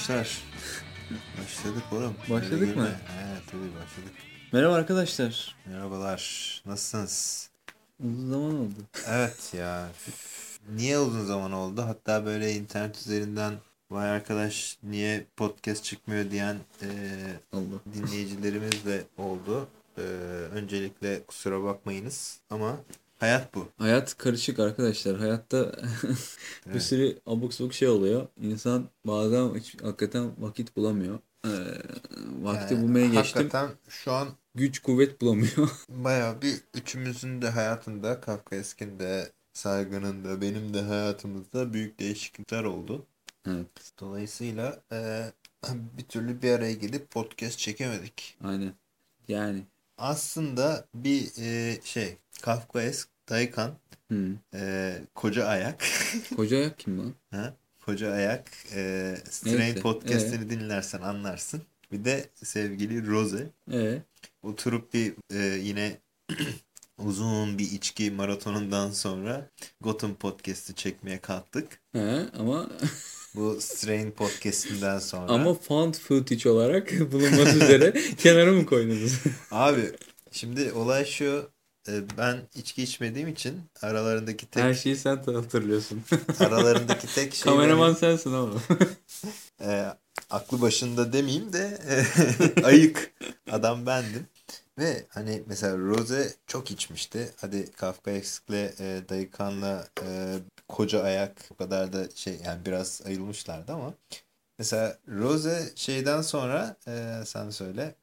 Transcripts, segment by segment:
Gençler. Başladık oğlum. Başladık mı? girme. He tabii başladık. Merhaba arkadaşlar. Merhabalar. Nasılsınız? Uzun zaman oldu. Evet ya. Niye uzun zaman oldu? Hatta böyle internet üzerinden vay arkadaş niye podcast çıkmıyor diyen e, Allah. dinleyicilerimiz de oldu. E, öncelikle kusura bakmayınız ama hayat bu. Hayat karışık arkadaşlar. Hayatta bir Evet. sürü abuk sabuk şey oluyor. İnsan bazen hiç, hakikaten vakit bulamıyor. Ee, vakti Yani bulmaya geçtim. Hakikaten şu an Güç kuvvet bulamıyor. Bayağı bir üçümüzün de hayatında Kafkaesk'in de Saygı'nın da benim de hayatımızda büyük değişiklikler oldu. evet. Dolayısıyla eee, bir türlü bir araya gelip podcast çekemedik. Aynen. Yani. Aslında bir eee, şey Kafkaesk, Daykan, Hı. eee, Koca Ayak, Koca ayak kim lan? ha? Koca Ayak, eee Strain Neyse, podcast'ini dinlersen anlarsın. Bir de sevgili Rose. Ee, Oturup bir eee, yine uzun bir içki maratonundan sonra Gotham podcast'i çekmeye kalktık. he, ama Bu Strain podcast'inden sonra. ama found footage olarak bulunması üzere kenara mı koydunuz? Abi şimdi olay şu. e, Ben içki içmediğim için aralarındaki tek Her şeyi sen hatırlıyorsun. aralarındaki tek şey Kameraman sensin ama. benim, e, aklı başında demeyeyim de e, ayık adam bendim. Ve hani mesela Rose çok içmişti. Hadi Kafkaesk'le e, Dayıkan'la e, koca ayak o kadar da şey yani biraz ayılmışlardı ama mesela Rose şeyden sonra e, sen söyle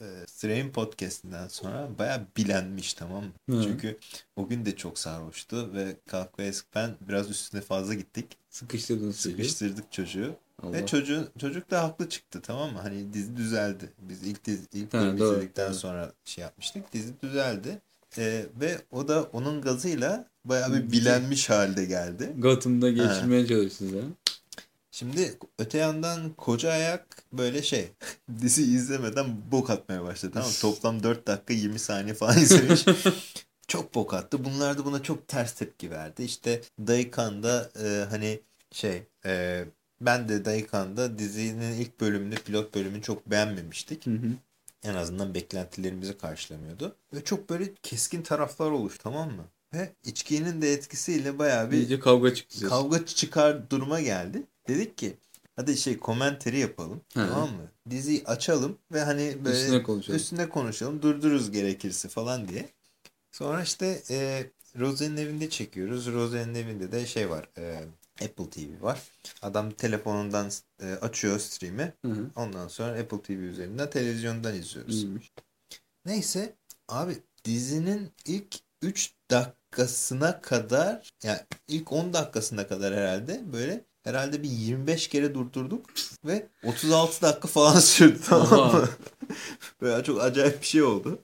e, Strain Podcast'inden sonra bayağı bilenmiş tamam mı? Hı. Çünkü o gün de çok sarhoştu ve Kafkaesk ben biraz üstüne fazla gittik. Sıkıştırdın. Sıkıştırdık çocuğu. Allah. Ve çocuğu, çocuk da haklı çıktı tamam mı? Hani dizi düzeldi. Biz ilk dizi, ilk Ha, bölümü doğru, izledikten doğru. sonra şey yapmıştık. Dizi düzeldi. Ee, ve o da onun gazıyla bayağı bir bilenmiş halde geldi. Gotham'da geçirmeye çalıştınız ha. Şimdi öte yandan koca ayak böyle şey dizi izlemeden bok atmaya başladı tamam? Toplam 4 dakika 20 saniye falan izlemiş. çok bok attı. Bunlar da buna çok ters tepki verdi. İşte Dayıkan'da e, hani şey e, ben de Dayıkan'da dizinin ilk bölümünü pilot bölümünü çok beğenmemiştik. Hı hı. En azından beklentilerimizi karşılamıyordu. Ve çok böyle keskin taraflar oluştu tamam mı? Ve içkinin de etkisiyle bayağı bir İyice kavga çıktı. kavga çıkar duruma geldi. Dedik ki hadi şey komenteri yapalım He. tamam mı? Diziyi açalım ve hani böyle Üstüne konuşalım. üstüne konuşalım durdururuz gerekirse falan diye. Sonra işte e, Rose'nin evinde çekiyoruz. Rose'nin evinde de şey var. e, Apple TV var. Adam telefonundan e, açıyor stream'i. Hı hı. Ondan sonra Apple TV üzerinden televizyondan izliyoruz. İyiymiş. Neyse abi dizinin ilk 3 dakikasına kadar yani ilk 10 dakikasına kadar herhalde böyle herhalde bir 25 kere durdurduk ve 36 dakika falan sürdü tamam mı? Böyle çok acayip bir şey oldu.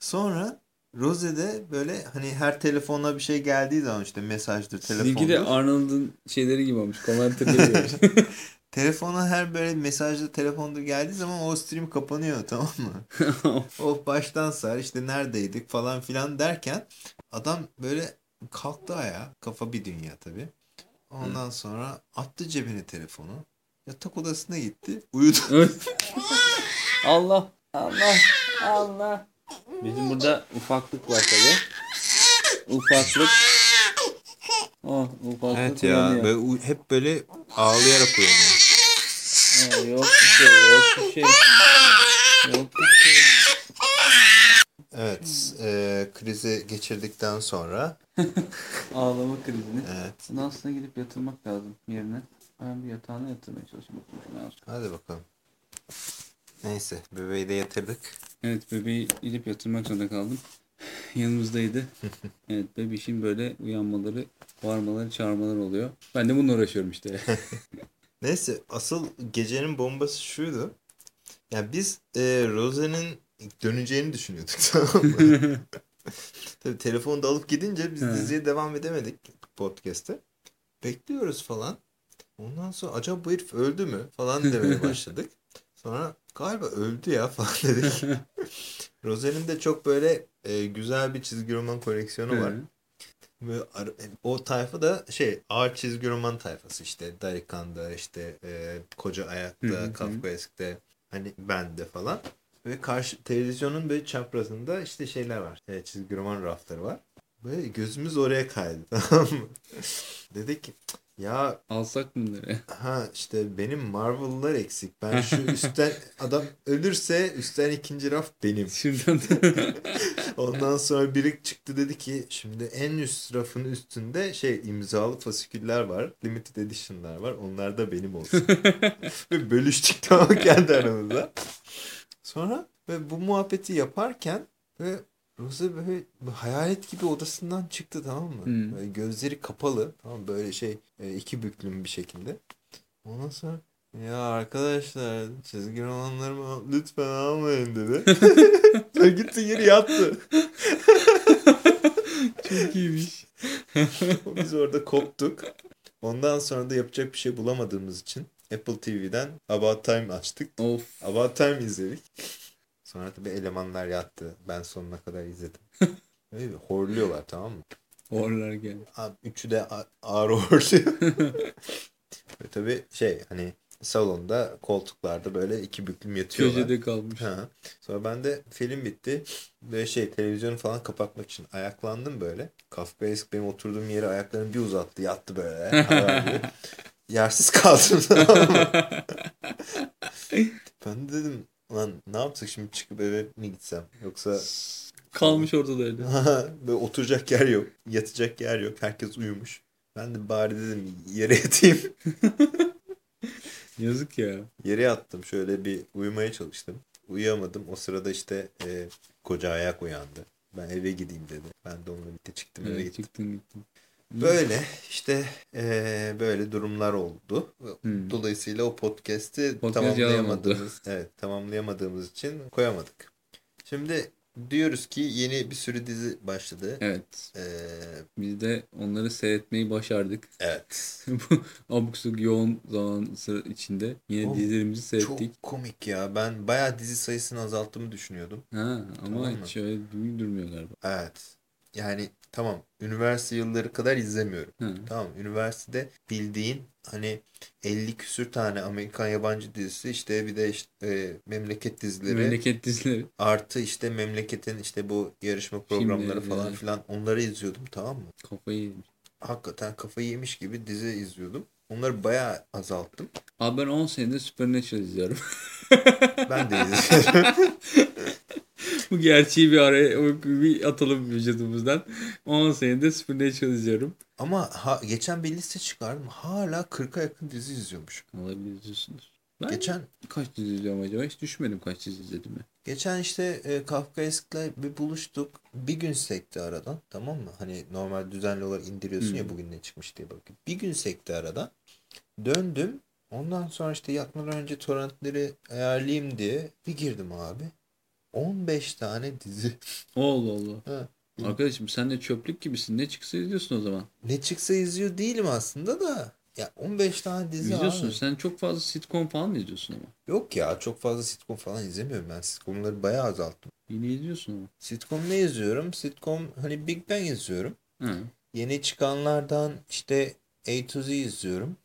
Sonra Rose'de böyle hani her telefona bir şey geldiği zaman işte mesajdır, Sizinki de telefondur. Arnold'un şeyleri gibi olmuş. Komenterleri gibi olmuş. Telefona her böyle mesajlı telefondur geldiği zaman o stream kapanıyor tamam mı? O baştan sar işte neredeydik falan filan derken adam böyle kalktı ayağa. Kafa bir dünya tabii. Ondan sonra attı cebine telefonu. Yatak odasına gitti. Uyudu. Allah. Allah. Allah. Bizim burada ufaklık var tabii. Ufaklık. Oh ufaklık Evet ya. Böyle, hep böyle ağlayarak uyanıyor. Ha, yok bir şey yok bir şey. Yok bir şey. Evet. E, krizi geçirdikten sonra. Ağlama krizini. Evet. Bunu aslında gidip yatırmak lazım yerine. Ben bir yatağına yatırmaya çalışayım. Hadi bakalım. Neyse. Bebeği de yatırdık. Evet bebeği gidip yatırmak zorunda kaldım. Yanımızdaydı. Evet bebişin böyle uyanmaları, bağırmaları, çağırmaları oluyor. Ben de bununla uğraşıyorum işte. Neyse asıl gecenin bombası şuydu. Yani biz e, Rose'nin döneceğini düşünüyorduk tamam mı? Tabii telefonu da alıp gidince biz He. diziye devam edemedik podcast'te. Bekliyoruz falan. Ondan sonra acaba bu herif öldü mü falan demeye başladık. Sonra galiba öldü ya falan dedik. Rose'nin de çok böyle e, güzel bir çizgi roman koleksiyonu var. Ara- o tayfa da şey ağır çizgi roman tayfası işte Darikan'da işte e, Koca Ayak'ta. Kafkaesk'te hani bende falan. Ve karşı televizyonun böyle çaprazında işte şeyler var. E, çizgi roman rafları var. Böyle gözümüz oraya kaydı tamam mı? Dedik ki ya Alsak bunları. ha işte benim Marvel'lar eksik. Ben şu üstten adam ölürse üstten ikinci raf benim. Şuradan Ondan sonra biri çıktı dedi ki şimdi en üst rafın üstünde şey imzalı fasiküller var. Limited edition'lar var. Onlar da benim olsun. ve bölüştük tamam kendi aramızda. Sonra ve bu muhabbeti yaparken ve Rose böyle hayalet gibi odasından çıktı tamam mı? Hmm. Böyle gözleri kapalı tamam böyle şey e, iki büklüm bir şekilde. Ondan sonra ya arkadaşlar çizgi romanlarımı lütfen almayın dedi. Sonra gitti geri yattı. çok iyiymiş. Biz orada koptuk. Ondan sonra da yapacak bir şey bulamadığımız için Apple TV'den About Time açtık. Of. About Time izledik. Sonra tabii elemanlar yattı. Ben sonuna kadar izledim. Böyle horluyorlar tamam mı? Horlar geldi. Abi, üçü de ağır horluyor. Ve tabii şey hani salonda koltuklarda böyle iki büklüm yatıyorlar. Köşede kalmış. Ha. Sonra ben de film bitti. Böyle şey televizyonu falan kapatmak için ayaklandım böyle. Kafkaesk benim oturduğum yere ayaklarını bir uzattı. Yattı böyle. Yersiz kaldım. ben de dedim lan ne yaptık şimdi çıkıp eve mi gitsem? Yoksa Kalmış ortada öyle. böyle oturacak yer yok. Yatacak yer yok. Herkes uyumuş. Ben de bari dedim yere yatayım. Yazık ya. Yere yattım şöyle bir uyumaya çalıştım. Uyuyamadım. O sırada işte e, koca ayak uyandı. Ben eve gideyim dedi. Ben de onunla birlikte çıktım eve Evet, gittim. çıktın gittin. Böyle işte e, böyle durumlar oldu. Hmm. Dolayısıyla o podcast'i Podcast tamamlayamadığımız evet tamamlayamadığımız için koyamadık. Şimdi diyoruz ki yeni bir sürü dizi başladı. Evet. E, Biz de onları seyretmeyi başardık. evet. Bu abuk subuk yoğun zaman sıra içinde yine Oğlum, dizilerimizi seyrettik. Çok komik ya. Ben bayağı dizi sayısını azalttığımı düşünüyordum. Ha ama Tamam hiç öyle durmuyor galiba. Evet. Yani tamam üniversite yılları kadar izlemiyorum. Ha. Tamam üniversitede bildiğin hani 50 küsür tane Amerikan yabancı dizisi işte bir de işte, e, memleket dizileri Memleket dizileri. artı işte memleketin işte bu yarışma programları Filmleri, falan filan onları izliyordum tamam mı? Kafayı yemiş. Hakikaten kafayı yemiş gibi dizi izliyordum. Onları bayağı azalttım. Abi ben 10 senedir Supernatural izliyorum. Ben de izliyorum. Bu gerçeği bir araya bir atalım vücudumuzdan. 10 senedir Supernatural izliyorum. Ama ha, geçen bir liste çıkardım. Hala 40'a yakın dizi izliyormuş. Olabilir. Ben Geçen kaç dizi izliyorum acaba? Hiç düşmedim kaç dizi izlediğimi. Geçen işte e, Kafkaesk'le bir buluştuk. Bir gün sekti aradan. Tamam mı? Hani normal düzenli olarak indiriyorsun ya Hmm. bugün ne çıkmış diye bakıp. Bir gün sekti aradan. Döndüm. Ondan sonra işte yatmadan önce torrentleri ayarlayayım diye bir girdim abi. 15 tane dizi. Allah Allah. Ha. Arkadaşım sen de çöplük gibisin. Ne çıksa izliyorsun o zaman. Ne çıksa izliyor değilim aslında da. Ya 15 tane dizi İzliyorsun. abi. Sen çok fazla sitcom falan mı izliyorsun ama? Yok ya çok fazla sitcom falan izlemiyorum ben. Sitcomları bayağı azalttım. Yine izliyorsun ama. Sitcom ne izliyorum? Sitcom hani Big Bang izliyorum. Ha. Yeni çıkanlardan işte A to Z izliyorum.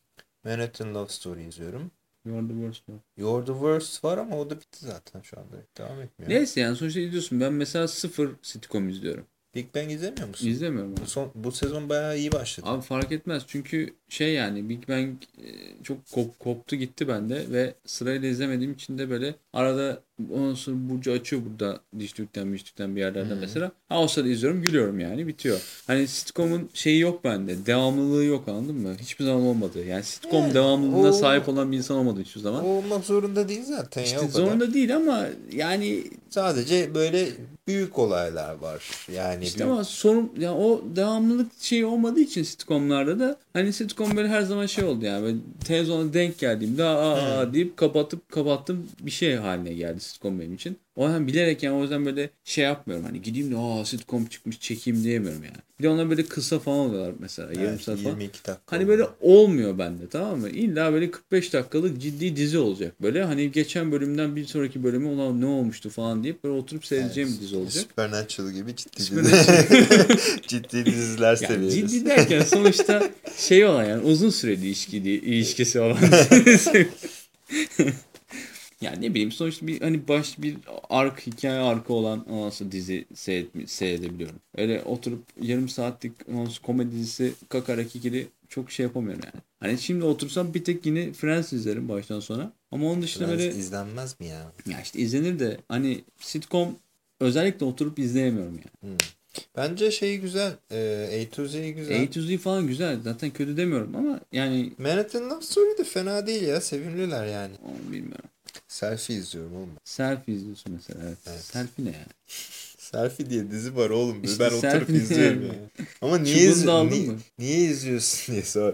Manhattan Love Story izliyorum. You are the worst one. You're the Worst var ama o da bitti zaten şu anda. Devam etmiyor. Neyse yani sonuçta izliyorsun. Ben mesela sıfır sitcom izliyorum. Big Bang izlemiyor musun? İzlemiyorum Bu, son, bu sezon bayağı iyi başladı. Abi fark etmez çünkü şey yani Big Bang e, çok kop- koptu gitti bende ve sırayla izlemediğim için de böyle arada ondan sonra Burcu açıyor burada dişlükten mişlükten bir yerlerden Hı. mesela. Ha o sırada izliyorum gülüyorum yani bitiyor. Hani sitcom'un şeyi yok bende devamlılığı yok anladın mı? Hiçbir zaman olmadı. Yani sitcom Evet, devamlılığına o- sahip olan bir insan olmadı hiçbir zaman. O olmak zorunda değil zaten ya İşte kadar. zorunda değil ama yani Sadece böyle büyük olaylar var. Yani İşte büyük- ama sorun ya o devamlılık şeyi olmadığı için sitcomlarda da hani sitcom böyle her zaman şey oldu yani böyle televizyona denk geldiğimde aa Hmm. deyip kapatıp kapattım bir şey haline geldi sitcom benim için. O yüzden bilerek yani o yüzden böyle şey yapmıyorum. Hani gideyim de aa sitcom çıkmış çekeyim diyemiyorum yani. Bir de onlar böyle kısa falan oluyorlar mesela. yarım Evet, saat falan. 22 dakika. Hani böyle olmuyor bende tamam mı? İlla böyle 45 dakikalık ciddi dizi olacak. Böyle hani geçen bölümden bir sonraki bölüme ulan ne olmuştu falan deyip böyle oturup seyredeceğim Evet, bir dizi olacak. Supernatural gibi ciddi, Supernatural. ciddi diziler Yani seviyoruz. ciddi derken sonuçta şey olan yani uzun süreli ilişki, ilişkisi olan. yani ne bileyim sonuçta bir hani baş bir ark hikaye arka olan nasıl dizi seyret, seyredebiliyorum. Öyle oturup yarım saatlik ondan komedi dizisi kakara kikiri çok şey yapamıyorum yani. Hani şimdi otursam bir tek yine Friends izlerim baştan sona. Ama onun dışında Biraz böyle izlenmez mi ya? ya işte izlenir de hani sitcom özellikle oturup izleyemiyorum yani. Hmm. Bence şey güzel. E, A to Z güzel. A to Z falan güzel. Zaten kötü demiyorum ama yani Manhattan Love Story de fena değil ya. Sevimliler yani. onu bilmiyorum. Selfie izliyorum oğlum. Selfie izliyorsun mesela. Evet. Evet. Selfie ne ya? Selfie diye dizi var oğlum. İşte ben oturup izliyorum yani. ya. Ama niye, izli niye, mı? niye izliyorsun diye sor.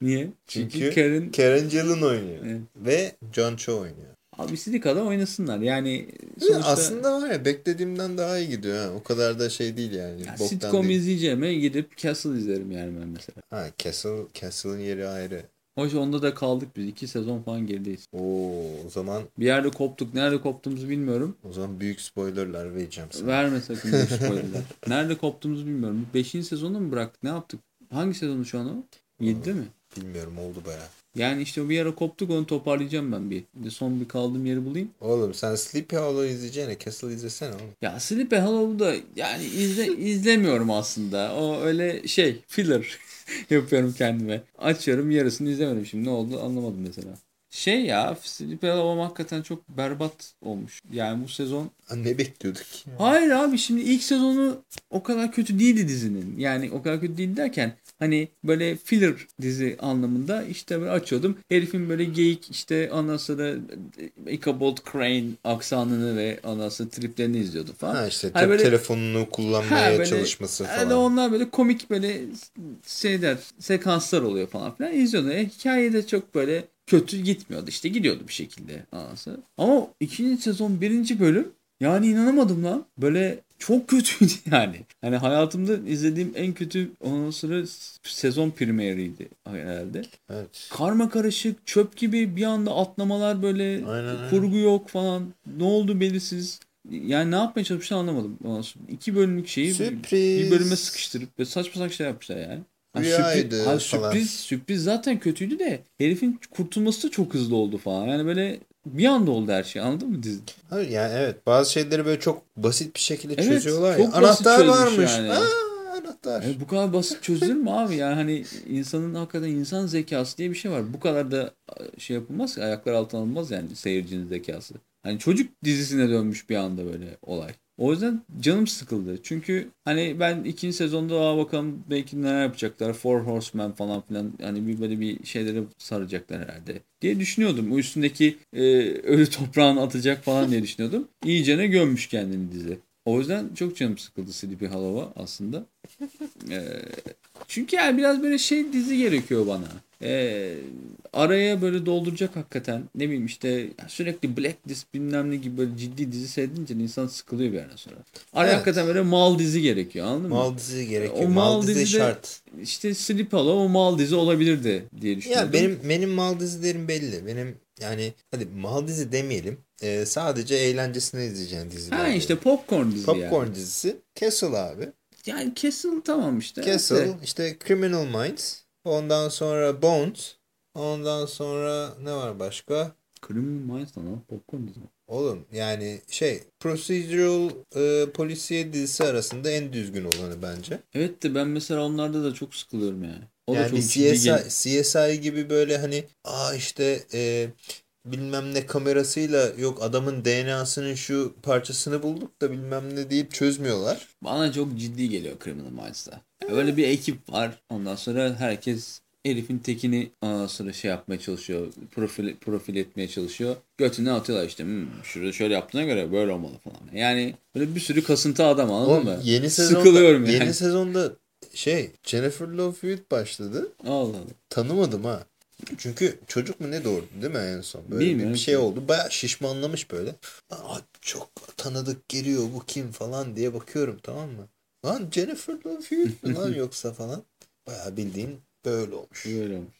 Niye? Çünkü, Çünkü Karen Karen Gillan oynuyor. Evet. Ve John Cho oynuyor. abi Sidika'da oynasınlar. Yani sonuçta Aslında var ya beklediğimden daha iyi gidiyor ha. O kadar da şey değil yani. ya sitcom değil. izleyeceğime gidip Castle izlerim yani ben mesela. Ha Castle, Castle'ın yeri ayrı. Hoş onda da kaldık biz. iki sezon falan gerideyiz. Oo, o zaman Bir yerde koptuk. Nerede koptuğumuzu bilmiyorum. o zaman büyük spoilerlar vereceğim sana. Verme sakın bu spoilerler. Nerede koptuğumuzu bilmiyorum. Beşinci sezonu mu bıraktık? Ne yaptık? Hangi sezonu şu an o? Yedide mi? Bilmiyorum oldu baya. Yani işte bir ara koptuk onu toparlayacağım ben bir. Bir de son bir kaldığım yeri bulayım. Oğlum sen Sleepy Hollow izleyeceğine Castle izlesene oğlum. Ya Sleepy Hollow'u da yani izle, izlemiyorum aslında. O öyle şey filler yapıyorum kendime. Açıyorum yarısını izlemedim şimdi ne oldu anlamadım mesela. Şey ya Sleepy Hollow hakikaten çok berbat olmuş. Yani bu sezon Ha, ne bekliyorduk? Hayır abi şimdi ilk sezonu o kadar kötü değildi dizinin. Yani o kadar kötü değil derken hani böyle filler dizi anlamında işte böyle açıyordum. Herifin böyle geyik işte ondan sonra Ichabod Crane aksanını ve ondan sonra triplerini izliyordum falan. Ha işte Hani böyle- telefonunu kullanmaya Ha, böyle- çalışması Yani falan. onlar böyle komik böyle şeyler, sekanslar oluyor falan filan. İzliyordum. E, hikaye de çok böyle kötü gitmiyordu. İşte gidiyordu bir şekilde. Anası. Ama ikinci sezon birinci bölüm yani inanamadım lan. Böyle çok kötüydü yani. Hani hayatımda izlediğim en kötü ondan sonra sezon premieriydi herhalde. Evet. Karma karışık, çöp gibi bir anda atlamalar böyle Aynen, aynen. kurgu yok falan. Ne oldu belirsiz. Yani ne yapmaya çalışmışlar anlamadım. Ondan sonra İki bölümlük şeyi bir- Sürpriz. bir bölüme sıkıştırıp ve saçma saçma şey yapmışlar yani. Ha, Rüyaydı sürpriz, sürpriz, sürpriz zaten kötüydü de herifin kurtulması da çok hızlı oldu falan. Yani böyle bir anda oldu her şey anladın mı dizi? Hayır yani evet bazı şeyleri böyle çok basit bir şekilde Evet, çözüyorlar çok ya. Anahtar varmış. yani. Aa, anahtar. Yani bu kadar basit çözülür mü abi? Yani hani insanın hakikaten insan zekası diye bir şey var. Bu kadar da şey yapılmaz ki ayaklar altına alınmaz yani seyircinin zekası. Hani çocuk dizisine dönmüş bir anda böyle olay. O yüzden canım sıkıldı. Çünkü hani ben ikinci sezonda Aa bakalım belki neler yapacaklar. Four Horsemen falan filan hani bir böyle bir şeylere saracaklar herhalde diye düşünüyordum. O üstündeki e, ölü toprağını atacak falan diye düşünüyordum. İyicene gömmüş kendini dizi. O yüzden çok canım sıkıldı Sleepy Hollow'a aslında. Ee, çünkü yani biraz böyle şey dizi gerekiyor bana. Ee, araya böyle dolduracak hakikaten. Ne bileyim işte sürekli Blacklist bilmem ne gibi böyle ciddi dizi seyredince insan sıkılıyor bir yerden sonra. Araya Evet. hakikaten böyle mal dizi gerekiyor anladın mı? Mal dizi gerekiyor. O mal, mal dizi dizide- şart. İşte Hollow o mal dizi olabilirdi diye düşünüyorum. Ya benim benim mal dizilerim belli. Benim yani hadi mal dizi demeyelim. Ee, sadece eğlencesine izleyeceğin diziler. Ha işte popcorn dizi Popcorn yani. dizisi. Castle abi. Yani Castle tamam işte. Castle, Evet. işte Criminal Minds. Ondan sonra Bones. Ondan sonra ne var başka? Criminal Minds lan popcorn dizi. Oğlum yani şey procedural e, polisiye dizisi arasında en düzgün olanı bence. Evet de ben mesela onlarda da çok sıkılıyorum yani. O da yani çok bir ciddi CSI, CSI gibi böyle hani aa işte e, bilmem ne kamerasıyla yok adamın DNA'sının şu parçasını bulduk da bilmem ne deyip çözmüyorlar. Bana çok ciddi geliyor Criminal Minds'da. Böyle bir ekip var. Ondan sonra herkes herifin tekini ondan sonra şey yapmaya çalışıyor. Profil, profil etmeye çalışıyor. Götüne atıyorlar işte. Hmm, şurada şöyle yaptığına göre böyle olmalı falan. Yani böyle bir sürü kasıntı adam anladın Oğlum, mı? yeni sezonda, Sıkılıyorum yani. yeni sezonda şey Jennifer Love Hewitt başladı. Allah Allah. Tanımadım ha. Çünkü çocuk mu ne doğurdu değil mi en son? Böyle bir, Bilmiyorum bir şey oldu. Baya şişmanlamış böyle. Aa, çok tanıdık geliyor bu kim falan diye bakıyorum tamam mı? Lan Jennifer Love Hewitt mi lan yoksa falan. Bayağı bildiğin böyle olmuş. Böyle olmuş.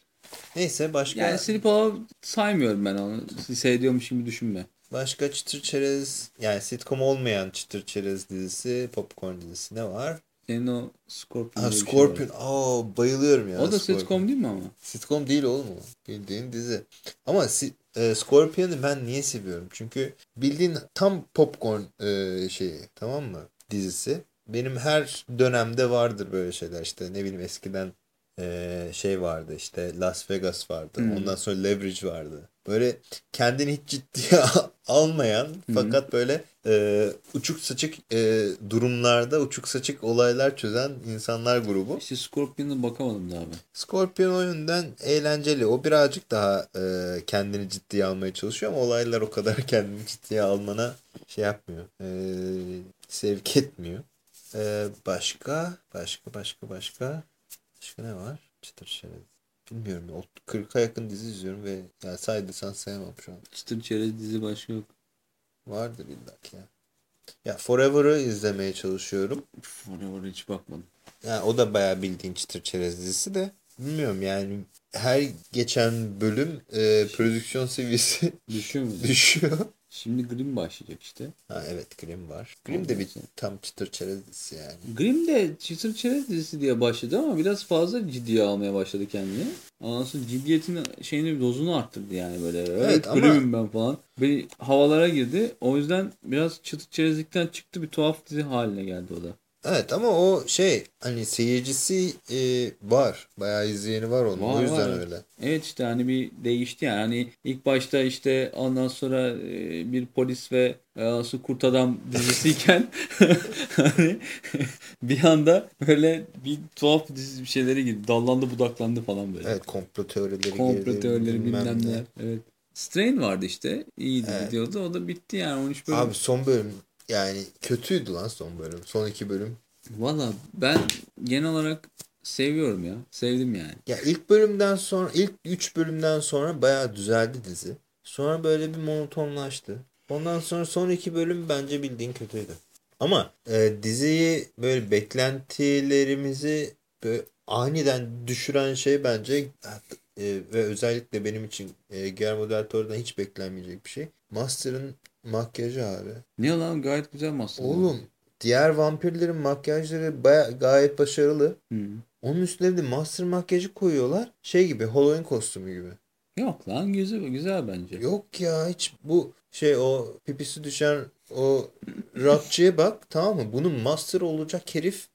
Neyse başka Yani Hollow saymıyorum ben onu. Seyrediyormuş gibi düşünme. başka çıtır çerez yani sitcom olmayan çıtır çerez dizisi popcorn dizisi ne var? Senin o Scorpion Ha, şey Scorpion. var. Aa bayılıyorum ya. O da Scorpion. sitcom değil mi ama? Sitcom değil oğlum o. Bildiğin dizi. Ama si e, Scorpion'u ben niye seviyorum? Çünkü bildiğin tam popcorn e, şeyi tamam mı? Dizisi. Benim her dönemde vardır böyle şeyler işte ne bileyim eskiden e, şey vardı işte Las Vegas vardı. Hmm. Ondan sonra Leverage vardı. Böyle kendini hiç ciddiye almayan fakat böyle e, uçuk saçık e, durumlarda uçuk saçık olaylar çözen insanlar grubu. İşte Scorpion'a bakamadım daha ben. Scorpion o yönden eğlenceli. O birazcık daha e, kendini ciddiye almaya çalışıyor ama olaylar o kadar kendini ciddiye almana şey yapmıyor. E, sevk etmiyor. E, başka, başka, başka, başka. Başka ne var? Çıtır şerez. Bilmiyorum. O 40'a yakın dizi izliyorum ve yani saydısan sayamam şu an. Çıtır çerez dizi başka yok. Vardır illa ki ya. Ya Forever'ı izlemeye çalışıyorum. Oraya hiç bakmadım. Yani o da bayağı bildiğin çıtır çerez dizisi de. Bilmiyorum yani her geçen bölüm e, prodüksiyon seviyesi Düşüyor düşüyor. Şimdi Grimm başlayacak işte. Ha evet Grimm var. Grimm de bir tam çıtır çerez dizisi yani. Grimm de Çıtır Çerez dizisi diye başladı ama biraz fazla ciddiye almaya başladı kendini. Ondan sonra ciddiyetin şeyini dozunu arttırdı yani böyle. Evet, Evet, ama- Grimm'im ben falan. Bir havalara girdi. O yüzden biraz Çıtır Çerezlikten çıktı bir tuhaf dizi haline geldi o da. Evet ama o şey hani seyircisi e, var. Bayağı izleyeni var onun. Var, o yüzden var. öyle. Evet işte hani bir değişti yani. Hani ilk başta işte ondan sonra e, bir polis ve e, su kurt adam dizisiyken hani bir anda böyle bir tuhaf dizi bir şeylere girdi. Dallandı budaklandı falan böyle. Evet komplo teorileri Komplo girdi, teorileri bilmem ne. Evet. Strain vardı işte. İyiydi Evet. gidiyordu. O da bitti yani 13 bölüm. Abi son bölüm yani kötüydü lan son bölüm. Son iki bölüm. Valla ben genel olarak seviyorum ya. Sevdim yani. Ya ilk bölümden sonra ilk 3 bölümden sonra bayağı düzeldi dizi. Sonra böyle bir monotonlaştı. Ondan sonra son iki bölüm bence bildiğin kötüydü. Ama e, diziyi böyle beklentilerimizi böyle aniden düşüren şey bence e, ve özellikle benim için e, Guillermo del Toro'dan hiç beklenmeyecek bir şey. Master'ın makyajı abi. Ne lan gayet güzel master. Oğlum diğer vampirlerin makyajları baya, gayet başarılı. Hı. Onun üstüne de master makyajı koyuyorlar. Şey gibi Halloween kostümü gibi. Yok lan güzel, güzel bence. Yok ya hiç bu şey o pipisi düşen o rapçiye bak tamam mı? Bunun master olacak herif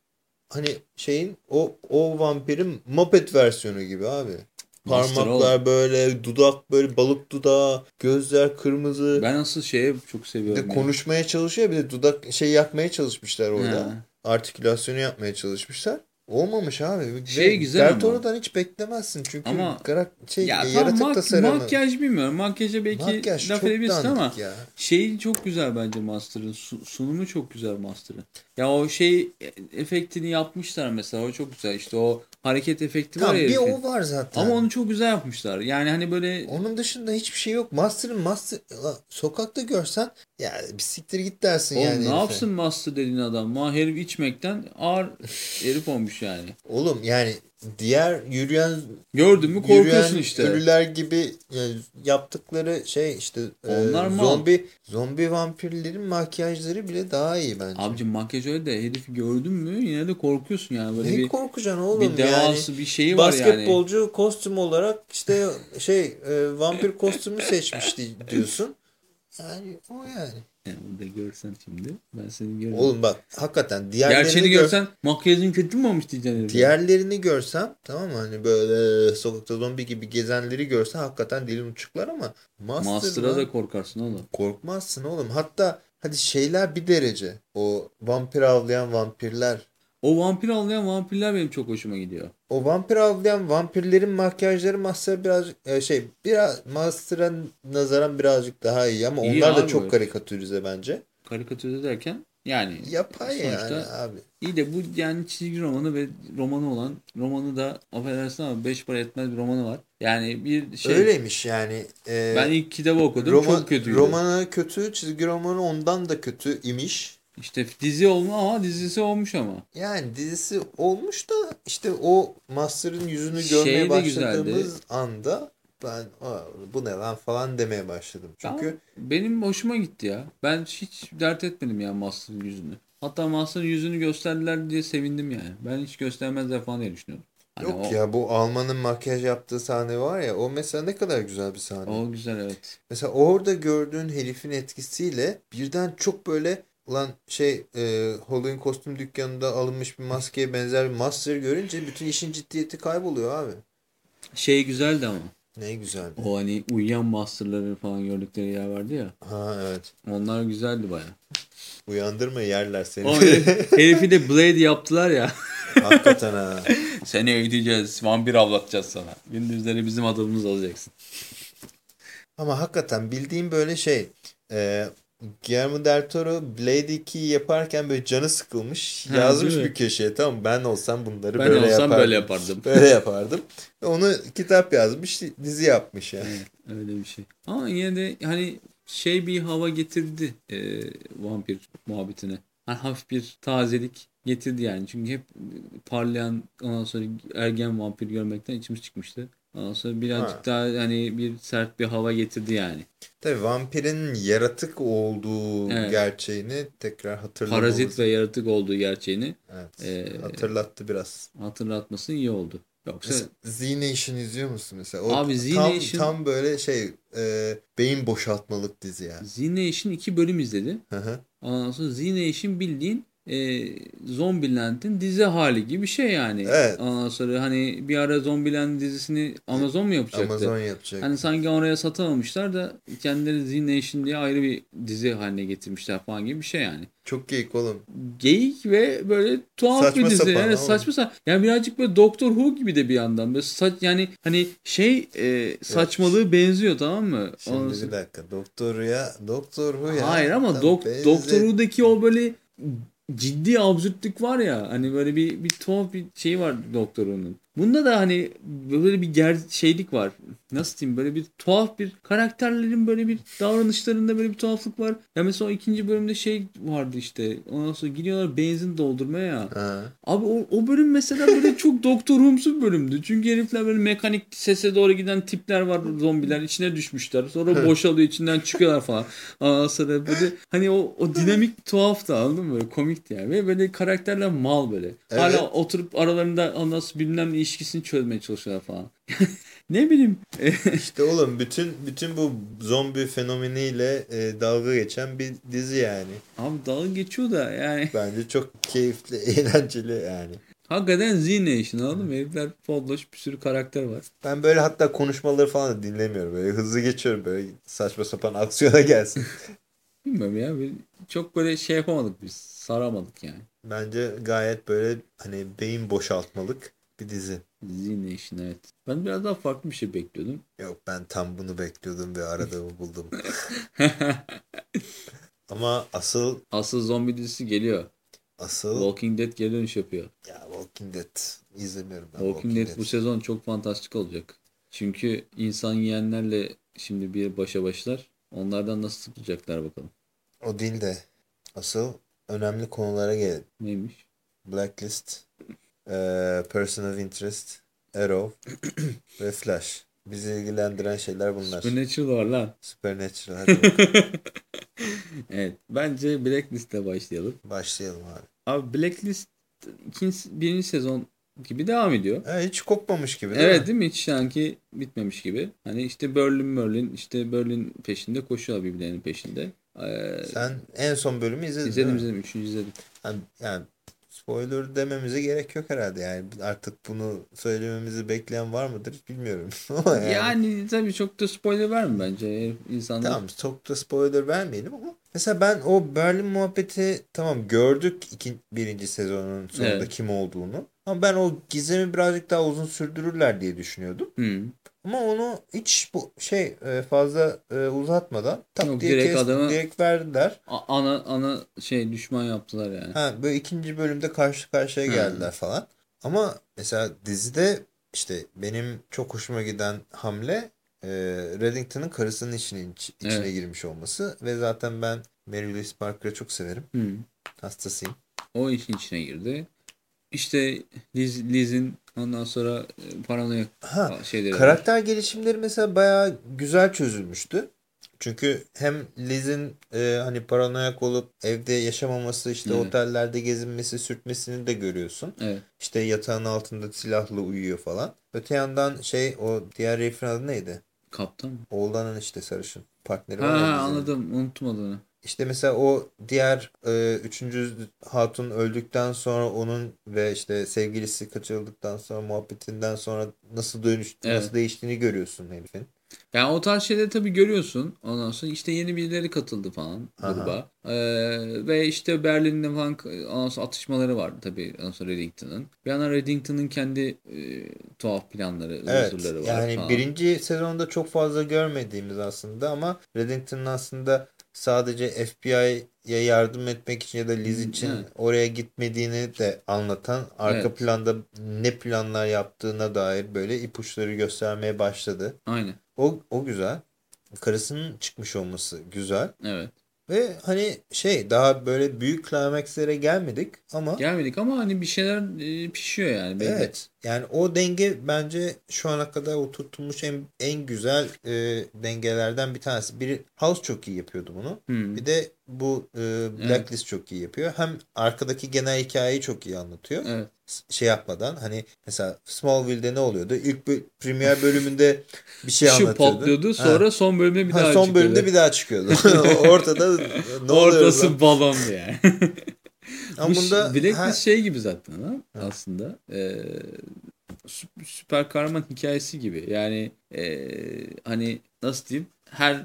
hani şeyin o o vampirin Muppet versiyonu gibi abi. Master Parmaklar böyle, dudak böyle balık dudağı, gözler kırmızı. Ben asıl şeye çok Bir seviyorum. de ya. konuşmaya çalışıyor bir de dudak şey yapmaya çalışmışlar orada. Ha. Artikülasyonu yapmaya çalışmışlar. Olmamış abi. Ve Şey güzel Del. Toro'dan hiç beklemezsin çünkü Ama- karak şey Ya tam yaratık mak- tasarımı. makyaj bilmiyorum. Makyaja belki Makyaj laf edebilirsin ama ya. şeyi çok güzel bence Master'ın. Su- sunumu çok güzel Master'ın. Ya o şey efektini yapmışlar mesela. O çok güzel. İşte o hareket efekti var Tamam ya bir herifin. o var zaten. Ama onu çok güzel yapmışlar. Yani hani böyle Onun dışında hiçbir şey yok. Master'ın master sokakta görsen ya bir siktir git dersin Oğlum yani. ne herife. yapsın Master dediğin adam? Ma herif içmekten ağır herif olmuş yani. Oğlum yani diğer yürüyen Gördün mü korkuyorsun yürüyen işte. ölüler gibi yani yaptıkları şey işte e, Onlar mal. zombi zombi vampirlerin makyajları bile daha iyi bence. Abicim makyaj öyle de herifi gördün mü yine de korkuyorsun yani. Böyle ne bir, korkacaksın oğlum bir yani. devası bir şeyi var yani. Basketbolcu kostüm olarak işte şey e, vampir kostümü seçmişti diyorsun. Yani o yani. Yani bunu da görsen şimdi ben seni görürüm. Oğlum bak hakikaten diğerlerini Gerçeğini gör- görsen makyajın kötü mü olmuş diyeceksin. Diğerlerini görsem tamam mı hani böyle sokakta zombi gibi gezenleri görsen hakikaten dilin uçuklar ama Master'dan Master'a da korkarsın oğlum. korkmazsın oğlum. Hatta hadi şeyler bir derece. O vampir avlayan vampirler. O vampir avlayan vampirler benim çok hoşuma gidiyor. O vampir avlayan vampirlerin makyajları Master birazcık e, şey biraz Master'a nazaran birazcık daha iyi ama İyi onlar da çok karikatürize bence. Karikatürize derken Yani Yapay yani abi. iyi de bu yani çizgi romanı ve romanı olan romanı da affedersin ama beş para etmez bir romanı var. Yani bir şey Öyleymiş yani. Ee, ben ilk kitabı okudum roman, çok kötüydü. Romanı kötü, çizgi romanı ondan da kötü imiş. İşte dizi olma ama dizisi olmuş ama. Yani dizisi olmuş da işte o Master'ın yüzünü Şey görmeye başladığımız güzeldi. anda ben "Aa, bu ne lan falan demeye başladım. Çünkü Benim hoşuma gitti ya. Ben hiç dert etmedim ya Master'ın yüzünü. Hatta Master'ın yüzünü gösterdiler diye sevindim yani. Ben hiç göstermezler falan diye düşünüyordum. Hani yok o, ya bu Alman'ın makyaj yaptığı sahne var ya o mesela ne kadar güzel bir sahne. O güzel evet. Mesela orada gördüğün herifin etkisiyle birden çok böyle ulan şey e, Halloween kostüm dükkanında alınmış bir maskeye benzer bir master görünce bütün işin ciddiyeti kayboluyor abi. Şey güzeldi ama. Ne güzel. O hani uyuyan Master'ları falan gördükleri yer vardı ya. Ha evet. Onlar güzeldi baya. Uyandırma yerler seni. O herif- herifi de Blade yaptılar ya. Hakikaten ha. Seni eğiteceğiz. Vampir avlatacağız sana. Gündüzleri bizim adımımız alacaksın. Ama hakikaten bildiğim böyle şey e, Guillermo del Toro Blade 2'yi yaparken böyle canı sıkılmış. Ha, yazmış bir köşeye tamam ben olsam bunları Ben böyle olsam yapardım. böyle yapardım. Böyle yapardım. Onu kitap yazmış, dizi yapmış yani. Evet, öyle bir şey. Ama yine de hani şey bir hava getirdi e, vampir muhabbetine. Hani hafif bir tazelik getirdi yani. Çünkü hep parlayan ondan sonra ergen vampir görmekten içimiz çıkmıştı. Ondan birazcık Ha. daha hani bir sert bir hava getirdi yani. Tabii vampirin yaratık olduğu Evet. gerçeğini tekrar hatırlamamız. Parazit ve yaratık olduğu gerçeğini Evet, Ee, hatırlattı biraz. hatırlatması iyi oldu. Yoksa Z-Nation izliyor musun mesela? O Abi, tam, Z-Nation- tam böyle şey e, beyin boşaltmalık dizi yani. Z-Nation iki bölüm izledi. Hı hı. Ondan sonra Z-Nation bildiğin e, Zombieland'in dizi hali gibi bir şey yani. Evet. Ondan sonra hani bir ara Zombieland dizisini Amazon mu yapacaktı? Amazon yapacak. Hani sanki oraya satamamışlar da kendileri Z-Nation diye ayrı bir dizi haline getirmişler falan gibi bir şey yani. Çok geyik oğlum. Geyik ve böyle tuhaf Saçma bir dizi. sapan yani saçma sapan. Yani birazcık böyle Doctor Who gibi de bir yandan. Böyle saç, yani hani şey e, saçmalığı benziyor tamam mı? Ondan Şimdi sonra- bir dakika. Doktor ya. Doktor Who ya. Hayır ama dok benze- Doctor Who'daki o böyle ciddi absürtlük var ya hani böyle bir bir tuhaf bir şey var Doctor Who'nun. Bunda da hani böyle bir ger şeylik var. Nasıl diyeyim böyle bir tuhaf bir karakterlerin böyle bir davranışlarında böyle bir tuhaflık var. Ya mesela o ikinci bölümde şey vardı işte. Ondan sonra gidiyorlar benzin doldurmaya ya. Ha. Abi o, o bölüm mesela böyle çok Doktor Who'msu bir bölümdü. Çünkü herifler böyle mekanik sese doğru giden tipler var zombiler içine düşmüşler. Sonra boşalıyor içinden çıkıyorlar falan. Ondan sonra böyle hani o, o dinamik tuhaftı anladın mı? Böyle komikti yani. Ve böyle karakterler mal böyle. Evet. Hala oturup aralarında ondan sonra bilmem ne ilişkisini çözmeye çalışıyorlar falan. ne bileyim. İşte oğlum bütün bütün bu zombi fenomeniyle e, dalga geçen bir dizi yani. Abi dalga geçiyor da yani. Bence çok keyifli, eğlenceli yani. Hakikaten Z-Nation anladın mı? Herifler folloş bir sürü karakter var. Ben böyle hatta konuşmaları falan da dinlemiyorum. Böyle hızlı geçiyorum böyle saçma sapan aksiyona gelsin. Bilmiyorum ya. Çok böyle şey yapamadık biz. Saramadık yani. Bence gayet böyle hani beyin boşaltmalık bir dizi. Z-Nation evet. Ben biraz daha farklı bir şey bekliyordum. Yok ben tam bunu bekliyordum ve aradığımı buldum. Ama asıl Asıl zombi dizisi geliyor. asıl Walking Dead geri dönüş yapıyor. ya Walking Dead izlemiyorum ben Walking Dead bu sezon çok fantastik olacak. Çünkü insan yiyenlerle şimdi bir başa başlar. Onlardan nasıl tutacaklar bakalım. O değil de asıl önemli konulara gelelim. Neymiş? Blacklist, eee, Person of Interest, Arrow ve Flash. Bizi ilgilendiren şeyler bunlar. Supernatural var lan. Supernatural. Hadi. Evet. Bence Blacklist'le başlayalım. başlayalım abi. Abi Blacklist ikinci, birinci sezon gibi devam ediyor. Ha, hiç kopmamış gibi değil Evet mi? değil mi? Hiç sanki bitmemiş gibi. Hani işte Berlin Merlin işte Berlin peşinde koşuyorlar birbirlerinin peşinde. Ee, Sen en son bölümü izledin izledim izledim. Üçüncü izledim. Yani, yani spoiler dememize gerek yok herhalde. Yani artık bunu söylememizi bekleyen var mıdır bilmiyorum. Ama yani, Yani, tabii çok da spoiler verme bence. İnsanlar Tamam çok da spoiler vermeyelim ama mesela ben o Berlin muhabbeti tamam gördük iki, birinci sezonun sonunda Evet. kim olduğunu. Ama ben o gizemi birazcık daha uzun sürdürürler diye düşünüyordum. Hı. Ama onu hiç bu şey e, fazla e, uzatmadan tak Yok, diye direkt kes, adamı- direkt verdiler. Ana ana şey düşman yaptılar yani. Ha, böyle ikinci bölümde karşı karşıya geldiler falan. Ama mesela dizide işte benim çok hoşuma giden hamle e, Reddington'ın karısının içine, iç- içine Evet. girmiş olması ve zaten ben Mary Louise Parker'ı çok severim. Hı. Hastasıyım. O işin içine girdi. İşte Liz, Liz'in ondan sonra e, paranoyak Ha, şeyleri var. karakter gelişimleri mesela bayağı güzel çözülmüştü. Çünkü hem Liz'in e, hani paranoyak olup evde yaşamaması, işte Evet. otellerde gezinmesi, sürtmesini de görüyorsun. Evet. İşte yatağın altında silahla uyuyor falan. Öte yandan şey o diğer herifin adı neydi? Kaptan mı? Oğlanın işte sarışın partneri Ha, var anladım. Unuttum adını. İşte mesela o diğer e, üçüncü hatun öldükten sonra onun ve işte sevgilisi kaçırıldıktan sonra muhabbetinden sonra nasıl dönüş Evet. nasıl değiştiğini görüyorsun herifin. Yani o tarz şeyleri tabii görüyorsun. Ondan sonra işte yeni birileri katıldı falan gruba. Ee, ve işte Berlin'de falan ondan sonra atışmaları vardı tabii ondan sonra Reddington'ın. Bir yandan Reddington'ın kendi e, tuhaf planları, Evet. unsurları var Yani falan. birinci sezonda çok fazla görmediğimiz aslında ama Reddington'ın aslında sadece FBI'ye yardım etmek için ya da Liz Hmm, için evet. oraya gitmediğini de anlatan arka Evet. planda ne planlar yaptığına dair böyle ipuçları göstermeye başladı. Aynen. O, o güzel. Karısının çıkmış olması güzel. Evet. Ve hani şey daha böyle büyük climax'lere gelmedik ama Gelmedik ama hani bir şeyler e, pişiyor yani belli. evet yani o denge bence şu ana kadar oturtulmuş en, en güzel e, dengelerden bir tanesi. Biri House çok iyi yapıyordu bunu. Hmm. Bir de bu e, Blacklist çok iyi yapıyor. Hem arkadaki genel hikayeyi çok iyi anlatıyor. Evet. Şey yapmadan hani mesela Smallville'de ne oluyordu? İlk bö- premier bölümünde bir şey Şu anlatıyordu. patlıyordu Ha. sonra son bölümde bir Ha, daha son çıkıyordu. bölümde bir daha çıkıyordu. Ortada ne? Ortası balondu yani. Ama Bu bunda Blacklist ha- şey gibi zaten ha, aslında. Ee, sü- süper kahraman hikayesi gibi. Yani ee, hani nasıl diyeyim? Her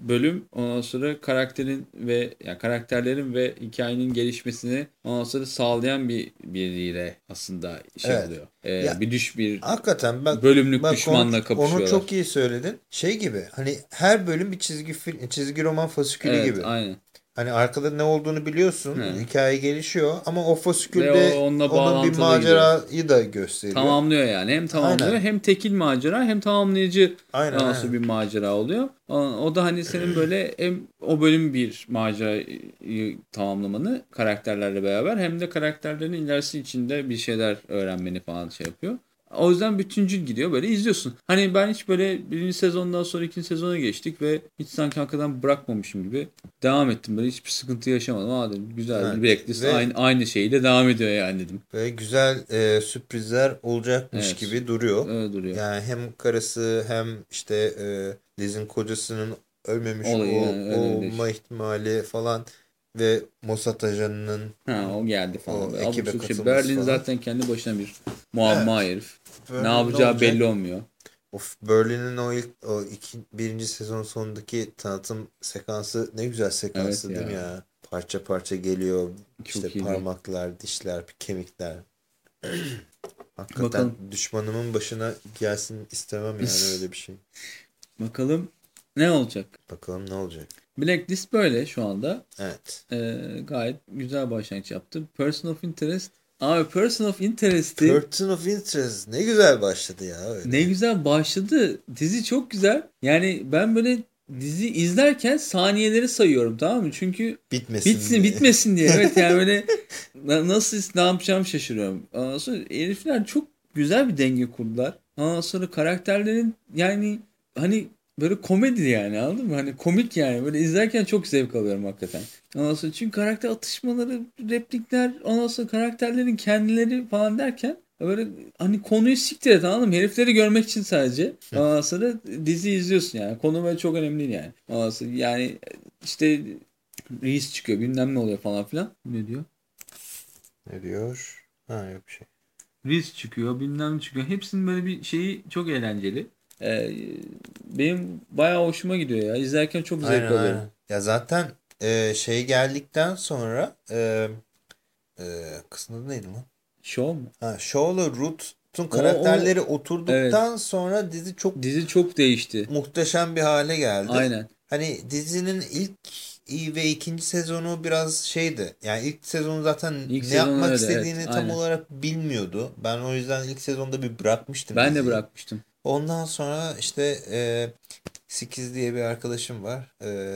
bölüm ondan sonra karakterin ve yani karakterlerin ve hikayenin gelişmesini ondan sonra sağlayan bir biriyle aslında şey Evet. oluyor. Ee, Ya, bir düş bir hakikaten bak bölümlük Bak düşmanla onu, kapışıyorlar. onu çok iyi söyledin. Şey gibi hani her bölüm bir çizgi film, çizgi roman fasikülü evet, gibi. aynen. Hani arkada ne olduğunu biliyorsun. Hı. Hikaye gelişiyor ama o fasikülde onun bir macerayı da gösteriyor. Tamamlıyor yani. Hem tamamlıyor Aynen. hem tekil macera hem tamamlayıcı Aynen, sonra aynen. bir macera oluyor. O da hani senin böyle hem o bölüm bir macerayı tamamlamanı karakterlerle beraber hem de karakterlerin ilerisi içinde bir şeyler öğrenmeni falan şey yapıyor. O yüzden bütüncül gidiyor böyle izliyorsun. Hani ben hiç böyle birinci sezondan sonra ikinci sezona geçtik ve hiç sanki hakikaten bırakmamışım gibi devam ettim. Böyle hiçbir sıkıntı yaşamadım. Aa dedim güzel Evet. bir Blacklist Ve- aynı, aynı şeyle devam ediyor yani dedim. Böyle güzel e, sürprizler olacakmış Evet. gibi duruyor. Öyle duruyor. Yani hem karısı hem işte e, Liz'in kocasının ölmemiş Olayı ol- yani, olma ihtimali falan ve Mossad ajanının Ha o geldi O falan. Böyle ekibe şey. katılması Berlin falan. zaten kendi başına bir muamma herif. Berlin Ne yapacağı olacak? belli olmuyor. Of Berlin'in o ilk o iki, birinci sezon sonundaki tanıtım sekansı ne güzel sekansı Evet değil mi ya. ya? Parça parça geliyor. Çok işte iyiydi. parmaklar, dişler, kemikler. Hakikaten Bakalım. düşmanımın başına gelsin istemem yani öyle bir şey. Bakalım ne olacak? Bakalım ne olacak. Blacklist böyle şu anda. Evet. Ee, gayet güzel başlangıç yaptı. Person of Interest. Abi Person of Interest'i Person of Interest ne güzel başladı ya öyle. ne güzel başladı. Dizi çok güzel. Yani ben böyle dizi izlerken saniyeleri sayıyorum tamam mı? Çünkü Bitmesin Bitsin diye. bitmesin diye. Evet yani böyle na- nasıl ne yapacağımı şaşırıyorum. Ondan sonra herifler çok güzel bir denge kurdular. Ondan sonra karakterlerin yani hani böyle komedi yani anladın mı? Hani komik yani. Böyle izlerken çok zevk alıyorum hakikaten. Ondan sonra çünkü karakter atışmaları, replikler, ondan sonra karakterlerin kendileri falan derken böyle hani konuyu siktir et anladın mı? Herifleri görmek için sadece. Ondan sonra dizi izliyorsun yani. Konu böyle çok önemli değil yani. Ondan sonra yani işte reis çıkıyor bilmem ne oluyor falan filan. Ne diyor? Ne diyor? Ha yok bir şey. Reis çıkıyor bilmem ne çıkıyor. Hepsinin böyle bir şeyi çok eğlenceli. Ee, benim bayağı hoşuma gidiyor ya. İzlerken çok zevk Aynen, alıyorum. aynen. Ya zaten e, şey geldikten sonra e, e, kızın adı neydi lan? Shaw mu? Ha, Shaw'la Ruth'un karakterleri o- oturduktan sonra dizi çok Dizi çok değişti. muhteşem bir hale geldi. Aynen. Hani dizinin ilk ve ikinci sezonu biraz şeydi. Yani ilk sezonu zaten İlk ne sezon yapmak öyle, istediğini evet, tam aynen. olarak bilmiyordu. Ben o yüzden ilk sezonda bir bırakmıştım. Ben de diziyi. bırakmıştım. Ondan sonra işte e, Sikiz diye bir arkadaşım var.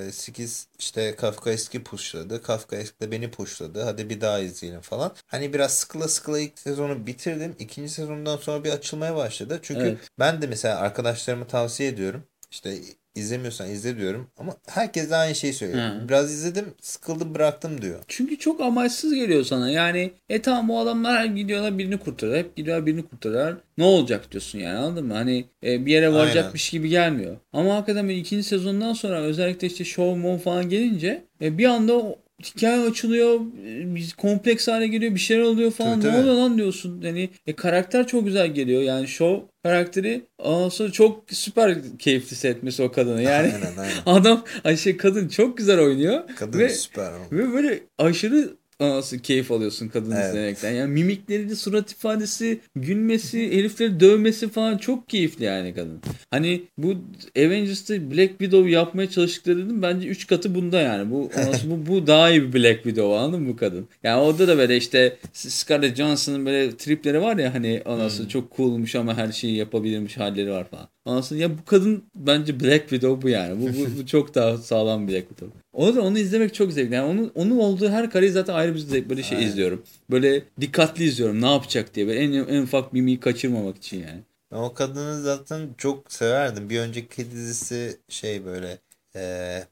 E, Sikiz işte Kafka eski pushladı. Kafka eski de beni pushladı. Hadi bir daha izleyelim falan. Hani biraz sıkıla sıkıla ilk sezonu bitirdim. İkinci sezondan sonra bir açılmaya başladı. Çünkü Evet. ben de mesela arkadaşlarıma tavsiye ediyorum. İşte izlemiyorsan izle diyorum. Ama herkes de aynı şeyi söylüyor. Hı. Biraz izledim sıkıldım bıraktım diyor. Çünkü çok amaçsız geliyor sana. Yani e tamam o adamlar gidiyorlar birini kurtarır. Hep gidiyorlar birini kurtarır. Ne olacak diyorsun yani anladın mı? Hani e, bir yere varacakmış gibi gelmiyor. Ama hakikaten ikinci sezondan sonra özellikle işte Show Mon falan gelince e, bir anda hikaye açılıyor. kompleks hale geliyor. Bir şeyler oluyor falan. Tabii, ne oluyor lan diyorsun. Yani e, karakter çok güzel geliyor. Yani Show karakteri ondan sonra çok süper keyifli setmesi o kadını. Yani Aynen aynen. adam şey kadın çok güzel oynuyor. Kadın Ve- süper. ama. ve böyle aşırı nasıl keyif alıyorsun kadını Evet. izlemekten. Yani mimikleri, surat ifadesi, gülmesi, herifleri dövmesi falan çok keyifli yani kadın. Hani bu Avengers'ta Black Widow yapmaya çalıştıklarının bence 3 katı bunda yani. Bu nasıl bu, bu daha iyi bir Black Widow anladın mı bu kadın? Yani orada da böyle işte Scarlett Johansson'ın böyle tripleri var ya hani anası Hmm. çok coolmuş ama her şeyi yapabilirmiş halleri var falan. Anasını ya bu kadın bence Black Widow bu yani. Bu, bu, bu çok daha sağlam Black Widow. O da onu izlemek çok zevkli. Yani onun, onun olduğu her kareyi zaten ayrı bir zevk böyle şey Aynen. izliyorum. Böyle dikkatli izliyorum ne yapacak diye. Böyle en, en ufak mimiği kaçırmamak için yani. Ben o kadını zaten çok severdim. Bir önceki dizisi şey böyle eee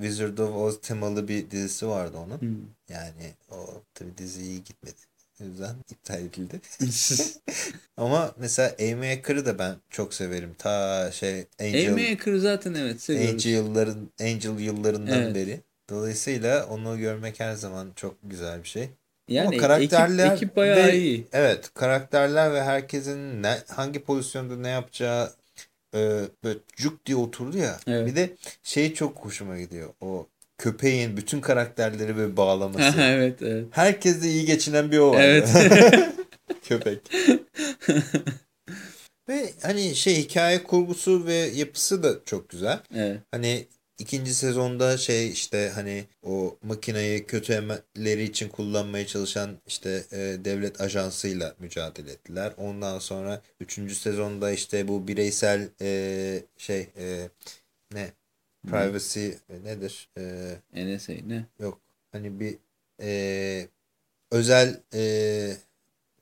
Wizard of Oz temalı bir dizisi vardı onun. Hmm. Yani o tabi dizi iyi gitmedi. O yüzden iptal edildi. Ama mesela Amy Acker'ı da ben çok severim. Ta şey Angel, Amy Acker'ı zaten evet seviyoruz. Angel yılların Angel yıllarından Evet. beri. Dolayısıyla onu görmek her zaman çok güzel bir şey. Yani Ama karakterler ekip, ekip bayağı ve- iyi. Evet, karakterler ve herkesin ne, hangi pozisyonda ne yapacağı e, böyle cuk diye oturdu ya. Evet. Bir de şey çok hoşuma gidiyor. O köpeğin bütün karakterleri böyle bağlaması. evet evet. Herkesle iyi geçinen bir o var. Evet. Köpek. Ve hani şey hikaye kurgusu ve yapısı da çok güzel. evet. Hani ikinci sezonda şey işte hani o makineyi kötü emelleri için kullanmaya çalışan işte e, devlet ajansıyla mücadele ettiler. Ondan sonra üçüncü sezonda işte bu bireysel e, şey e, ne privacy e, nedir? E, NSA ne? yok hani bir e, özel e,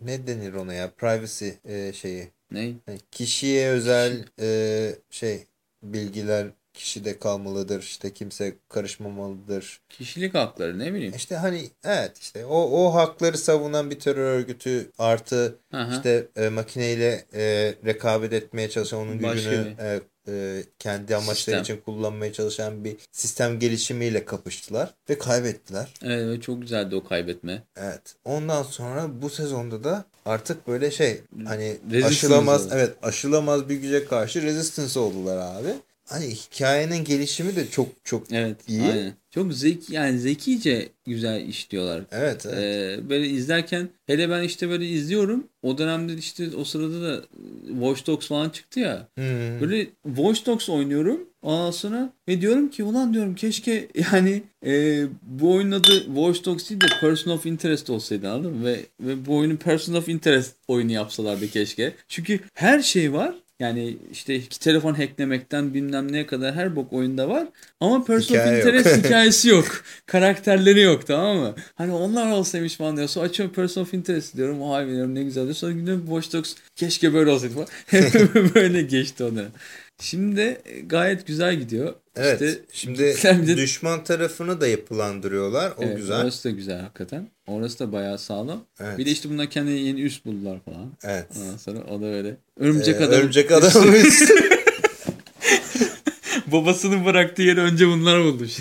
ne denir ona ya privacy e, şeyi Ne? yani kişiye özel e, şey bilgiler kişide kalmalıdır. İşte kimse karışmamalıdır. Kişilik hakları ne bileyim. İşte hani evet işte o o hakları savunan bir terör örgütü artı Aha. işte e, makineyle e, rekabet etmeye çalışan onun Başka gücünü e, e, kendi amaçları Sistem. için kullanmaya çalışan bir sistem gelişimiyle kapıştılar ve kaybettiler. Evet ve çok güzeldi o kaybetme. Evet. Ondan sonra bu sezonda da artık böyle şey hani Resistance aşılamaz oldu. evet aşılamaz bir güce karşı resistance oldular abi. Hani hikayenin gelişimi de çok çok Evet. İyi. Aynen. Çok zeki yani zekice güzel işliyorlar. evet, evet. Ee, böyle izlerken hele ben işte böyle izliyorum. O dönemde işte o sırada da Watch Dogs falan çıktı ya. Hmm. Böyle Watch Dogs oynuyorum. Ondan sonra ve diyorum ki ulan diyorum keşke yani e, bu oyunun adı Watch Dogs değil de Person of Interest olsaydı anladın mı? Ve, ve bu oyunu Person of Interest oyunu yapsalardı keşke. Çünkü her şey var. Yani işte telefon hacklemekten bilmem neye kadar her bok oyunda var. Ama Person Hikaye of yok. Interest hikayesi yok. Karakterleri yok tamam mı? Hani onlar olsaymış falan diyor. Sonra açıyorum Person of Interest diyorum. Vay be diyorum ne güzel diyor. Sonra gidiyorum Watch Dogs keşke böyle olsaydı falan. Hep böyle geçti onu. Şimdi de gayet güzel gidiyor. Evet. İşte Şimdi de- düşman tarafını da yapılandırıyorlar. O Evet, güzel. Orası da güzel hakikaten. Orası da bayağı sağlam. Evet. Bir de işte bunlar kendine yeni üst buldular falan. Evet. Ondan sonra o da öyle. Örümcek Ee, adam. Örümcek adamımız. Babasının bıraktığı yeri önce bunlar bulmuş.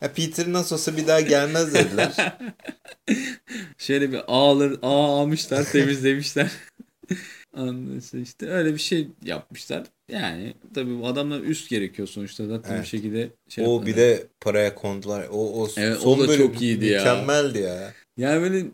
Ha, Peter nasıl olsa bir daha gelmez dediler. Şöyle bir ağlar, ağ almışlar, temizlemişler. Anlıyorsun işte öyle bir şey yapmışlar. Yani tabii bu adamlar üst gerekiyor sonuçta zaten Evet. bir şekilde şey o yapmadan. bir de paraya kondular. O, o Evet, son o da çok iyiydi ya. Mükemmeldi ya. Yani böyle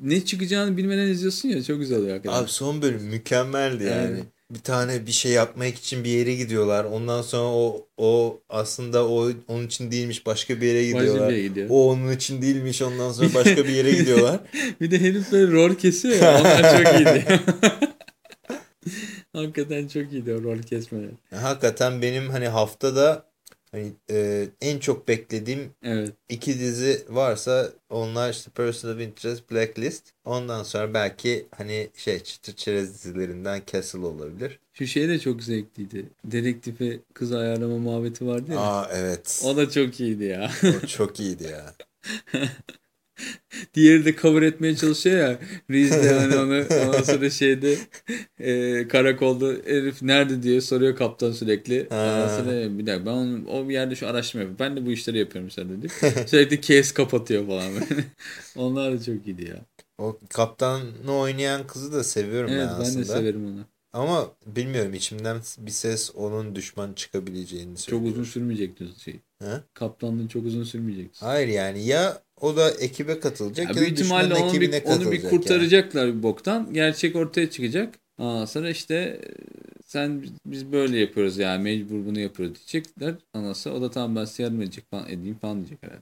ne çıkacağını bilmeden izliyorsun ya çok güzel oluyor hakikaten. Abi son bölüm mükemmeldi yani. Evet. Bir tane bir şey yapmak için bir yere gidiyorlar. Ondan sonra o o aslında o onun için değilmiş başka bir yere Başka gidiyorlar. bir yere gidiyor. O onun için değilmiş ondan sonra başka bir yere gidiyorlar. Bir de herif böyle rol kesiyor ya onlar çok iyiydi. Hakikaten çok iyiydi o rol kesmeler. Hakikaten benim hani haftada hani e, en çok beklediğim Evet. iki dizi varsa onlar işte Person of Interest, Blacklist. Ondan sonra belki hani şey çıtır çerez dizilerinden Castle olabilir. Şu şey de çok zevkliydi. Dedektife kız ayarlama muhabbeti vardı ya. Aa evet. O da çok iyiydi ya. O çok iyiydi ya. Diğeri de cover etmeye çalışıyor ya. Reese de hani onu ondan sonra şeyde e, karakolda herif nerede diye soruyor kaptan sürekli. Ondan sonra bir dakika ben onu, o bir yerde şu araştırma yapıyorum. Ben de bu işleri yapıyorum sen dedi. Sürekli case kapatıyor falan. Onlar da çok iyiydi ya. O kaptanı oynayan kızı da seviyorum Evet ben ben aslında. de severim onu. Ama bilmiyorum içimden bir ses onun düşman çıkabileceğini Çok söylüyor. uzun sürmeyecek diyorsun şey. Ha? Kaptanlığın çok uzun sürmeyecek. Hayır yani ya o da ekibe katılacak Ya ya, büyük ihtimalle onu bir, onu bir katılacak yani. kurtaracaklar bir boktan. Gerçek ortaya çıkacak. Aa, sonra işte e, sen biz böyle yapıyoruz yani mecbur bunu yapıyoruz diyecekler. Anası o da tamam ben size yardım edecek falan edeyim falan diyecek herhalde.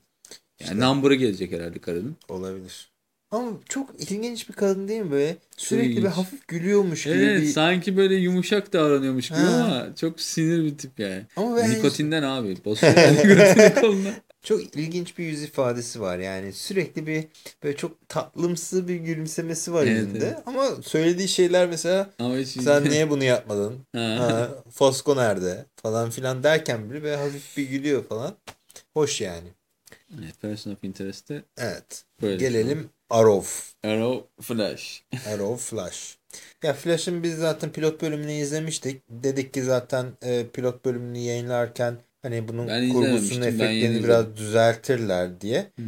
Yani İşte. number'ı gelecek herhalde karının. Olabilir. Ama çok ilginç bir kadın değil mi böyle? Sürekli bir hafif gülüyormuş gibi Evet bir... sanki böyle yumuşak davranıyormuş gibi Ha. ama çok sinir bir tip yani. Ama ben Nikotinden abi. Basıyor nikotini koluna. Çok ilginç bir yüz ifadesi var yani. Sürekli bir böyle çok tatlımsı bir gülümsemesi var Evet, yüzünde. evet. Ama söylediği şeyler mesela Ama sen niye bunu yapmadın? Ha. Ha, Fosco nerede? Falan filan derken bile böyle hafif bir gülüyor falan. Hoş yani. Evet, Person of Interest'te Evet. böyle. Gelelim Arrow. Arrow Flash. Arrow Flash. Ya Flash'ın biz zaten pilot bölümünü izlemiştik. Dedik ki zaten e, pilot bölümünü yayınlarken hani bunun Ben kurgusunu, efektlerini biraz düzeltirler diye. Hı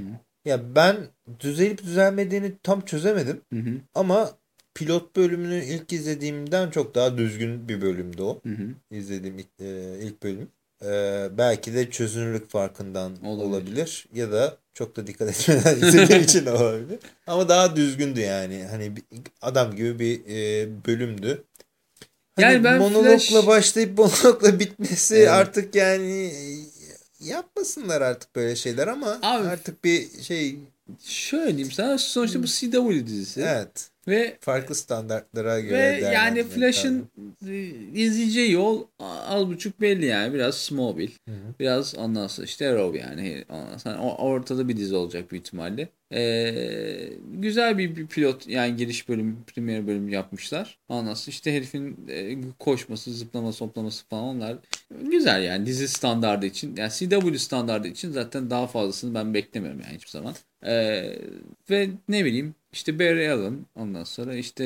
Ya ben düzelip düzelmediğini tam çözemedim. hı. hı. Ama pilot bölümünü ilk izlediğimden çok daha düzgün bir bölümdü o. Hı hı. İzlediğim ilk, e, ilk bölüm. E, belki de çözünürlük farkından Olabilir. olabilir. Ya da çok da dikkat etmeden izlediğim için olabilir. Ama daha düzgündü yani. Hani adam gibi bir e, bölümdü. Hani Yani ben monologla Flash- başlayıp monologla bitmesi Evet. artık yani yapmasınlar artık böyle şeyler ama Abi- artık bir şey Şöyle diyeyim sana sonuçta bu CW dizisi. evet Ve farklı standartlara göre ve yani Flash'ın e, izleyeceği yol az buçuk belli yani. Biraz Smallville. Hı hı. Biraz ondan sonra işte Arrow yani. Sonra ortada bir dizi olacak büyük ihtimalle. Ee, güzel bir, bir pilot yani giriş bölüm, premier bölüm yapmışlar. Ondan sonra işte herifin e, koşması, zıplaması, hoplaması falan onlar güzel yani dizi standardı için. Yani CW standardı için zaten daha fazlasını ben beklemiyorum yani hiçbir zaman. Ee, ve ne bileyim işte Barry Allen ondan sonra işte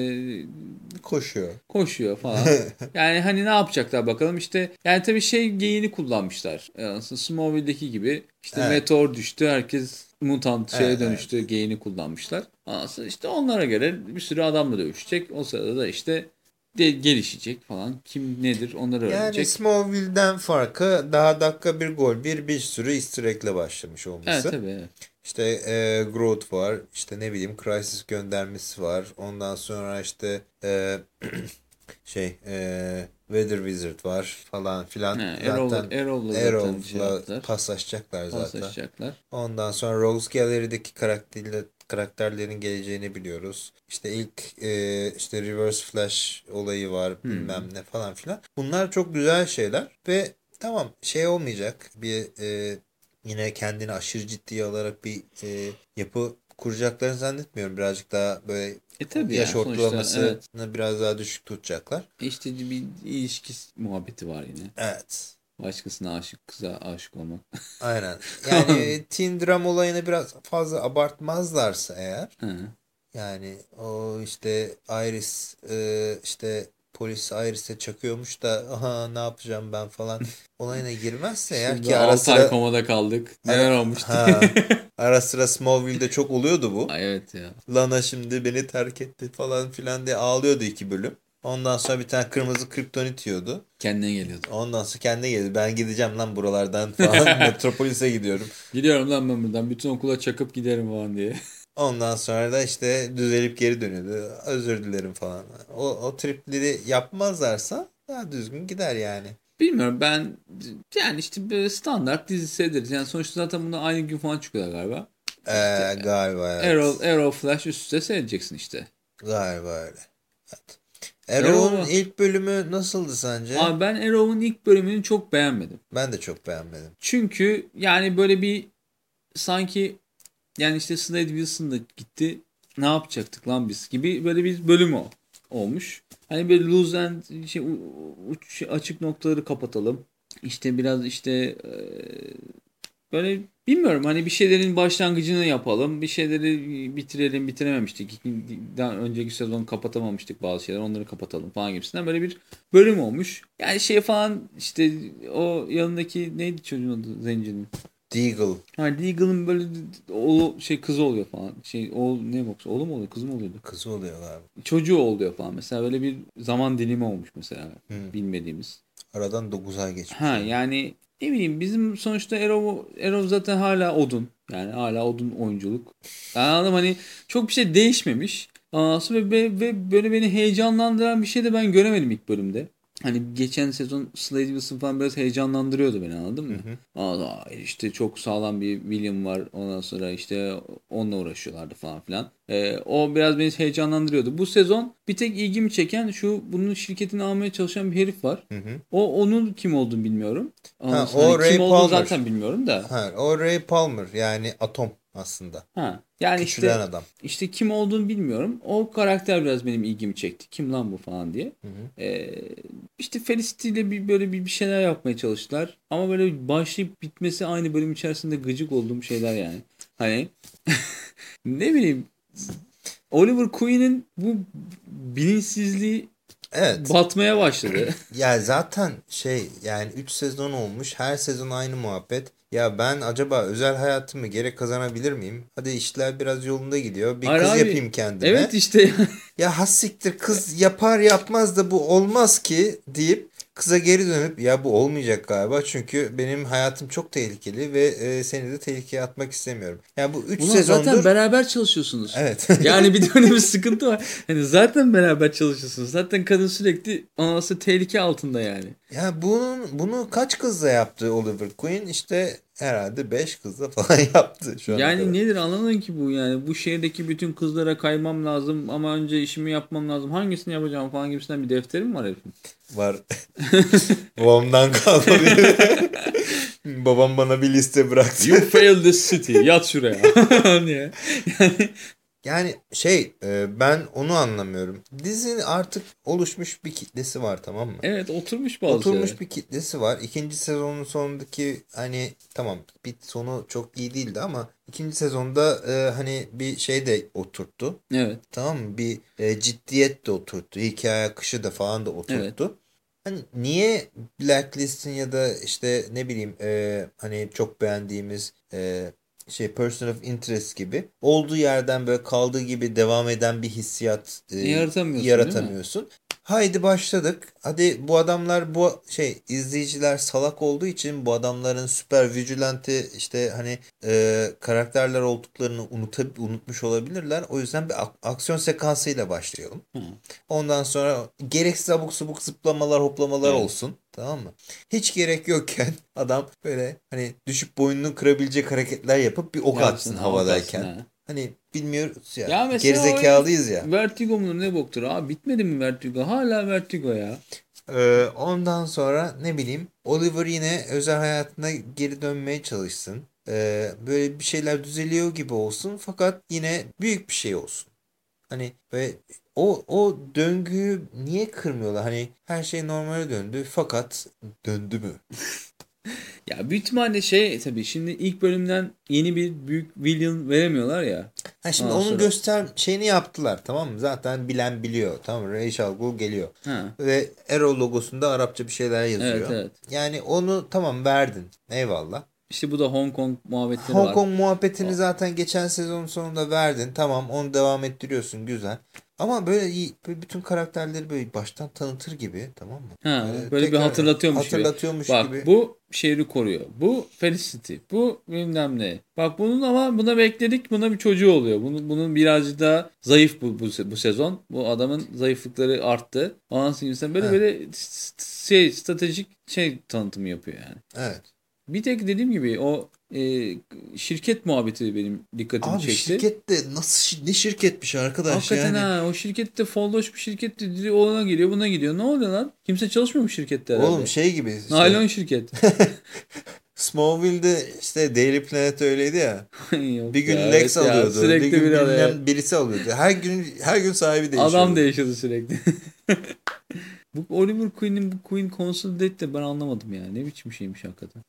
koşuyor. koşuyor falan. Yani hani ne yapacaklar bakalım işte yani tabii şey geyini kullanmışlar. Yani Smallville'deki gibi işte Evet. meteor düştü herkes mutant şeye Evet, dönüştü geyini kullanmışlar. Aslında işte onlara göre bir sürü adamla dövüşecek. O sırada da işte de gelişecek falan. Kim nedir onları Yani öğrenecek. Smallville'den farkı daha dakika bir gol bir bir sürü easter egg'le başlamış Evet olması. tabii. evet. İşte e, Groot var. işte ne bileyim Crisis göndermesi var. Ondan sonra işte e, şey e, Weather Wizard var falan filan. Zaten Arrow'la zaten şey yaptılar. paslaşacaklar zaten. Paslaşacaklar. Ondan sonra Rogues Gallery'deki karakterle, karakterlerin geleceğini biliyoruz. İşte ilk e, işte Reverse Flash olayı var Hmm. bilmem ne falan filan. Bunlar çok güzel şeyler ve tamam şey olmayacak bir e, yine kendini aşırı ciddiye alarak bir e, yapı kuracaklarını zannetmiyorum. Birazcık daha böyle E tabii yaş yani ortalamasını evet. biraz daha düşük tutacaklar. İşte bir ilişki muhabbeti var yine. Evet. Başkasına aşık, kıza aşık olmak. Aynen. Yani teen dram olayını biraz fazla abartmazlarsa eğer Ha. Yani o işte Iris e, işte polis Iris'e çakıyormuş da aha ne yapacağım ben falan olayına girmezse eğer ki ara 6 ay sıra komada kaldık. Neler olmuştu? ha, ara sıra Smallville'de çok oluyordu bu. Evet ya. Lana şimdi beni terk etti falan filan diye ağlıyordu iki bölüm. Ondan sonra bir tane kırmızı kriptonit yiyordu. Kendine geliyordu. Ondan sonra kendine geldi. Ben gideceğim lan buralardan falan. Metropolis'e gidiyorum. Gidiyorum lan ben buradan. Bütün okula çakıp giderim falan diye. Ondan sonra da işte düzelip geri dönüyordu. Özür dilerim falan. O, o tripleri yapmazlarsa daha düzgün gider yani. Bilmiyorum ben yani işte böyle standart dizi. Yani sonuçta zaten bunda aynı gün falan çıkıyorlar galiba. Ee, galiba evet. Arrow, Arrow Flash üst üste seyredeceksin işte. Galiba öyle. Evet. Arrow'un Arrow- ilk bölümü nasıldı sence? Abi ben Arrow'un ilk bölümünü çok beğenmedim. Ben de çok beğenmedim. Çünkü yani böyle bir sanki yani işte Slade Wilson da gitti. Ne yapacaktık lan biz gibi böyle bir bölüm o olmuş. Hani böyle loose end şey, uç, açık noktaları kapatalım. İşte biraz işte e, böyle bilmiyorum hani bir şeylerin başlangıcını yapalım. Bir şeyleri bitirelim bitirememiştik. Daha önceki sezon kapatamamıştık bazı şeyler onları kapatalım falan gibisinden böyle bir bölüm olmuş. Yani şey falan işte o yanındaki neydi çocuğun adı zencinin? Deagle. Ha Deagle'ın böyle oğlu şey kızı oluyor falan. Şey oğul ne boksa oğlu mu oluyor kızı mı oluyordu? Kızı oluyor galiba. Çocuğu oluyor falan mesela böyle bir zaman dilimi olmuş mesela Hı. bilmediğimiz. Aradan 9 ay geçmiş. Ha yani ne bileyim bizim sonuçta Arrow, Arrow zaten hala odun. Yani hala odun oyunculuk. Ben anladım hani çok bir şey değişmemiş. Ondan sonra ve, ve böyle beni heyecanlandıran bir şey de ben göremedim ilk bölümde. Hani geçen sezon Slade Wilson falan biraz heyecanlandırıyordu beni anladın mı? Aa, işte çok sağlam bir William var. Ondan sonra işte onunla uğraşıyorlardı falan filan. Ee, o biraz beni heyecanlandırıyordu. Bu sezon bir tek ilgimi çeken şu bunun şirketini almaya çalışan bir herif var. Hı hı. O onun kim olduğunu bilmiyorum. Ondan Ha, o hani Ray kim olduğunu Palmer. zaten bilmiyorum da. Ha, o Ray Palmer yani Atom aslında. Ha. Yani Küçülen işte adam. işte kim olduğunu bilmiyorum. O karakter biraz benim ilgimi çekti. Kim lan bu falan diye. Hı hı. Ee, işte Felicity ile bir böyle bir, bir şeyler yapmaya çalıştılar. Ama böyle başlayıp bitmesi aynı bölüm içerisinde gıcık olduğum şeyler yani. Hani ne bileyim Oliver Queen'in bu bilinçsizliği Evet. batmaya başladı. Ya zaten şey yani 3 sezon olmuş. Her sezon aynı muhabbet. Ya ben acaba özel hayatımı geri kazanabilir miyim? Hadi işler biraz yolunda gidiyor. Bir Hayır kız abi, yapayım kendime. evet işte Ya hassiktir kız yapar yapmaz da bu olmaz ki deyip kıza geri dönüp ya bu olmayacak galiba çünkü benim hayatım çok tehlikeli ve e, seni de tehlikeye atmak istemiyorum. Ya bu 3 Ulan sezondur zaten beraber çalışıyorsunuz. Evet. Yani bir de öyle bir sıkıntı var. Hani zaten beraber çalışıyorsunuz. Zaten kadın sürekli anası tehlike altında yani. ya bunun bunu kaç kızla yaptı Oliver Queen? İşte herhalde 5 kızla falan yaptı şu Yani kadar. nedir anlamadım ki bu yani. Bu şehirdeki bütün kızlara kaymam lazım ama önce işimi yapmam lazım. Hangisini yapacağım falan gibisinden bir defterim var herifin. Var. Babamdan kalma. Babam bana bir liste bıraktı. You failed this city. Yat şuraya. Niye? Yani Yani şey e, ben onu anlamıyorum. Dizinin artık oluşmuş bir kitlesi var tamam mı? evet oturmuş bazı Oturmuş şeyler. bir kitlesi var. İkinci sezonun sonundaki hani tamam bir sonu çok iyi değildi ama ikinci sezonda e, hani bir şey de oturttu. Evet. Tamam mı? Bir e, ciddiyet de oturttu. Hikaye akışı da falan da oturttu. Hani niye Blacklist'in ya da işte ne bileyim e, hani çok beğendiğimiz e, şey Person of Interest gibi olduğu yerden böyle kaldığı gibi devam eden bir hissiyat e, Yaratamıyorsun, yaratamıyorsun. Haydi başladık. Hadi bu adamlar bu şey izleyiciler salak olduğu için bu adamların süper vigilante işte hani e, karakterler olduklarını unutab unutmuş olabilirler. O yüzden bir ak- aksiyon sekansıyla başlayalım. Hı. Ondan sonra gereksiz abuk subuk zıplamalar hoplamalar Evet. olsun. Tamam mı? Hiç gerek yokken adam böyle hani düşüp boynunu kırabilecek hareketler yapıp bir ok Yapsın, atsın havadayken. ha. Hani bilmiyoruz ya. Ya Gerizekalıyız ya. Vertigo mu ne boktur abi bitmedi mi Vertigo? Hala Vertigo ya. Ee, ondan sonra ne bileyim Oliver yine özel hayatına geri dönmeye çalışsın. Ee, böyle bir şeyler düzeliyor gibi olsun fakat yine büyük bir şey olsun. Hani ve o o döngüyü niye kırmıyorlar? Hani her şey normale döndü fakat döndü mü? Ya büyük ihtimalle şey tabii şimdi ilk bölümden yeni bir büyük villain veremiyorlar ya. Ha şimdi onun sonra- göster şeyini yaptılar tamam mı? Zaten bilen biliyor tamam mı? Ra's al Ghul geliyor. Ha. Ve Arrow logosunda Arapça bir şeyler yazıyor. Evet evet. Yani onu tamam verdin. Eyvallah. İşte bu da Hong Kong muhabbetleri Hong var. Kong muhabbetini zaten geçen sezonun sonunda verdin. Tamam onu devam ettiriyorsun güzel. Ama böyle iyi, böyle bütün karakterleri böyle baştan tanıtır gibi tamam mı? Ha, Ee, böyle bir tekrar hatırlatıyormuş gibi. hatırlatıyormuş Bak gibi. bu şehri koruyor. Bu Felicity. Bu bilmem ne. Bak bunun ama buna bekledik. Buna bir çocuğu oluyor. Bunun, bunun birazcık daha zayıf bu, bu, bu sezon. Bu adamın zayıflıkları arttı. Ondan sonra böyle Evet. böyle şey stratejik şey tanıtımı yapıyor yani. Evet. Bir tek dediğim gibi o e, şirket muhabbeti benim dikkatimi Abi çekti. şirkette nasıl ne şirketmiş arkadaş Hakikaten yani. ha o şirkette folloş bir şirketti. Biri Ona geliyor buna gidiyor. Ne oluyor lan? Kimse çalışmıyor mu şirkette herhalde? Oğlum şey gibi işte, Naylon şirket. Smallville'de işte Daily Planet öyleydi ya. Bir gün ya, Lex evet ya, alıyordu. sürekli bir gün bilmem birisi alıyordu. Her gün her gün sahibi değişiyordu. Adam değişiyordu sürekli. bu Oliver Queen'in bu Queen Consolidate de ben anlamadım yani. Ne biçim şeymiş hakikaten.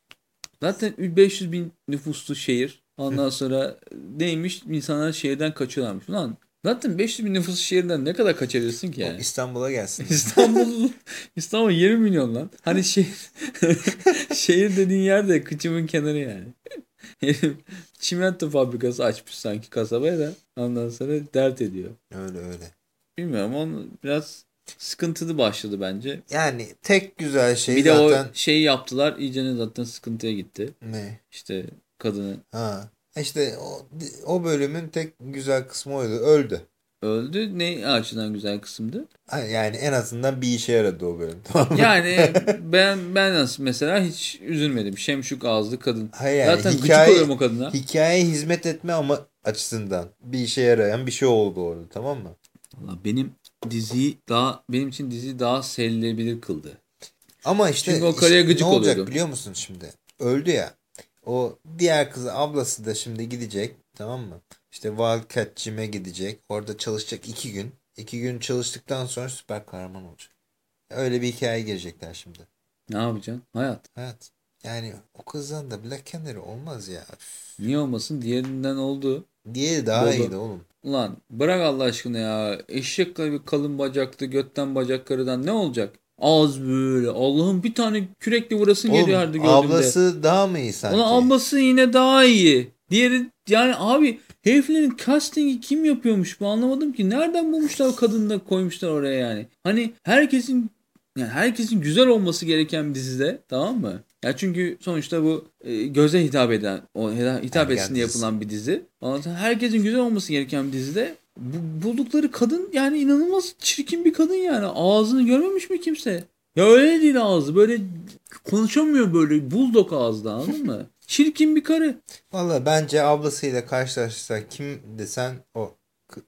Zaten 500 bin nüfuslu şehir. Ondan sonra neymiş? İnsanlar şehirden kaçıyorlarmış. Ulan zaten 500 bin nüfuslu şehirden ne kadar kaçabilirsin ki yani? İstanbul'a gelsin. İstanbul İstanbul 20 milyon lan. Hani şehir şehir dediğin yerde kıçımın kenarı yani. Çimento fabrikası açmış sanki kasabaya da ondan sonra dert ediyor. öyle öyle. Bilmiyorum onu biraz sıkıntılı başladı bence. Yani tek güzel şey bir de zaten o şeyi yaptılar iyice zaten sıkıntıya gitti. ne? İşte kadını Ha. İşte o, o bölümün tek güzel kısmı oydu. Öldü. öldü. Ne açıdan güzel kısımdı? Yani en azından bir işe yaradı o bölüm. Tamam? Yani ben ben nasıl mesela hiç üzülmedim. Şemşuk ağızlı kadın. Hayır yani Zaten gıcık hikaye, oluyorum o kadına. hikayeye hizmet etme ama açısından bir işe yarayan bir şey oldu orada tamam mı? Valla benim diziyi daha benim için diziyi daha sevilebilir kıldı. Ama işte, Çünkü o karıya işte gıcık ne olacak oluyordum. biliyor musun şimdi? Öldü ya. O diğer kızı ablası da şimdi gidecek tamam mı? İşte Wildcat Gym'e gidecek. Orada çalışacak iki gün. İki gün çalıştıktan sonra süper kahraman olacak. Öyle bir hikaye girecekler şimdi. Ne yapacaksın? Hayat. Evet. Yani o kızdan da Black Canary olmaz ya. Niye olmasın? Diğerinden oldu. Diğeri daha Baba. iyiydi oğlum. Ulan bırak Allah aşkına ya. Eşek gibi kalın bacaklı götten bacak karıdan ne olacak? Ağız böyle. Allah'ım bir tane kürekle vurasın Oğlum geliyor her gördüğümde. ablası daha mı iyi sanki? Ulan ablası yine daha iyi. Diğeri yani abi heriflerin castingi kim yapıyormuş bu anlamadım ki. Nereden bulmuşlar kadını da koymuşlar oraya yani. Hani herkesin yani herkesin güzel olması gereken bir dizide tamam mı? Ya çünkü sonuçta bu e, göze hitap eden, o hita- hitap Ergen etsin dizisi. yapılan bir dizi. Sonra herkesin güzel olması gereken bir dizide bu, buldukları kadın yani inanılmaz çirkin bir kadın yani. Ağzını görmemiş mi kimse? Ya öyle değil ağzı böyle konuşamıyor böyle bulldog ağızda anladın mı? Çirkin bir karı. Valla bence ablasıyla karşılaştırsan kim desen o.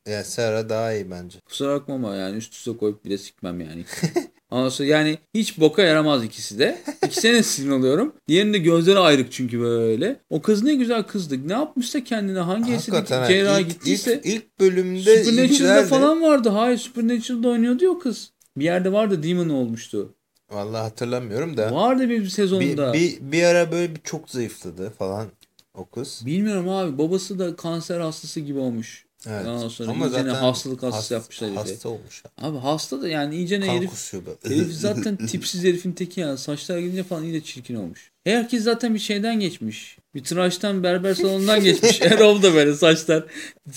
Yani Sarah daha iyi bence. Kusura bakma ama yani üst üste koyup bile sikmem yani. Sonra yani hiç boka yaramaz ikisi de. İkisine de sinir oluyorum. Diğerinin de gözleri ayrık çünkü böyle. O kız ne güzel kızdı. Ne yapmışsa kendine hangi ha, cerraha gittiyse. ilk, ilk bölümde Supernatural'da falan vardı. Hayır Supernatural'da oynuyordu ya kız. Bir yerde vardı Demon olmuştu. Vallahi hatırlamıyorum da. Vardı bir Bir, sezonda. bir, bir ara böyle bir çok zayıfladı falan o kız. Bilmiyorum abi babası da kanser hastası gibi olmuş. Evet. Ondan sonra Ama iyicene zaten hastalık hastası hasta, yapmışlar herife. Hasta olmuş. Abi hasta da yani iyicene Kan herif. Herif zaten tipsiz herifin teki yani. Saçlar gidince falan iyice çirkin olmuş. Herkes zaten bir şeyden geçmiş. Bir tıraştan berber salonundan geçmiş. Erol da böyle saçlar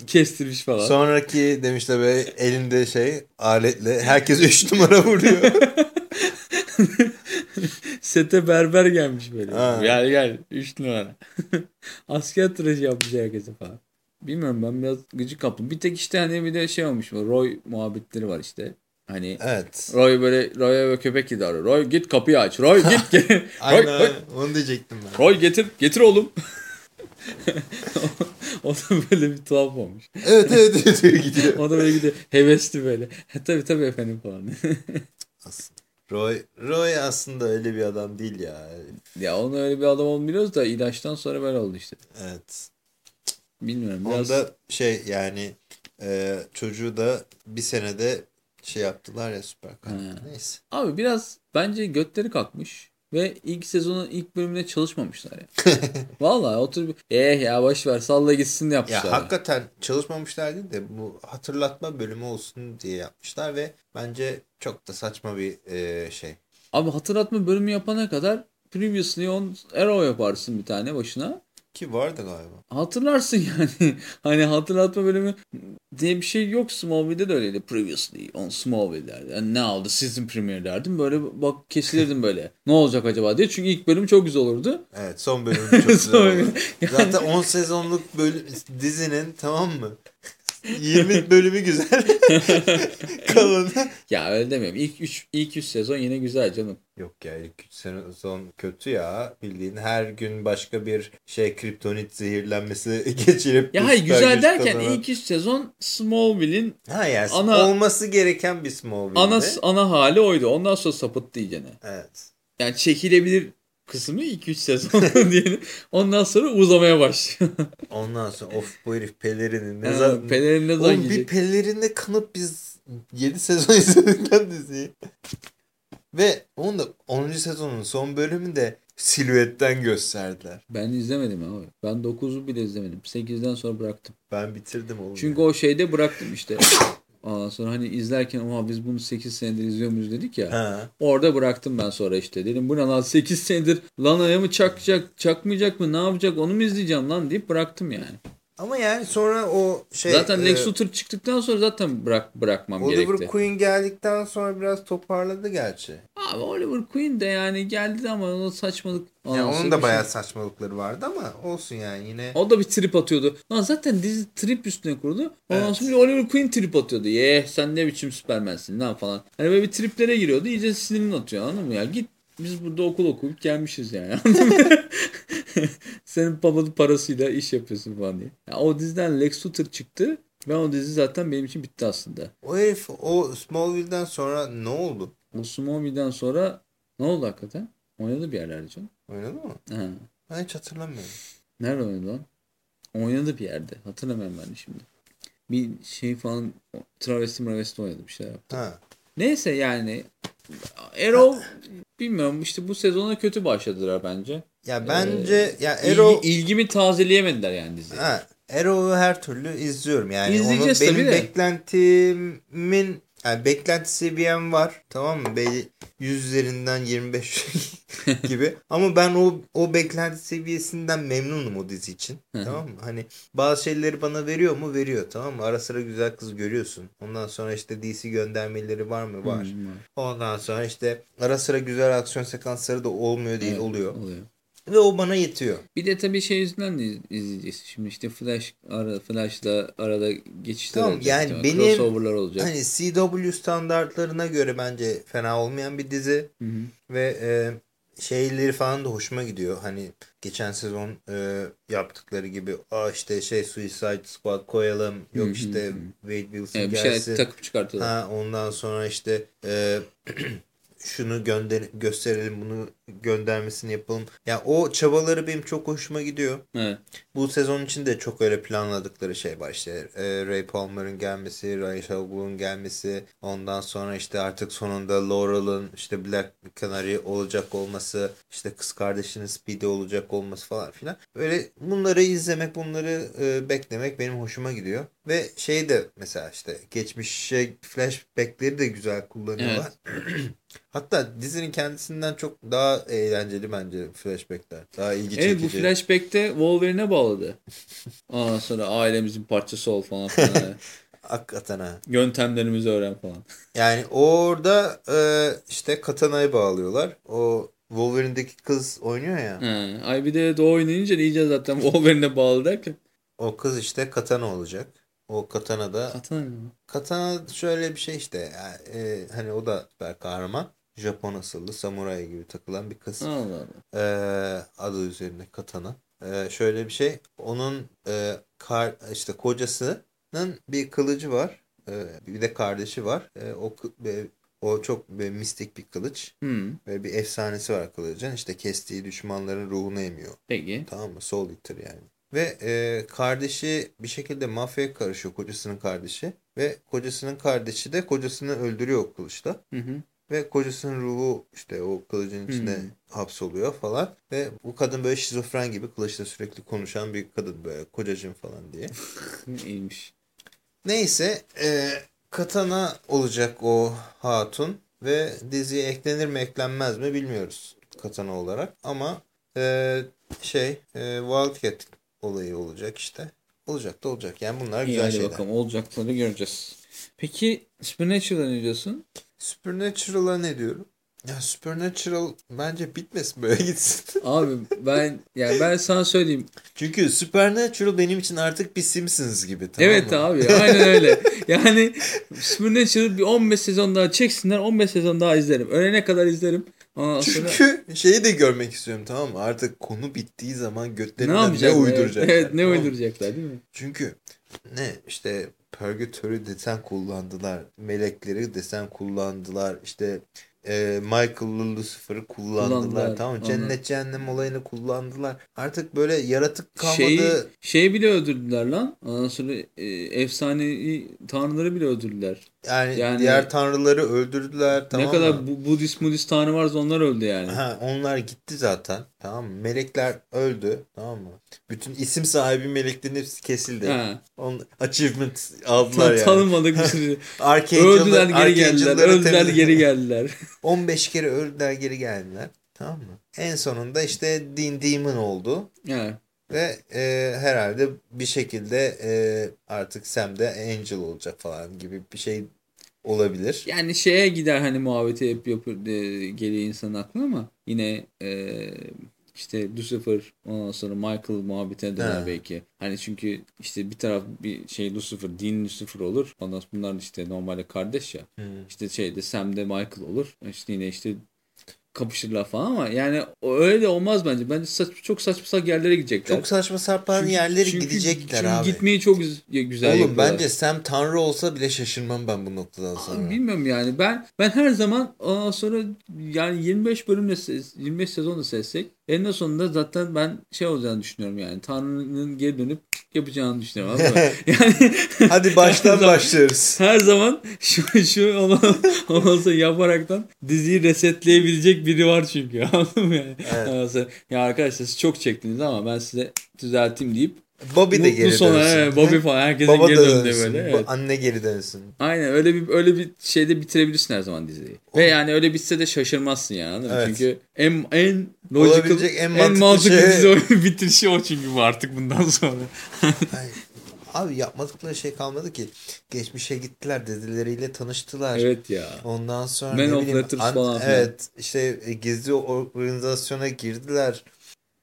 kestirmiş falan. Sonraki demişler böyle elinde şey aletle herkes 3 numara vuruyor. Sete berber gelmiş böyle. Ha. Gel gel 3 numara. Asker tıraşı yapmış herkese falan. Bilmiyorum ben biraz gıcık kaptım. Bir tek işte hani bir de şey olmuş. Roy muhabbetleri var işte. Hani evet. Roy böyle Roy'a böyle köpek davranıyor. Roy git kapıyı aç. Roy git. Roy, Aynen Roy, onu diyecektim ben. Roy getir getir oğlum. o da böyle bir tuhaf olmuş. Evet evet evet gidiyor. O da böyle gidiyor hevesli böyle. tabii tabii efendim falan. Aslında. Roy, Roy aslında öyle bir adam değil ya. ya onun öyle bir adam biliyoruz da ilaçtan sonra böyle oldu işte. Evet. Bilmiyorum biraz. Onda şey yani e, çocuğu da bir senede şey yaptılar ya süper kahraman. Neyse. Abi biraz bence götleri kalkmış. Ve ilk sezonun ilk bölümüne çalışmamışlar ya. Vallahi oturup eh ya boş ver salla gitsin yapmışlar. Ya hakikaten çalışmamışlar değil de bu hatırlatma bölümü olsun diye yapmışlar ve bence çok da saçma bir e, şey. Abi hatırlatma bölümü yapana kadar Previously on Arrow yaparsın bir tane başına. Ki vardı galiba. Hatırlarsın yani. Hani hatırlatma bölümü diye bir şey yok. Smallville'de de öyleydi. Previously on Smallville derdi. And now the season premiere derdim. Böyle bak kesilirdim böyle. ne olacak acaba diye. Çünkü ilk bölüm çok güzel olurdu. Evet son bölüm çok güzel bölüm. Zaten 10 sezonluk bölüm, dizinin tamam mı? 20 bölümü güzel. Kalanı. Ya öyle demiyorum. İlk 3 ilk üç sezon yine güzel canım. Yok ya ilk 3 sezon kötü ya. Bildiğin her gün başka bir şey kriptonit zehirlenmesi geçirip. Ya hayır güzel derken kazanan- ilk 3 sezon Smallville'in Ha yani ana- olması gereken bir Smallville'de. ana ana hali oydu. Ondan sonra sapıttı iyicene. Evet. Yani çekilebilir kısmı 2-3 sezon diyelim. Ondan sonra uzamaya başlıyor. Ondan sonra of bu herif pelerini ne zaman... Pelerin ne zaman Oğlum bir giyecek? pelerinle kanıp biz 7 sezon izledik lan diziyi. Ve onu da 10. sezonun son bölümünde silüetten gösterdiler. Ben izlemedim abi. Ben 9'u bile izlemedim. 8'den sonra bıraktım. Ben bitirdim oğlum. Çünkü o şeyde bıraktım işte. Ondan sonra hani izlerken oha biz bunu 8 senedir izliyor muyuz dedik ya. Ha. Orada bıraktım ben sonra işte. Dedim bu ne lan 8 senedir Lana'ya mı çakacak çakmayacak mı ne yapacak onu mu izleyeceğim lan deyip bıraktım yani. Ama yani sonra o şey... zaten e, Lex Luthor çıktıktan sonra zaten bırak bırakmam Oliver gerekti. Queen geldikten sonra biraz toparladı gerçi. Abi Oliver Queen de yani geldi ama o saçmalık. Yani Ondan sonra onun da şey- bayağı saçmalıkları vardı ama olsun yani yine. O da bir trip atıyordu. Lan zaten dizi trip üstüne kurdu. Ondan Evet. sonra Oliver Queen trip atıyordu. Ye sen ne biçim süpermensin lan falan. Hani böyle bir triplere giriyordu. İyice sinirini atıyor anladın mı ya? Git biz burada okul okuyup gelmişiz yani. Senin babanın parasıyla iş yapıyorsun falan diye. Ya o diziden Lex Luthor çıktı. Ve o dizi zaten benim için bitti aslında. O herif o Smallville'den sonra ne oldu? O Smallville'den sonra ne oldu hakikaten? Oynadı bir yerlerde canım. Oynadı mı? Ha. Ben hiç hatırlamıyorum. Nerede oynadı lan? Oynadı bir yerde. Hatırlamıyorum ben şimdi. Bir şey falan travesti mravesti oynadı bir şey yaptı. Ha. Neyse yani Arrow bilmiyorum işte bu sezona kötü başladılar bence. Ya bence ya İlgi, Arrow ilgimi tazeleyemediler yani diziye. ha, Arrow'u her türlü izliyorum. Yani onu İzleyeceğiz benim tabii de. beklentimin yani beklenti seviyem var. Tamam mı? Belli 100 üzerinden 25 gibi. Ama ben o o beklenti seviyesinden memnunum o dizi için. Tamam mı? Hani bazı şeyleri bana veriyor mu? Veriyor. Tamam mı? Ara sıra güzel kız görüyorsun. Ondan sonra işte DC göndermeleri var mı? Var. Var. Ondan sonra işte ara sıra güzel aksiyon sekansları da olmuyor değil Evet, oluyor. oluyor. Ve o bana yetiyor. Bir de tabii şey yüzünden de iz- izleyeceğiz. Şimdi işte Flash ara, Flash'la arada geçişler Tamam, olacak. yani işte, benim- crossover'lar olacak. Hani CW standartlarına göre bence fena olmayan bir dizi. Hı hı. Ve e, şeyleri falan da hoşuma gidiyor. Hani geçen sezon e, yaptıkları gibi Aa işte şey Suicide Squad koyalım. Yok hı işte hı. Wade Wilson Evet, bir şey gelsin. takıp çıkartıyorlar. Ha, ondan sonra işte e, şunu gönder gösterelim bunu göndermesini yapalım. Ya o çabaları benim çok hoşuma gidiyor. Evet. Bu sezon için de çok öyle planladıkları şey var işte e, Ray Palmer'ın gelmesi, Rachel Wood'un gelmesi, ondan sonra işte artık sonunda Laurel'ın işte Black Canary olacak olması, işte kız kardeşinin Speedy olacak olması falan filan. Böyle bunları izlemek, bunları e, beklemek benim hoşuma gidiyor. Ve şey de mesela işte geçmişe flashbackleri de güzel kullanıyorlar. Hatta dizinin kendisinden çok daha eğlenceli bence flashbackler. Daha ilgi Evet bu çekici. flashback'te Wolverine'e bağladı. Ondan sonra ailemizin parçası ol falan filan. Hakikaten ha. Yöntemlerimizi öğren falan. Yani orada e, işte Katana'yı bağlıyorlar. O Wolverine'deki kız oynuyor ya. He. Ay bir de Doğu oynayınca iyice zaten Wolverine'e bağlı derken. O kız işte Katana olacak. O Katana da Katana mı? Katana şöyle bir şey işte. Yani, e, hani o da süper kahraman. Japon asıllı samuray gibi takılan bir kız. Allah Allah. E, adı üzerinde Katana. E, şöyle bir şey. Onun e, kar, işte kocasının bir kılıcı var. E, bir de kardeşi var. E, o e, o çok bir mistik bir kılıç. Hmm. Ve bir efsanesi var kılıcın. İşte kestiği düşmanların ruhunu emiyor. Peki. Tamam mı? Soul Eater yani. Ve e, kardeşi bir şekilde mafyaya karışıyor kocasının kardeşi. Ve kocasının kardeşi de kocasını öldürüyor o kılıçla. Hı hı. Ve kocasının ruhu işte o kılıcın içinde Hmm. hapsoluyor falan. Ve bu kadın böyle şizofren gibi kılıçla sürekli konuşan bir kadın böyle kocacığım falan diye. İyiymiş. Neyse e, Katana olacak o hatun ve diziye eklenir mi eklenmez mi bilmiyoruz Katana olarak ama e, şey e, Wildcat olayı olacak işte. Olacak da olacak. Yani bunlar güzel hadi şeyler. bakalım olacakları göreceğiz. Peki Supernatural'a ne diyorsun? Supernatural'a ne diyorum? Ya Supernatural bence bitmesin böyle gitsin. Abi ben yani ben sana söyleyeyim. Çünkü Supernatural benim için artık bir Simpsons gibi tamam evet mı? abi aynen öyle. Yani Supernatural bir 15 sezon daha çeksinler 15 sezon daha izlerim. Ölene kadar izlerim. Ondan sonra Çünkü şeyi de görmek istiyorum tamam mı? Artık konu bittiği zaman ne götlerinden ne, yapacaklar? uyduracaklar. Evet ne tamam uyduracaklar değil mi? Çünkü ne işte Purgatory desen kullandılar. Melekleri desen kullandılar. İşte e, Michael Lucifer'ı kullandılar. Kullandılar, Tamam Cennet cehennem olayını kullandılar. Artık böyle yaratık kalmadı. Şeyi, şeyi bile öldürdüler lan. Ondan sonra e, efsanevi tanrıları bile öldürdüler. Yani, yani- diğer tanrıları öldürdüler. Tamam ne kadar mı? bu, Budist Budist tanrı varsa onlar öldü yani. Ha, onlar gitti zaten. Tamam mı? Melekler öldü. Tamam mı? Bütün isim sahibi meleklerin hepsi kesildi. Ha. On, achievement aldılar yani. Tanımadık bir sürü. Öldüler geri geldiler. Öldüler geri geldiler. 15 kere öldüler geri geldiler. Tamam mı? En sonunda işte Dean Demon oldu. yani. Ve e, herhalde bir şekilde e, artık Sam de Angel olacak falan gibi bir şey olabilir. Yani şeye gider hani muhabbeti hep yapır e, geliyor insanın aklına ama yine e, işte Lucifer ondan sonra Michael muhabbetine döner Ha. belki. Hani çünkü işte bir taraf bir şey Lucifer, Dean Lucifer olur. Ondan sonra bunlar işte normalde kardeş ya. Hmm. İşte şeyde Sam de Michael olur. İşte yine işte kapışırlar falan ama yani öyle de olmaz bence. Bence saç, çok saçma sapan yerlere gidecekler. Çok saçma sapan Çünkü- yerlere çünkü- gidecekler çünkü abi. gitmeyi çok güz- güzel Oğlum yapıyorlar. bence Sam Tanrı olsa bile şaşırmam ben bu noktadan sonra. Abi bilmiyorum yani ben ben her zaman sonra yani 25 bölümle ses- 25 sezonda seçsek en sonunda zaten ben şey olacağını düşünüyorum yani Tanrı'nın geri dönüp yapacağını düşünüyorum? Yani Hadi baştan her zaman- başlıyoruz. Her zaman şu şu sonra yaparaktan diziyi resetleyebilecek biri var çünkü anladın mı yani? Evet. Ya arkadaşlar siz çok çektiniz ama ben size düzelteyim deyip Bobby de geri sona dönsün. evet, Bobby falan herkesin Baba geri da döndü dönsün. böyle. evet. Anne geri dönsün. Aynen öyle bir öyle bir şeyde bitirebilirsin her zaman diziyi. Ve yani öyle bitse de şaşırmazsın yani? Evet. Çünkü en en logical, Olabilecek en en mantıklı mantıklı şey- dizi o- bitirişi o çünkü bu artık bundan sonra. Abi yapmadıkları şey kalmadı ki. Geçmişe gittiler dedileriyle tanıştılar. evet ya. Ondan sonra Man ne of bileyim, Letters falan. Evet işte e, gizli organizasyona girdiler.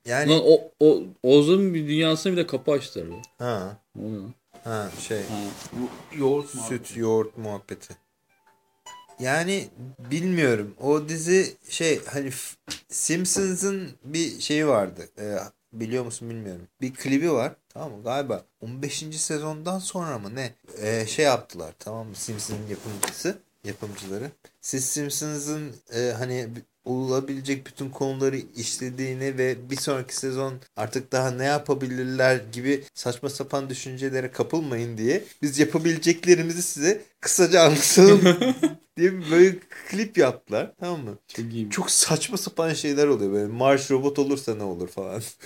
Yani Lan o, o Oz'un bir dünyasına bir de kapı açtılar. be. ha Ne oluyor lan? ha şey Ha, bu yoğurt süt yoğurt muhabbeti. Yani bilmiyorum. O dizi şey hani F- Simpsons'ın bir şeyi vardı. Ee, biliyor musun bilmiyorum. Bir klibi var. Tamam mı? Galiba 15. sezondan sonra mı ne? Ee, şey yaptılar. Tamam mı? Simpsons'ın yapımcısı, yapımcıları. Siz Simpsons'ın e, hani olabilecek bütün konuları işlediğini ve bir sonraki sezon artık daha ne yapabilirler gibi saçma sapan düşüncelere kapılmayın diye biz yapabileceklerimizi size kısaca anlatalım diye bir böyle klip yaptılar. Tamam mı? Çok iyi. Çok saçma sapan şeyler oluyor böyle. Mars robot olursa ne olur falan.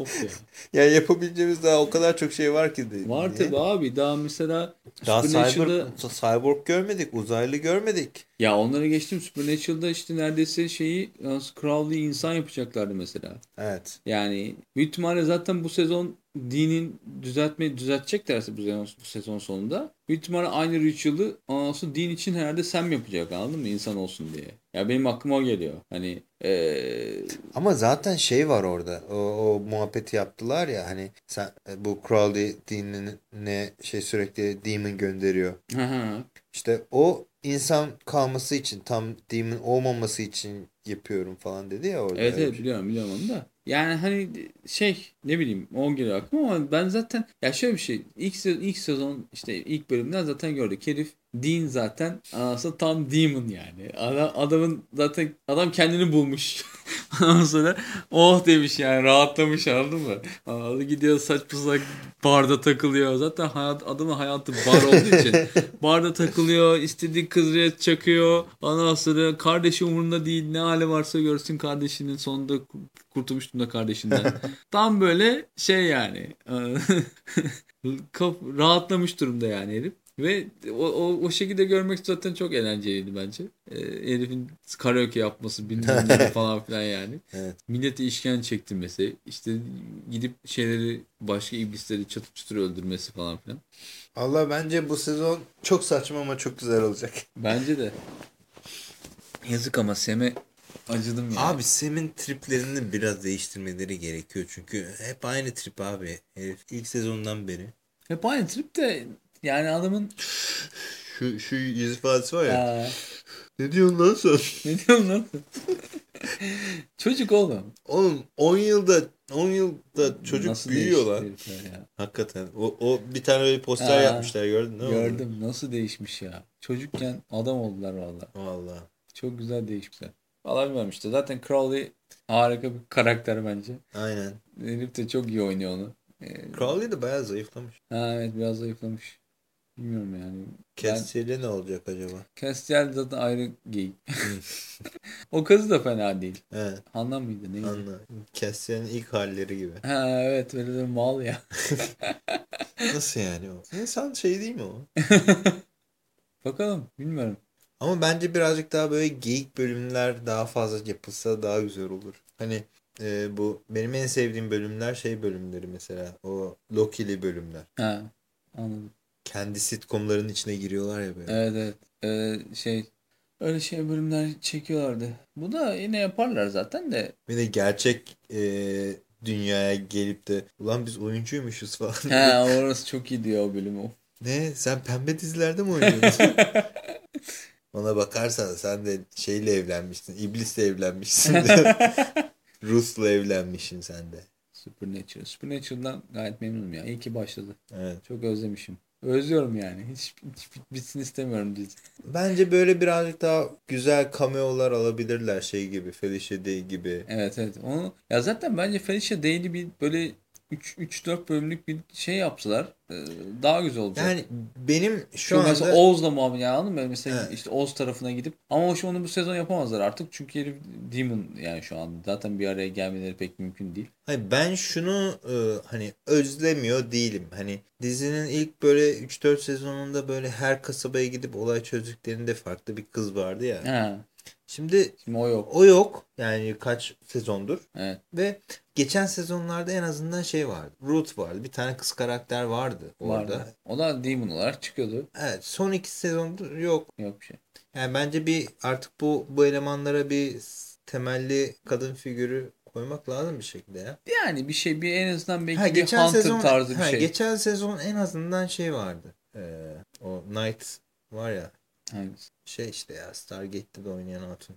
of ya. Yani yapabileceğimiz daha o kadar çok şey var ki. de- Var tabi abi. Daha mesela Daha Supernatural'da- cyber, cyborg görmedik. Uzaylı görmedik. Ya onları geçtim. Supernatural'da işte neredeyse şeyi Crowley'i insan yapacaklardı mesela. Evet. Yani büyük ihtimalle zaten bu sezon dinin düzeltme düzelteceklerse bu sezon, bu sezon sonunda büyük ihtimalle aynı ritual'ı sonra din için herhalde Sam yapacak anladın mı? İnsan olsun diye. Ya benim aklıma o geliyor. Hani eee Ama zaten şey var orada. O, o muhabbeti yaptılar ya hani sen bu Crowley dinine şey sürekli demon gönderiyor. hı hı. İşte o insan kalması için tam demon olmaması için yapıyorum falan dedi ya orada. Evet evet biliyorum biliyorum onu da. Yani hani şey ne bileyim o geliyor aklıma ama ben zaten ya şöyle bir şey ilk, se- ilk sezon işte ilk bölümden zaten gördük. Herif Dean zaten aslında tam demon yani. Adam, adamın zaten adam kendini bulmuş. Ondan sonra oh demiş yani rahatlamış anladın mı? Adam gidiyor saçma salak barda takılıyor. Zaten hayat, adamın hayatı bar olduğu için barda takılıyor. istediği kızıya çakıyor. Ondan sonra kardeşi umurunda değil. Ne hali varsa görsün kardeşinin sonunda kurtulmuştum da kardeşinden. Tam böyle şey yani. Rahatlamış durumda yani herif. Ve o, o, o şekilde görmek zaten çok eğlenceliydi bence. Ee, herifin karaoke yapması bilmem ne falan filan yani. Evet. Milleti işkence çektirmesi. işte gidip şeyleri başka iblisleri çatır çutur öldürmesi falan filan. Allah bence bu sezon çok saçma ama çok güzel olacak. Bence de. Yazık ama Sem'e acıdım yani. Abi Sam'in triplerini biraz değiştirmeleri gerekiyor. Çünkü hep aynı trip abi. Herif ilk sezondan beri. Hep aynı trip de yani adamın Şu, şu yüz ifadesi var ya. Aa, Ne diyorsun lan sen? ne diyorsun lan? Çocuk oğlum. Oğlum 10 yılda 10 yılda çocuk Nasıl büyüyor lan. ya? Hakikaten. O, o bir tane öyle poster Aa, yapmışlar gördün değil mi? Gördüm. Nasıl değişmiş ya. Çocukken adam oldular valla. Valla. Çok güzel değişmişler. Valla bilmiyorum işte. Zaten Crowley harika bir karakter bence. Aynen. Herif de çok iyi oynuyor onu. Ee, Crowley de bayağı zayıflamış. ha, evet biraz zayıflamış. Bilmiyorum yani. Ben, Castiel'e ne olacak acaba? Castiel zaten ayrı geyik. o kızı da fena değil. Evet. Handan mıydı? Neydi? Anla. Castiel'in ilk halleri gibi. Ha evet öyle de mal ya. Nasıl yani o? İnsan şey değil mi o? Bakalım bilmiyorum. Ama bence birazcık daha böyle geyik bölümler daha fazla yapılsa daha güzel olur. Hani e, bu benim en sevdiğim bölümler şey bölümleri mesela. O Loki'li bölümler. Ha anladım. Kendi sitcomların içine giriyorlar ya böyle. Evet evet. Ee, şey öyle şey bölümler çekiyorlardı. Bu da yine yaparlar zaten de. Bir de gerçek e, dünyaya gelip de ulan biz oyuncuymuşuz falan. Ha orası çok iyi diyor o bölüm o. Ne? Sen pembe dizilerde mi oynuyordun? Ona bakarsan sen de şeyle evlenmişsin. İblisle evlenmişsin. Rus'la evlenmişsin sen de. Supernatural. Supernatural'dan gayet memnunum ya. İyi ki başladı. Evet. Çok özlemişim. Özlüyorum yani. Hiç, hiç bit- bitsin istemiyorum dizi. Bence böyle birazcık daha güzel cameo'lar alabilirler şey gibi. Felicia Day gibi. Evet evet. Onu ya zaten bence Felicia Day'li bir böyle 3-4 bölümlük bir şey yapsalar e, daha güzel olacak. Yani benim şu mesela anda Oğuz'la muhabbet yani anladın mı? Mesela Evet. işte Oğuz tarafına gidip ama şu onu bu sezon yapamazlar artık çünkü herif Demon yani şu an zaten bir araya gelmeleri pek mümkün değil. Hayır, ben şunu e, hani özlemiyor değilim. Hani dizinin ilk böyle 3-4 sezonunda böyle her kasabaya gidip olay çözdüklerinde farklı bir kız vardı ya. Ha, Şimdi şimdi o yok. o yok. Yani kaç sezondur. Evet. Ve geçen sezonlarda en azından şey vardı. Ruth vardı. Bir tane kız karakter vardı orada. Vardı. O da Demon olarak çıkıyordu. Evet. Son iki sezondur yok. Yok bir şey. Yani bence bir artık bu bu elemanlara bir temelli kadın figürü koymak lazım bir şekilde ya. Yani bir şey bir en azından belki Ha, bir geçen Hunter sezon tarzı bir ha, şey. geçen sezon en azından şey vardı. Ee, o Knight var ya Hangisi? şey işte ya Stargate'de de oynayan hatun.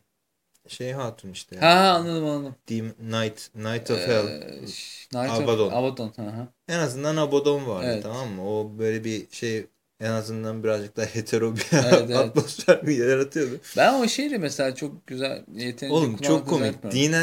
Şey hatun işte. Ha anladım anladım. Demon, Knight, Knight of Hell. Ee, ş- Night of- Abaddon. Abaddon. Hı hı. En azından Abaddon vardı Evet. tamam mı? O böyle bir şey en azından birazcık daha hetero bir Evet, evet. atmosfer bir yaratıyordu. Ben o şeyle mesela çok güzel yetenekli Oğlum çok komik.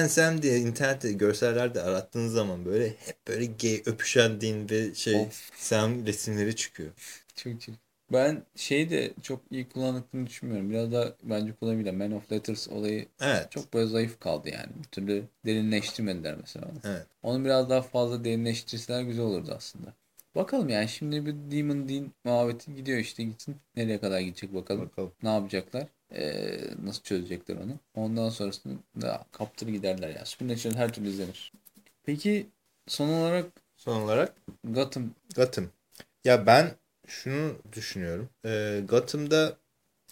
Sam diye internette görsellerde arattığınız zaman böyle hep böyle gay öpüşen Dean ve şey Of. Sam resimleri çıkıyor. Çok çirkin. Ben şeyi de çok iyi kullandıklarını düşünmüyorum. Biraz da bence kullanabilirler. Man of Letters olayı Evet. çok böyle zayıf kaldı yani. Bir türlü derinleştirmediler mesela. Evet. Onu biraz daha fazla derinleştirseler güzel olurdu aslında. Bakalım yani şimdi bir Demon Dean muhabbeti gidiyor işte gitsin. Nereye kadar gidecek bakalım. Bakalım. Ne yapacaklar? Ee, nasıl çözecekler onu. Ondan sonrasında da kaptır giderler ya. Supernatural her türlü izlenir. Peki son olarak Son olarak Gotham Gotham. Ya ben şunu düşünüyorum. Ee, Gotham'da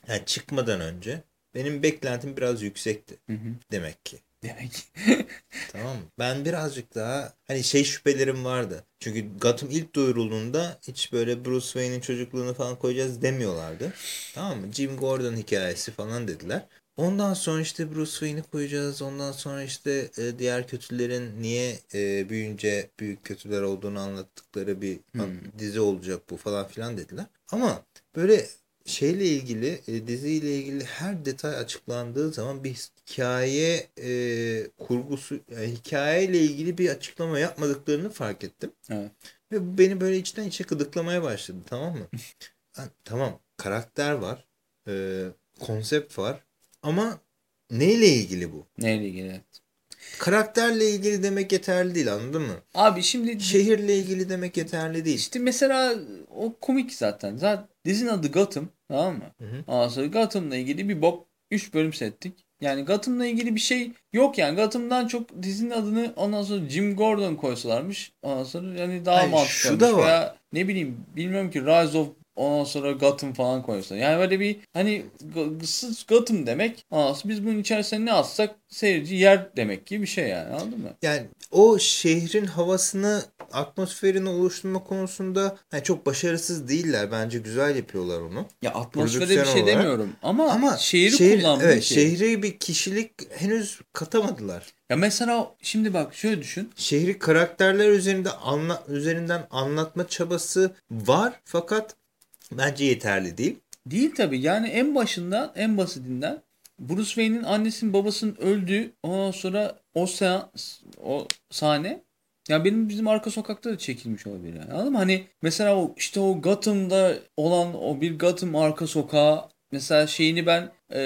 yani çıkmadan önce benim beklentim biraz yüksekti Hı hı. demek ki. demek. Tamam mı? Ben birazcık daha hani şey şüphelerim vardı. Çünkü Gotham ilk duyurulduğunda hiç böyle Bruce Wayne'in çocukluğunu falan koyacağız demiyorlardı. Tamam mı? Jim Gordon hikayesi falan dediler. Ondan sonra işte Bruce Wayne'i koyacağız. Ondan sonra işte e, diğer kötülerin niye e, büyüyünce büyük kötüler olduğunu anlattıkları bir an- dizi olacak bu falan filan dediler. Ama böyle şeyle ilgili e, diziyle ilgili her detay açıklandığı zaman bir hikaye e, kurgusu yani hikayeyle ilgili bir açıklama yapmadıklarını fark ettim. Evet. Ve bu beni böyle içten içe gıdıklamaya başladı tamam mı? Ha, tamam karakter var, e, konsept var ama neyle ilgili bu? Neyle ilgili? evet. karakterle ilgili demek yeterli değil anladın mı? Abi şimdi Şehirle ilgili demek yeterli değil. işte mesela o komik zaten. Zaten dizinin adı Gotham tamam mı? Hı hı. Ondan sonra Gotham'la ilgili bir bok 3 bölüm seyrettik. Yani Gotham'la ilgili bir şey yok yani. Gotham'dan çok dizinin adını ondan sonra Jim Gordon koysalarmış. Ondan sonra yani daha Hayır, mantıklı. şu da var. Veya ne bileyim bilmiyorum ki Rise of ondan sonra Gotham falan koysalar. Yani böyle bir hani Gotham demek. Biz bunun içerisine ne atsak seyirci yer demek gibi bir şey yani anladın mı? Yani o şehrin havasını, atmosferini oluşturma konusunda yani çok başarısız değiller. Bence güzel yapıyorlar onu. Ya atmosfere bir şey olarak. demiyorum ama, Ama şehri şehir, kullanmıyor evet, ki. şehre bir kişilik henüz katamadılar. Ya mesela şimdi bak şöyle düşün. Şehri karakterler üzerinde anla, üzerinden anlatma çabası var fakat bence yeterli değil. Değil tabii. Yani en başından, en basitinden Bruce Wayne'in annesinin babasının öldüğü ondan sonra o seans, o sahne ya benim bizim arka sokakta da çekilmiş olabilir yani. Anladın mı? Hani mesela o işte o Gotham'da olan o bir Gotham arka sokağı mesela şeyini ben e,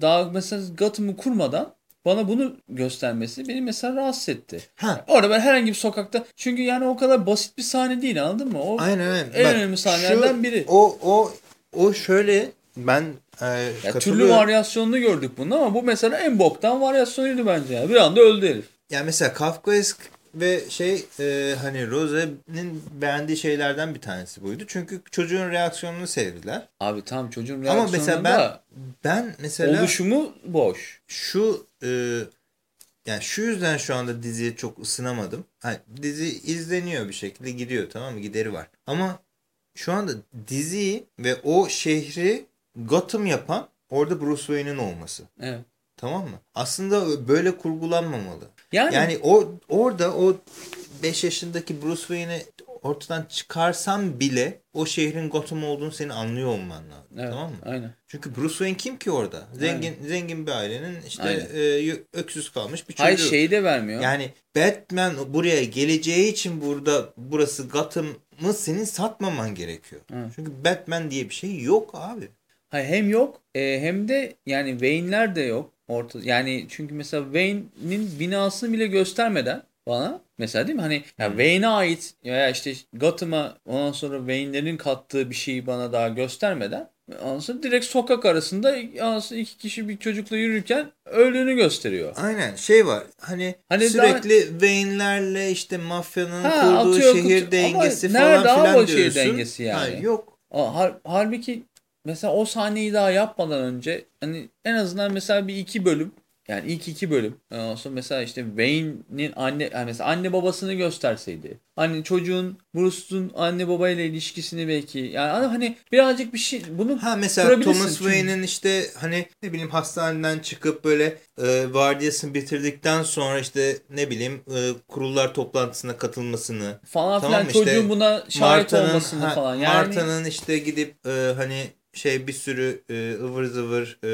daha mesela Gotham'ı kurmadan bana bunu göstermesi beni mesela rahatsız etti. Ha, Orada ben herhangi bir sokakta çünkü yani o kadar basit bir sahne değil anladın mı? O aynen aynen. en Bak, önemli sahnelerden şu- biri. O o o şöyle ben e, Ya türlü varyasyonunu gördük bunun ama bu mesela en boktan varyasyonuydu bence ya. Bir anda öldü herif. Ya mesela Kafkaesk ve şey e, hani Rose'nin beğendiği şeylerden bir tanesi buydu. Çünkü çocuğun reaksiyonunu sevdiler. Abi tam çocuğun Ama reaksiyonunda mesela ben ben mesela oluşumu boş. şu e, yani şu yüzden şu anda diziye çok ısınamadım. Hani dizi izleniyor bir şekilde gidiyor tamam mı? Gideri var. Ama şu anda diziyi ve o şehri Gotham yapan orada Bruce Wayne'in olması. Evet. Tamam mı? Aslında böyle kurgulanmamalı. Yani, Yani o orada o 5 yaşındaki Bruce Wayne'i ortadan çıkarsan bile o şehrin Gotham olduğunu seni anlıyor olman lazım. evet, Tamam mı? Aynen. Çünkü Bruce Wayne kim ki orada? Zengin zengin bir ailenin işte Aynen. e, öksüz kalmış bir çocuğu. Hayır şeyi de vermiyor. Yani Batman buraya geleceği için burada burası Gotham'ı senin satmaman gerekiyor. Evet. Çünkü Batman diye bir şey yok abi. Hayır, hem yok e, hem de yani Wayne'ler de yok. Orta, yani çünkü mesela Wayne'in binasını bile göstermeden bana mesela değil mi? Hani ya Wayne'e ait veya işte Gotham'a ondan sonra Wayne'lerin kattığı bir şeyi bana daha göstermeden sonra direkt sokak arasında sonra iki kişi bir çocukla yürürken öldüğünü gösteriyor. Aynen şey var hani, Hani sürekli Wayne'lerle işte mafyanın Ha, kurduğu atıyor, şehir kutuyor. dengesi Ama falan nerede filan o şehir diyorsun. dengesi yani? Ha, yok. Hal- halbuki mesela o sahneyi daha yapmadan önce hani en azından mesela bir iki bölüm yani ilk iki bölüm ondan sonra mesela işte Wayne'nin anne yani mesela anne babasını gösterseydi hani çocuğun Bruce'un anne babayla ilişkisini belki yani hani birazcık bir şey bunu Ha mesela Thomas Wayne'in işte hani ne bileyim hastaneden çıkıp böyle e, vardiyasını bitirdikten sonra işte ne bileyim e, kurullar toplantısına katılmasını falan Tamam filan işte çocuğun buna şahit olmasını ha, falan yani Marta'nın işte gidip e, hani şey bir sürü e, ıvır zıvır e,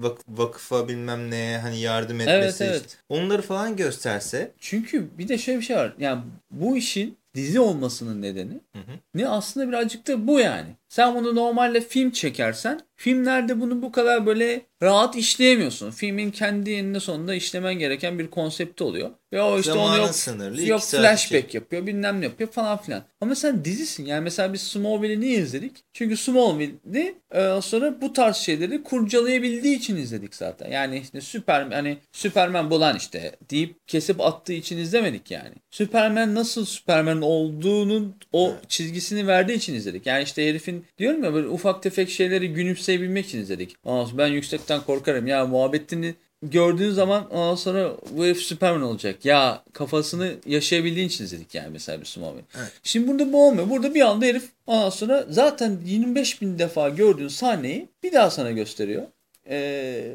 vak- vakıfa bilmem neye hani yardım etmesi evet. işte. Onları falan gösterse çünkü bir de şöyle bir şey var yani bu işin dizi olmasının nedeni Hı hı. ne aslında birazcık da bu yani. Sen bunu normalde film çekersen filmlerde bunu bu kadar böyle rahat işleyemiyorsun. Filmin kendi eninde sonunda işlemen gereken bir konsepti oluyor. Ve o işte Zamanın onu yok, sınırlı, yok flashback yapıyor bilmem ne yapıyor falan filan. Ama sen dizisin yani mesela biz Smallville'i niye izledik? Çünkü Smallville'i e, sonra bu tarz şeyleri kurcalayabildiği için izledik zaten. Yani işte Superman hani Superman bulan işte deyip kesip attığı için izlemedik yani. Superman nasıl Superman olduğunun o çizgisini verdiği için izledik. Yani işte herifin diyorum ya böyle ufak tefek şeyleri gülümseyebilmek için izledik. Aa, ben yüksekten korkarım ya muhabbetini gördüğün zaman ondan sonra bu herif Superman olacak. Ya kafasını yaşayabildiğin için izledik yani mesela bir Smallville. Evet. Şimdi burada bu olmuyor. Burada bir anda herif ondan sonra zaten 25 bin defa gördüğün sahneyi bir daha sana gösteriyor. Ee,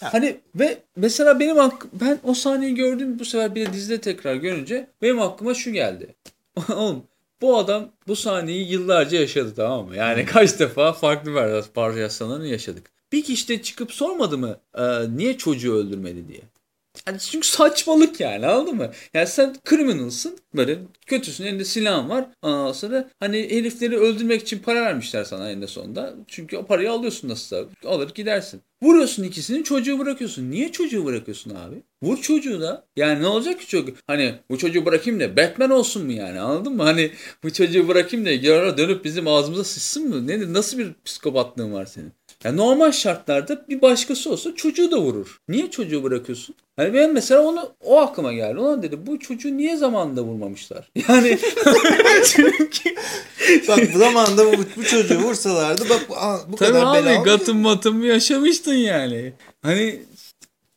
Ha. hani ve mesela benim ben o sahneyi gördüm bu sefer bir de dizide tekrar görünce benim aklıma şu geldi. Oğlum bu adam bu sahneyi yıllarca yaşadı tamam mı? Yani kaç defa farklı varyasyonlarını yaşadık. Bir kişi de çıkıp sormadı mı e, niye çocuğu öldürmedi diye. Yani çünkü saçmalık yani anladın mı? Yani sen criminalsın böyle kötüsün elinde silahın var. Ondan sonra hani herifleri öldürmek için para vermişler sana eninde sonunda. Çünkü o parayı alıyorsun nasılsa alır gidersin. Vuruyorsun ikisini çocuğu bırakıyorsun. Niye çocuğu bırakıyorsun abi? Vur çocuğu da. Yani ne olacak ki çocuk? Hani bu çocuğu bırakayım da Batman olsun mu yani anladın mı? Hani bu çocuğu bırakayım da yarına dönüp bizim ağzımıza sıçsın mı? Ne, nasıl bir psikopatlığın var senin? Yani normal şartlarda bir başkası olsa çocuğu da vurur. Niye çocuğu bırakıyorsun? Hani ben mesela onu o aklıma geldi. Ona dedi bu çocuğu niye zamanında vurmamışlar? Yani çünkü bak bu zamanda bu, bu çocuğu vursalardı bak bu, bu Tabii kadar abi bela gatım matım yaşamıştın yani. Hani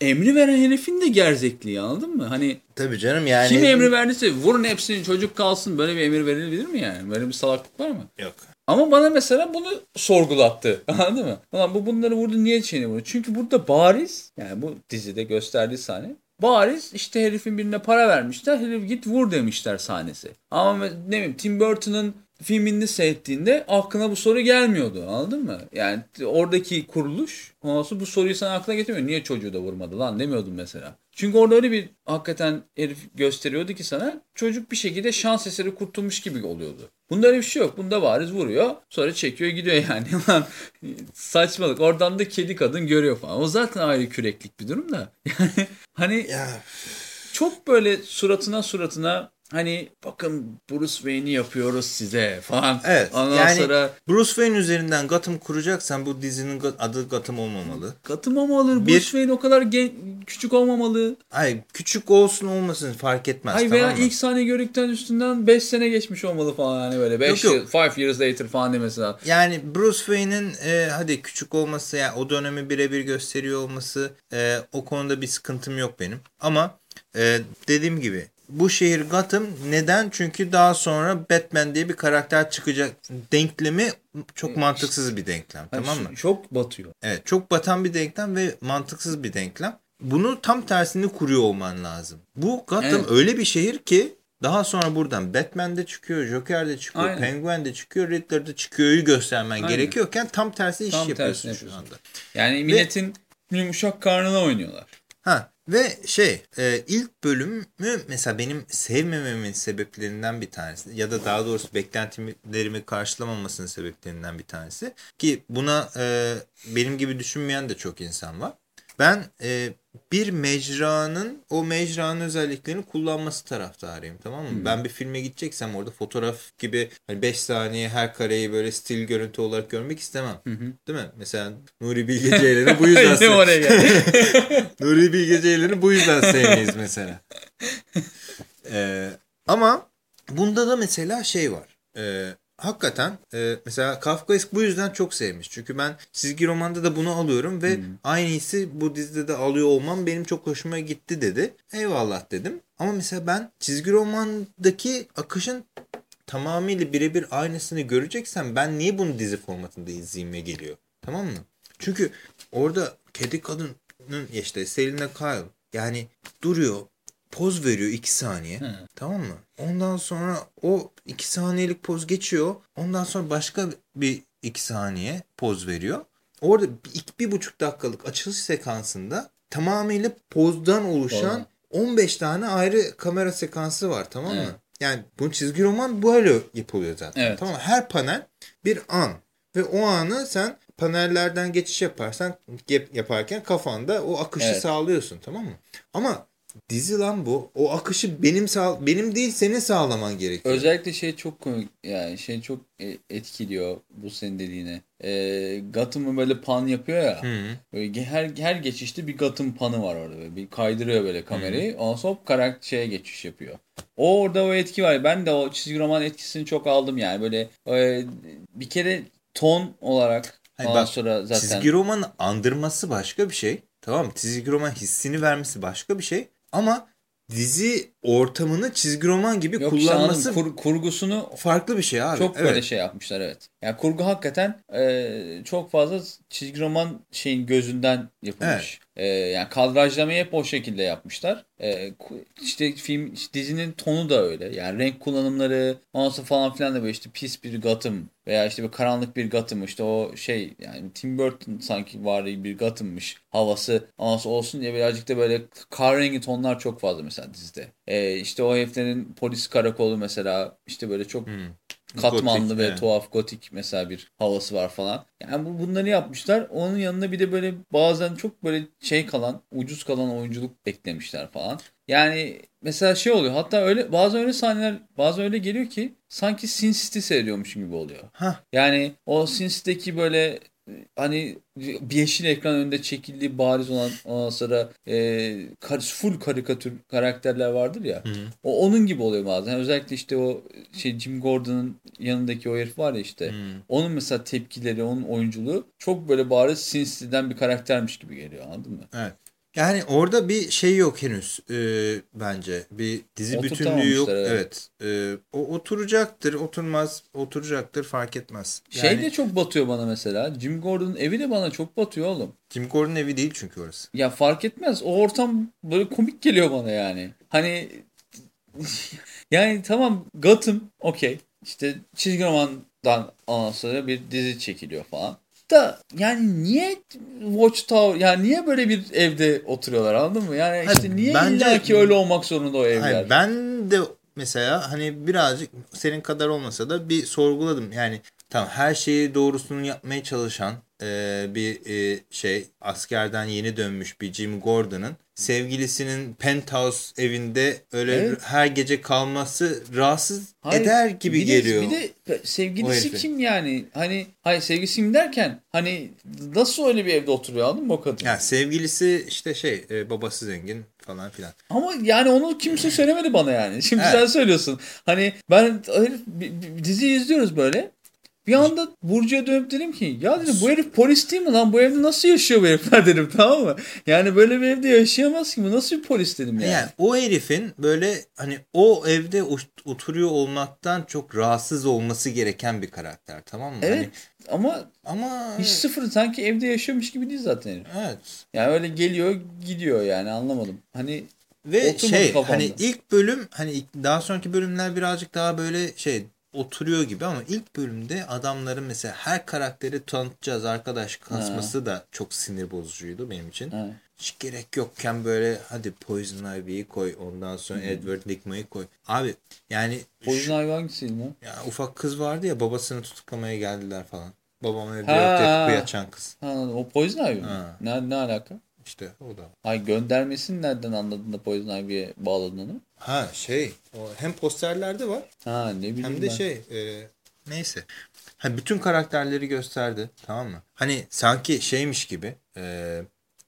emri veren herifin de gerzekliği anladın mı? Hani Tabii canım yani. kim emri verdiyse vurun hepsini çocuk kalsın böyle bir emir verilebilir mi yani? Böyle bir salaklık var mı? Yok. Ama bana mesela bunu sorgulattı. Anladın mı? Ulan bu bunları vurdu niye çiğne vurdu? Çünkü burada bariz yani bu dizide gösterdiği sahne bariz işte herifin birine para vermişler. Herif git vur demişler sahnesi. Ama ne bileyim Tim Burton'ın filmini seyrettiğinde aklına bu soru gelmiyordu. Anladın mı? Yani oradaki kuruluş ondan bu soruyu sana aklına getirmiyor. Niye çocuğu da vurmadı lan demiyordun mesela. Çünkü orada öyle bir hakikaten herif gösteriyordu ki sana çocuk bir şekilde şans eseri kurtulmuş gibi oluyordu. Bunda öyle bir şey yok. Bunda bariz vuruyor. Sonra çekiyor gidiyor yani. Lan saçmalık. Oradan da kedi kadın görüyor falan. O zaten ayrı küreklik bir durum da. Yani hani Ya çok böyle suratına suratına hani bakın Bruce Wayne'i yapıyoruz size falan. Evet. Ondan yani sonra Bruce Wayne üzerinden Gotham kuracaksan bu dizinin adı Gotham olmamalı. Gotham olmalı. Bir- Bruce Wayne o kadar gen- küçük olmamalı. Ay küçük olsun olmasın fark etmez Ay tamam veya mı? ilk sahne gördükten üstünden 5 sene geçmiş olmalı falan hani böyle 5 Yok, yıl, yok. 5 years later falan diye mesela. Yani Bruce Wayne'in e, hadi küçük olması yani o dönemi birebir gösteriyor olması e, o konuda bir sıkıntım yok benim. Ama e, dediğim gibi bu şehir Gotham neden? Çünkü daha sonra Batman diye bir karakter çıkacak denklemi çok mantıksız bir denklem Hani tamam mı? Çok batıyor. Evet çok batan bir denklem ve mantıksız bir denklem. Bunu tam tersini kuruyor olman lazım. Bu Gotham Evet. öyle bir şehir ki daha sonra buradan Batman de çıkıyor, Joker de çıkıyor, Aynen. Penguin de çıkıyor, Riddler de çıkıyor'yu göstermen Aynen. gerekiyorken tam tersi iş Tam yapıyorsun tersini şu anda. Yani milletin yumuşak karnına oynuyorlar. Ha ve şey e, ilk bölümü mesela benim sevmememin sebeplerinden bir tanesi ya da daha doğrusu beklentilerimi karşılamamasının sebeplerinden bir tanesi ki buna e, benim gibi düşünmeyen de çok insan var. Ben e, bir mecranın o mecranın özelliklerini kullanması taraftarıyım tamam mı? Ben bir filme gideceksem orada fotoğraf gibi 5 saniye her kareyi böyle stil görüntü olarak görmek istemem. Değil mi? Mesela Nuri Bilge Ceylan'ı bu yüzden. Nuri Bilge Ceylan'ı bu yüzden sevmeyiz mesela. Ee, ama bunda da mesela şey var. Ee, hakikaten e, mesela Kafkaesk bu yüzden çok sevmiş. Çünkü ben çizgi romanda da bunu alıyorum ve aynı hissi bu dizide de alıyor olmam benim çok hoşuma gitti dedi. Eyvallah dedim. Ama mesela ben çizgi romandaki akışın tamamıyla birebir aynısını göreceksem ben niye bunu dizi formatında izleyeyim geliyor. Tamam mı? Çünkü orada kedi kadının işte Selina Kyle yani duruyor poz veriyor iki saniye. Hı. Tamam mı? Ondan sonra o iki saniyelik poz geçiyor. Ondan sonra başka bir iki saniye poz veriyor. Orada bir, iki- bir buçuk dakikalık açılış sekansında tamamıyla pozdan oluşan 15 tane ayrı kamera sekansı var tamam mı? Evet. Yani bu çizgi roman böyle yapılıyor zaten. Evet. Tamam mı? Her panel bir an. Ve o anı sen panellerden geçiş yaparsan yap- yaparken kafanda o akışı Evet. sağlıyorsun tamam mı? Ama dizi lan bu. O akışı benim sağ benim değil senin sağlaman gerekiyor. Özellikle şey çok komik yani şey çok e, etkiliyor bu senin dediğine. E, Gotham'ı böyle pan yapıyor ya. Hı. Böyle ge- her her geçişte bir Gotham panı var orada. Böyle bir kaydırıyor böyle kamerayı. Ondan sonra karakter şeye geçiş yapıyor. O orada o etki var. Ben de o çizgi roman etkisini çok aldım yani. Böyle e, bir kere ton olarak Hayır, ondan bak, sonra zaten Çizgi romanı andırması başka bir şey. Tamam mı? Çizgi roman hissini vermesi başka bir şey. Ama dizi ortamını çizgi roman gibi Yok kullanması. Kur- kurgusunu farklı bir şey abi. çok evet. böyle şey yapmışlar evet. Yani kurgu hakikaten e, çok fazla çizgi roman şeyin gözünden yapılmış. E, yani kadrajlamayı hep o şekilde yapmışlar. E, işte film işte dizinin tonu da öyle. Yani renk kullanımları ondan falan filan da böyle işte pis bir Gotham veya işte bir karanlık bir Gotham işte o şey yani Tim Burton sanki var bir Gotham'mış havası ondan olsun diye birazcık da böyle kahrengi tonlar çok fazla mesela dizide. E, işte o heriflerin polis karakolu mesela işte böyle çok Hmm. katmanlı Gotik, ve evet. tuhaf gotik mesela bir havası var falan. Yani bu, bunları yapmışlar. Onun yanına bir de böyle bazen çok böyle şey kalan, ucuz kalan oyunculuk eklemişler falan. Yani mesela şey oluyor. Hatta öyle bazı öyle sahneler bazen öyle geliyor ki sanki Sin City seyrediyormuşum gibi oluyor. Hah. Yani o Sin City'deki böyle hani bir yeşil ekran önünde çekildiği bariz olan ondan sonra e, full karikatür karakterler vardır ya. Hı. O onun gibi oluyor bazen. Özellikle işte o şey Jim Gordon'ın yanındaki o herif var ya işte. Hmm. Onun mesela tepkileri, onun oyunculuğu çok böyle bariz Sin City'den bir karaktermiş gibi geliyor anladın mı? Evet. Yani orada bir şey yok henüz e, bence. Bir dizi bütünlüğü yok. Oturtamamışlar, Evet. E, o oturacaktır, oturmaz, oturacaktır fark etmez. Yani Şey de çok batıyor bana mesela. Jim Gordon'ın evi de bana çok batıyor oğlum. Jim Gordon evi değil çünkü orası. Ya fark etmez. O ortam böyle komik geliyor bana yani. Hani yani tamam Gotham okey. İşte çizgi romandan ondan sonra bir dizi çekiliyor falan. Da yani niye Watchtower yani niye böyle bir evde oturuyorlar anladın mı? Yani işte niye bence- illa ki öyle olmak zorunda o evler? Hayır, ben de mesela hani birazcık senin kadar olmasa da bir sorguladım. Yani tamam her şeyi doğrusunu yapmaya çalışan e, bir e, şey askerden yeni dönmüş bir Jim Gordon'ın sevgilisinin penthouse evinde öyle Evet. her gece kalması rahatsız Hayır, eder gibi bir de- geliyor. bir de sevgilisi kim yani? Hani hayır sevgilisi kim derken hani nasıl öyle bir evde oturuyor anladın mı o kadın? Yani sevgilisi işte şey e, babası zengin falan filan. Ama yani onu kimse söylemedi bana yani. Şimdi Evet. sen söylüyorsun. Hani ben bir, diziyi izliyoruz böyle. Bir anda Burcu'ya dönüp dedim ki ya dedim bu herif polis değil mi lan? Bu evde nasıl yaşıyor bu herifler dedim tamam mı? Yani böyle bir evde yaşayamaz ki bu nasıl bir polis dedim yani. Yani o herifin böyle hani o evde ot- oturuyor olmaktan çok rahatsız olması gereken bir karakter tamam mı? Evet Hani, ama ama hiç sıfır sanki evde yaşıyormuş gibi değil zaten herif. evet. Yani öyle geliyor gidiyor yani anlamadım. Hani Ve Oturmadı şey kafamda. hani ilk bölüm hani daha sonraki bölümler birazcık daha böyle şey oturuyor gibi ama ilk bölümde adamların mesela her karakteri tanıtacağız arkadaş kasması da çok sinir bozucuydu benim için. ha, Hiç gerek yokken böyle hadi Poison Ivy'yi koy ondan sonra Edward Nygma'yı koy. Abi yani Poison Ivy hangisiydi lan? Ya ufak kız vardı ya babasını tutuklamaya geldiler falan. Babam evde Ha. yok diye kapıyı açan kız. Ha, o Poison Ivy mi? Ha. Ne, ne alaka? İşte o da. Ay göndermesini nereden anladın da Poison Ivy'ye bağladın onu? Ha şey o hem posterlerde var Ha ne bileyim hem de ben. şey e, neyse. Ha, bütün karakterleri gösterdi tamam mı? Hani sanki şeymiş gibi e,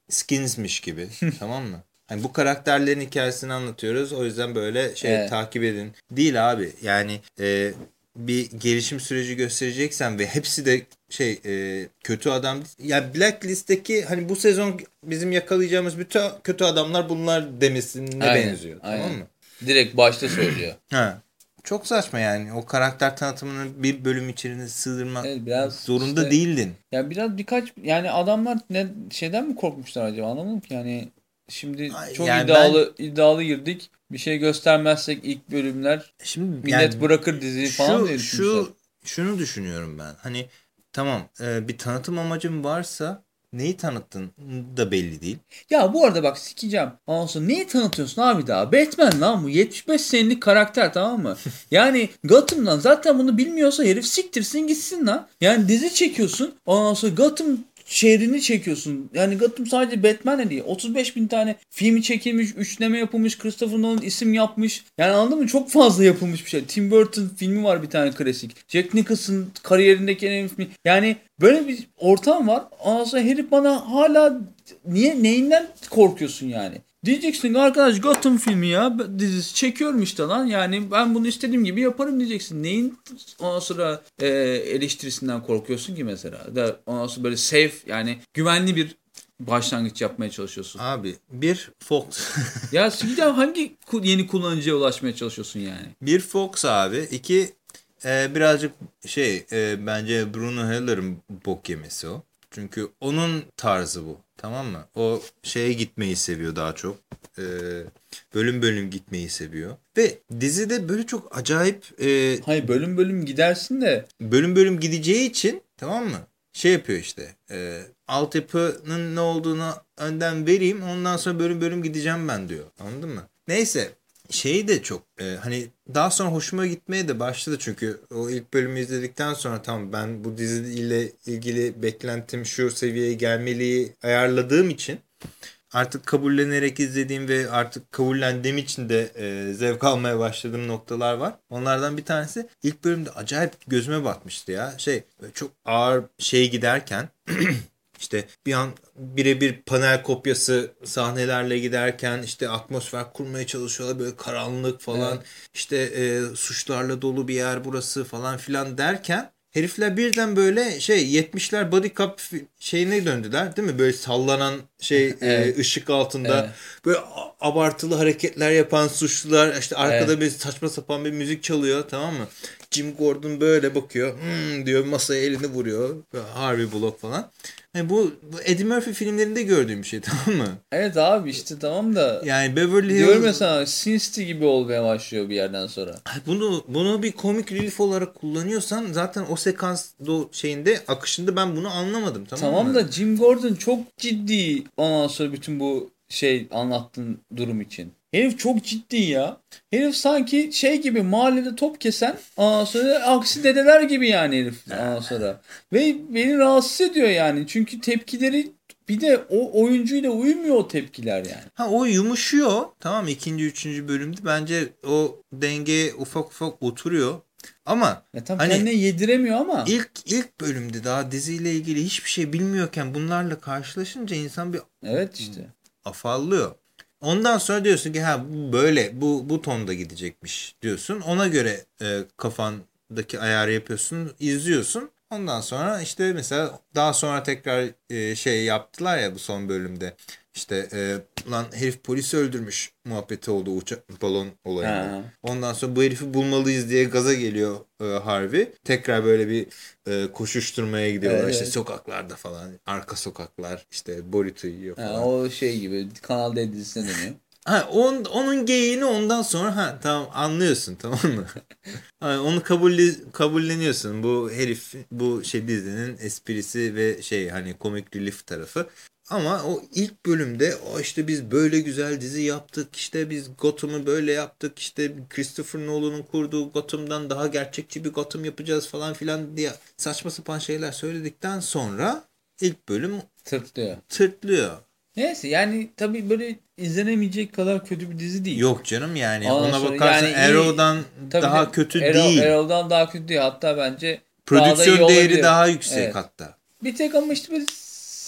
skinsmiş gibi tamam mı? Hani bu karakterlerin hikayesini anlatıyoruz o yüzden böyle şey Evet. takip edin. Değil abi yani e, bir gelişim süreci göstereceksen ve hepsi de şey e, kötü adam ya Blacklist'teki hani bu sezon bizim yakalayacağımız bütün kötü adamlar bunlar demesine Aynen, benziyor aynen. tamam mı? Direkt başta söylüyor. Ha. Çok saçma yani. O karakter tanıtımını bir bölüm içerisine sığdırmak Evet, biraz zorunda işte- değildin. ya biraz birkaç yani adamlar ne şeyden mi korkmuşlar acaba anlamadım ki yani şimdi çok yani iddialı iddialı girdik. Bir şey göstermezsek ilk bölümler Şimdi millet yani bırakır diziyi falan diye şu, düşünmüşler. şu şunu düşünüyorum ben. Hani tamam e, bir tanıtım amacın varsa neyi tanıttın da belli değil. Ya bu arada bak sikeceğim. Sonra neyi tanıtıyorsun abi daha? Batman lan bu. 75 senelik karakter tamam mı? Yani Gotham'dan zaten bunu bilmiyorsa herif siktirsin gitsin lan. Yani dizi çekiyorsun. Ondan sonra Gotham şehrini çekiyorsun. Yani Gotham sadece Batman'le değil. 35 bin tane filmi çekilmiş, üçleme yapılmış, Christopher Nolan isim yapmış. Yani anladın mı? Çok fazla yapılmış bir şey. Tim Burton filmi var bir tane klasik. Jack Nicholson kariyerindeki en önemli filmi. Yani böyle bir ortam var. Ondan sonra herif bana hala niye neyinden korkuyorsun yani? Diyeceksin arkadaş Gotham filmi ya dizisi çekiyorum işte lan. Yani ben bunu istediğim gibi yaparım diyeceksin. Neyin ondan sonra e, eleştirisinden korkuyorsun ki mesela? Da ondan sonra böyle safe yani güvenli bir başlangıç yapmaya çalışıyorsun? Abi bir Fox. ya daha hangi yeni kullanıcıya ulaşmaya çalışıyorsun yani? bir Fox abi. iki e, birazcık şey e, bence Bruno Heller'ın bok yemesi o. Çünkü onun tarzı bu. Tamam mı? O şeye gitmeyi seviyor daha çok. E, bölüm bölüm gitmeyi seviyor. Ve dizide böyle çok acayip e, Hayır bölüm bölüm gidersin de bölüm bölüm gideceği için tamam mı? Şey yapıyor işte. E, altyapının ne olduğunu önden vereyim. Ondan sonra bölüm bölüm gideceğim ben diyor. Anladın mı? Neyse. Şey de çok e, hani daha sonra hoşuma gitmeye de başladı çünkü o ilk bölümü izledikten sonra tamam ben bu diziyle ilgili beklentim şu seviyeye gelmeliyi ayarladığım için artık kabullenerek izlediğim ve artık kabullendiğim için de e, zevk almaya başladığım noktalar var. Onlardan bir tanesi ilk bölümde acayip gözüme batmıştı ya. Şey çok ağır şey giderken işte bir an birebir panel kopyası sahnelerle giderken işte atmosfer kurmaya çalışıyorlar böyle karanlık falan Evet. işte e, suçlarla dolu bir yer burası falan filan derken herifler birden böyle şey 70'ler body cup şeyine döndüler değil mi? Böyle sallanan şey e, Evet. ışık altında Evet. böyle abartılı hareketler yapan suçlular işte arkada Evet. bir saçma sapan bir müzik çalıyor tamam mı? Jim Gordon böyle bakıyor hmm diyor masaya elini vuruyor Harvey Bullock falan. Yani bu, bu Eddie Murphy filmlerinde gördüğüm bir şey tamam mı? evet abi işte tamam da Yani Beverly diyorum ya Hills sana Sin City gibi olmaya başlıyor bir yerden sonra. bunu bunu bir komik relief olarak kullanıyorsan zaten o sekans do şeyinde akışında ben bunu anlamadım tamam, Tamam mı? da Jim Gordon çok ciddi ondan sonra bütün bu şey anlattığın durum için. Herif çok ciddi ya. Herif sanki şey gibi mahallede top kesen sonra aksi dedeler gibi yani herif sonra. Ve beni rahatsız ediyor yani. Çünkü tepkileri bir de o oyuncuyla uymuyor o tepkiler yani. Ha o yumuşuyor tamam ikinci üçüncü bölümde bence o denge ufak ufak oturuyor. Ama Ya tam Hani- kendine yediremiyor ama. ilk ilk bölümde daha diziyle ilgili hiçbir şey bilmiyorken bunlarla karşılaşınca insan bir Evet işte. afallıyor. Ondan sonra diyorsun ki ha böyle bu bu tonda gidecekmiş diyorsun. Ona göre e, kafandaki ayarı yapıyorsun, izliyorsun. Ondan sonra işte mesela daha sonra tekrar e, şey yaptılar ya bu son bölümde. İşte e, lan herif polisi öldürmüş muhabbeti oldu uçak balon olayında. Ha. Ondan sonra bu herifi bulmalıyız diye gaza geliyor e, Harvey. Tekrar böyle bir e, koşuşturmaya gidiyorlar. Evet, işte sokaklarda falan. Arka sokaklar işte burrito yiyor falan. Ha, o şey gibi Kanal D dizisine dönüyor. Ha, on, onun geyiğini ondan sonra ha tamam anlıyorsun tamam mı? Ha, onu kabul kabulleniyorsun. Bu herif bu şey dizinin esprisi ve şey hani komik relief tarafı. Ama o ilk bölümde o işte biz böyle güzel dizi yaptık. işte biz Gotham'ı böyle yaptık. işte Christopher Nolan'ın kurduğu Gotham'dan daha gerçekçi bir Gotham yapacağız falan filan diye saçma sapan şeyler söyledikten sonra ilk bölüm Tırtlıyor. tırtlıyor. Neyse yani tabii böyle izlenemeyecek kadar kötü bir dizi değil. Yok canım yani Ondan ona bakarsan yani iyi- Arrow'dan Tabii daha de kötü Arrow- değil. Arrow'dan daha kötü değil. Hatta bence daha iyi Prodüksiyon değeri olabilir. daha yüksek Evet. hatta. Bir tek ama işte böyle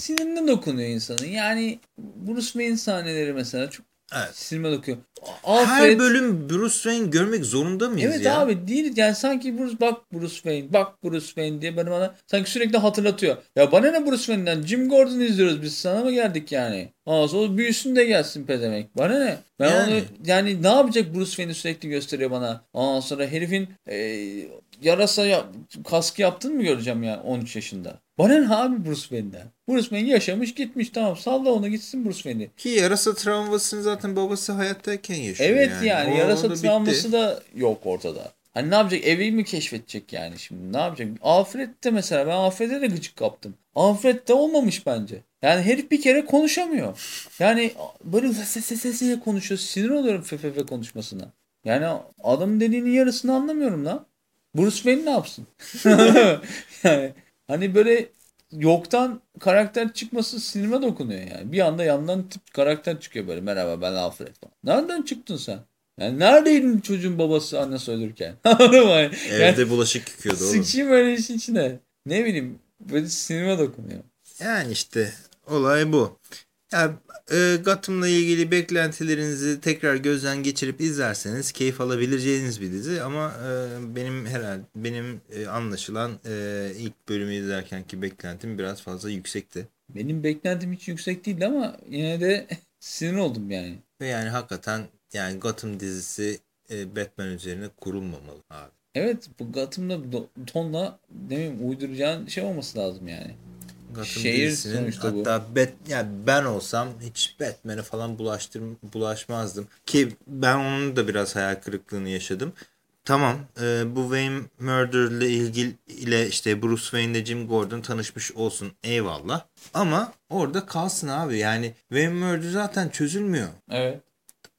sinirine dokunuyor insanın. Yani Bruce Wayne sahneleri mesela çok Evet. sinirime dokuyor. Her Alfred, bölüm Bruce Wayne görmek zorunda mıyız Evet ya? abi değil yani sanki Bruce bak Bruce Wayne bak Bruce Wayne diye bana bana sanki sürekli hatırlatıyor. Ya bana ne Bruce Wayne'den Jim Gordon izliyoruz biz sana mı geldik yani? Aa o büyüsün de gelsin pedemek. Bana ne? Ben Yani. onu yani ne yapacak Bruce Wayne'i sürekli gösteriyor bana. Ondan sonra herifin e, yarasa yap, kaskı yaptın mı göreceğim ya 13 yaşında. Bana ne abi Bruce Wayne'den? Bruce Wayne yaşamış gitmiş tamam salla onu gitsin Bruce Wayne'i. Ki yarasa travmasını zaten babası hayattayken yaşıyor Evet yani. yani, O- o yarasa da bitti. travması da yok ortada. Hani ne yapacak? Evi mi keşfedecek yani şimdi? Ne yapacak? Alfred de mesela ben Alfred'e de gıcık kaptım. Alfred de olmamış bence. Yani herif bir kere konuşamıyor. Yani böyle ses ses diye konuşuyor. Sinir oluyorum FFF konuşmasına. Yani adamın dediğinin yarısını anlamıyorum lan. Bruce Wayne ne yapsın? yani hani böyle yoktan karakter çıkması sinirime dokunuyor yani. Bir anda yandan tip karakter çıkıyor böyle. Merhaba ben Alfred falan. Nereden çıktın sen? Yani neredeydin çocuğun babası annesi ölürken? Yani, Evde bulaşık yıkıyordu oğlum. sıçayım öyle işin içine. Ne bileyim böyle sinirime dokunuyor. Yani işte olay bu. Ya, e, Gotham'la ilgili beklentilerinizi tekrar gözden geçirip izlerseniz keyif alabileceğiniz bir dizi ama e, benim herhalde benim e, anlaşılan e, ilk bölümü izlerkenki beklentim biraz fazla yüksekti. Benim beklentim hiç yüksek değildi ama yine de sinir oldum yani. Ve yani hakikaten yani Gotham dizisi e, Batman üzerine kurulmamalı abi. Evet bu Gotham'da tonla demin uyduracağın şey olması lazım yani. Gotham Şehir sonuçta bu. Hatta Bat, yani ben olsam hiç Batman'e falan bulaştır, bulaşmazdım. Ki ben onun da biraz hayal kırıklığını yaşadım. Tamam e, bu Wayne Murder ile ilgili ile işte Bruce Wayne ile Jim Gordon tanışmış olsun eyvallah. Ama orada kalsın abi yani Wayne Murder zaten çözülmüyor. Evet.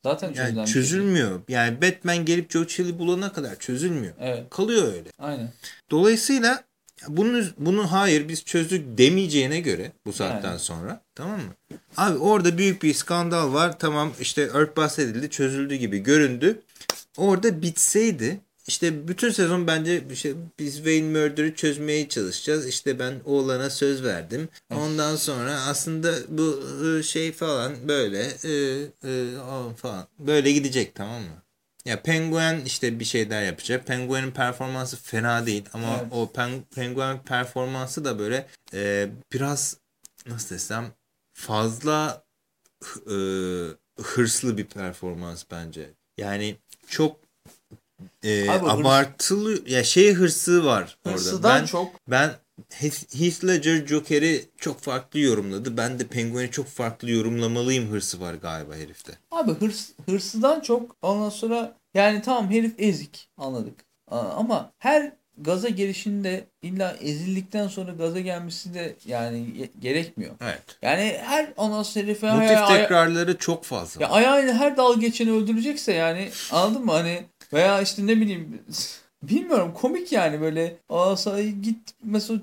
Zaten yani şey çözülmüyor. Şey. Yani Batman gelip Joe Chill'i bulana kadar çözülmüyor. Evet. Kalıyor öyle. Aynen. Dolayısıyla bunu, bunu hayır biz çözdük demeyeceğine göre bu saatten yani. sonra tamam mı? Abi orada büyük bir skandal var. Tamam işte örtbas edildi çözüldü gibi göründü. Orada bitseydi işte bütün sezon bence şey, biz Wayne Murder'ı çözmeye çalışacağız. İşte ben oğlana söz verdim. Ondan sonra aslında bu ıı, şey falan böyle ıı, ıı, falan böyle gidecek tamam mı? Ya Penguin işte bir şeyler yapacak. Penguin'in performansı fena değil ama evet. o pen, Penguin performansı da böyle e, biraz nasıl desem fazla e, hırslı bir performans bence. Yani çok e, Abi, abartılı hırs... ya şey hırsı var orada. Ben çok ben Heath Ledger Joker'i çok farklı yorumladı. Ben de Penguin'i çok farklı yorumlamalıyım hırsı var galiba herifte. Abi hırs, hırsıdan çok ondan sonra yani tamam herif ezik anladık. Ama her gaza gelişinde illa ezildikten sonra gaza gelmesi de yani gerekmiyor. Evet. Yani her ondan sonra herife Motif tekrarları çok fazla. Ya ayağıyla her dal geçeni öldürecekse yani anladın mı? Hani veya işte ne bileyim bilmiyorum komik yani böyle asa git mesela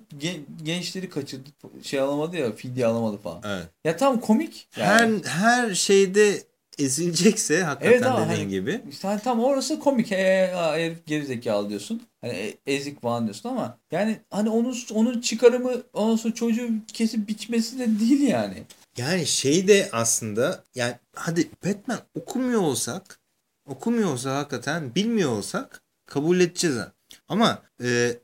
gençleri kaçırdı şey alamadı ya fidye alamadı falan. Evet. Ya tam komik. Yani. Her her şeyde ezilecekse hakikaten evet, dediğin hani, gibi. İşte hani tam orası komik. He, herif gerizekalı diyorsun. Hani e, ezik falan diyorsun ama yani hani onun onun çıkarımı ondan sonra çocuğu kesip biçmesi de değil yani. Yani şey de aslında yani hadi Batman okumuyor olsak okumuyor olsa hakikaten bilmiyor olsak kabul edeceğiz. Ama e,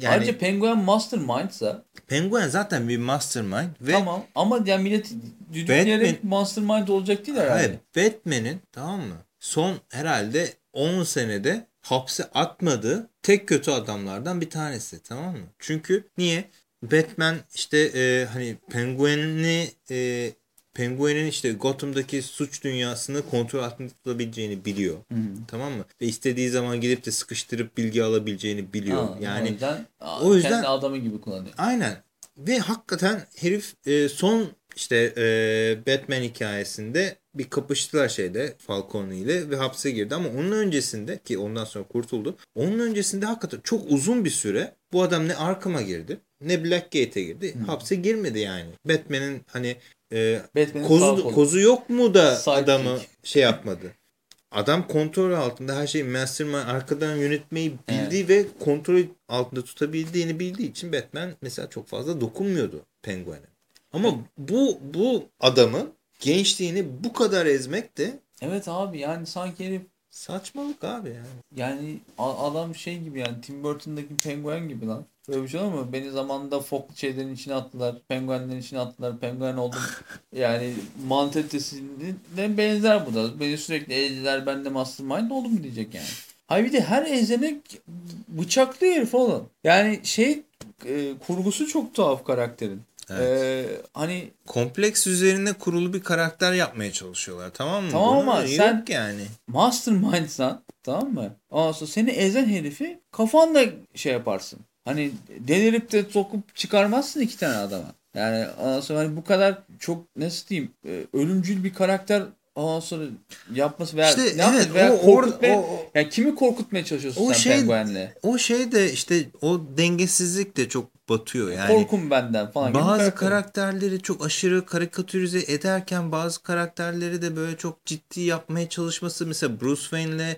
yani, Ayrıca Penguin Mastermind'sa Penguin zaten bir mastermind ve Tamam ama yani millet düdükleyerek mastermind olacak değil herhalde. Evet Batman'in tamam mı? Son herhalde 10 senede hapse atmadığı tek kötü adamlardan bir tanesi tamam mı? Çünkü niye? Batman işte e, hani Penguin'i e, Penguin'in işte Gotham'daki suç dünyasını kontrol altında tutabileceğini biliyor. Hı. Tamam mı? Ve istediği zaman gidip de sıkıştırıp bilgi alabileceğini biliyor. Ha, yani o yüzden, o yüzden kendi adamı gibi kullanıyor. Aynen. Ve hakikaten herif e, son işte e, Batman hikayesinde bir kapıştılar şeyde Falcone ile ve hapse girdi ama onun öncesinde ki ondan sonra kurtuldu. Onun öncesinde hakikaten çok uzun bir süre bu adam ne Arkham'a girdi ne Blackgate'e girdi. Hmm. Hapse girmedi yani. Batman'in hani e, kozu, kozu yok mu da Sidekick. adamı şey yapmadı. Adam kontrol altında her şeyi mastermind arkadan yönetmeyi bildiği evet. ve kontrol altında tutabildiğini bildiği için Batman mesela çok fazla dokunmuyordu Penguin'e. Ama bu bu adamın gençliğini bu kadar ezmek de Evet abi yani sanki herif saçmalık abi yani. Yani adam şey gibi yani Tim Burton'daki Penguin gibi lan. Böyle bir şey olur mu? Beni zamanında fok şeylerin içine attılar. Penguenlerin içine attılar. Penguen oldum. yani mantalitesinden benzer bu da. Beni sürekli ezdiler. Ben de mastermind oldum diyecek yani. Hayır bir de her ezene bıçaklı herif oğlum. Yani şey e, kurgusu çok tuhaf karakterin. Evet. Ee, hani kompleks üzerine kurulu bir karakter yapmaya çalışıyorlar tamam mı? Tamam ama sen yani. mastermind'san tamam mı? Ondan sonra seni ezen herifi kafanla şey yaparsın. Hani delirip de sokup çıkarmazsın iki tane adama. Yani ondan sonra hani bu kadar çok nasıl diyeyim e, ölümcül bir karakter ondan sonra yapması veya işte, ne evet, veya o, korkutmaya, o, o, yani kimi korkutmaya çalışıyorsun o sen şey, penguenle? O şey de işte o dengesizlik de çok batıyor yani. Korkum benden falan. Bazı karakterleri çok aşırı karikatürize ederken bazı karakterleri de böyle çok ciddi yapmaya çalışması mesela Bruce Wayne'le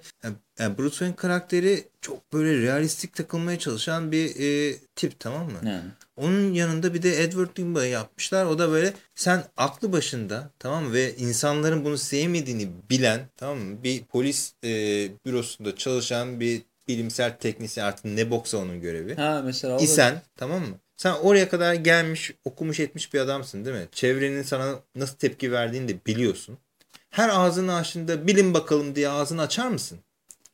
yani Bruce Wayne karakteri çok böyle realistik takılmaya çalışan bir e, tip tamam mı? Yani. Onun yanında bir de Edward Nimoy yapmışlar. O da böyle sen aklı başında tamam mı? Ve insanların bunu sevmediğini bilen tamam mı? Bir polis e, bürosunda çalışan bir bilimsel teknisyen artık ne boksa onun görevi. Ha mesela. İsen tamam mı? Sen oraya kadar gelmiş, okumuş etmiş bir adamsın değil mi? Çevrenin sana nasıl tepki verdiğini de biliyorsun. Her ağzını açtığında bilin bakalım diye ağzını açar mısın?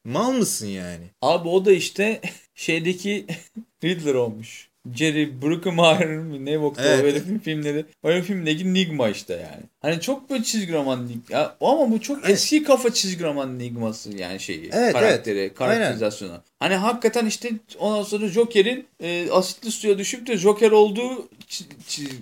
Mal mısın yani? Abi o da işte şeydeki Riddler olmuş. Jerry Bruckheimer'ın ne boktu Evet. o herifin filmleri. O filmdeki Nigma işte yani. Hani çok böyle çizgi roman Nig- ya, ama bu çok Evet. eski kafa çizgi roman Nigması yani şeyi. Evet, karakteri, evet. karakterizasyonu. Hani hakikaten işte ondan sonra Joker'in e, asitli suya düşüp de Joker olduğu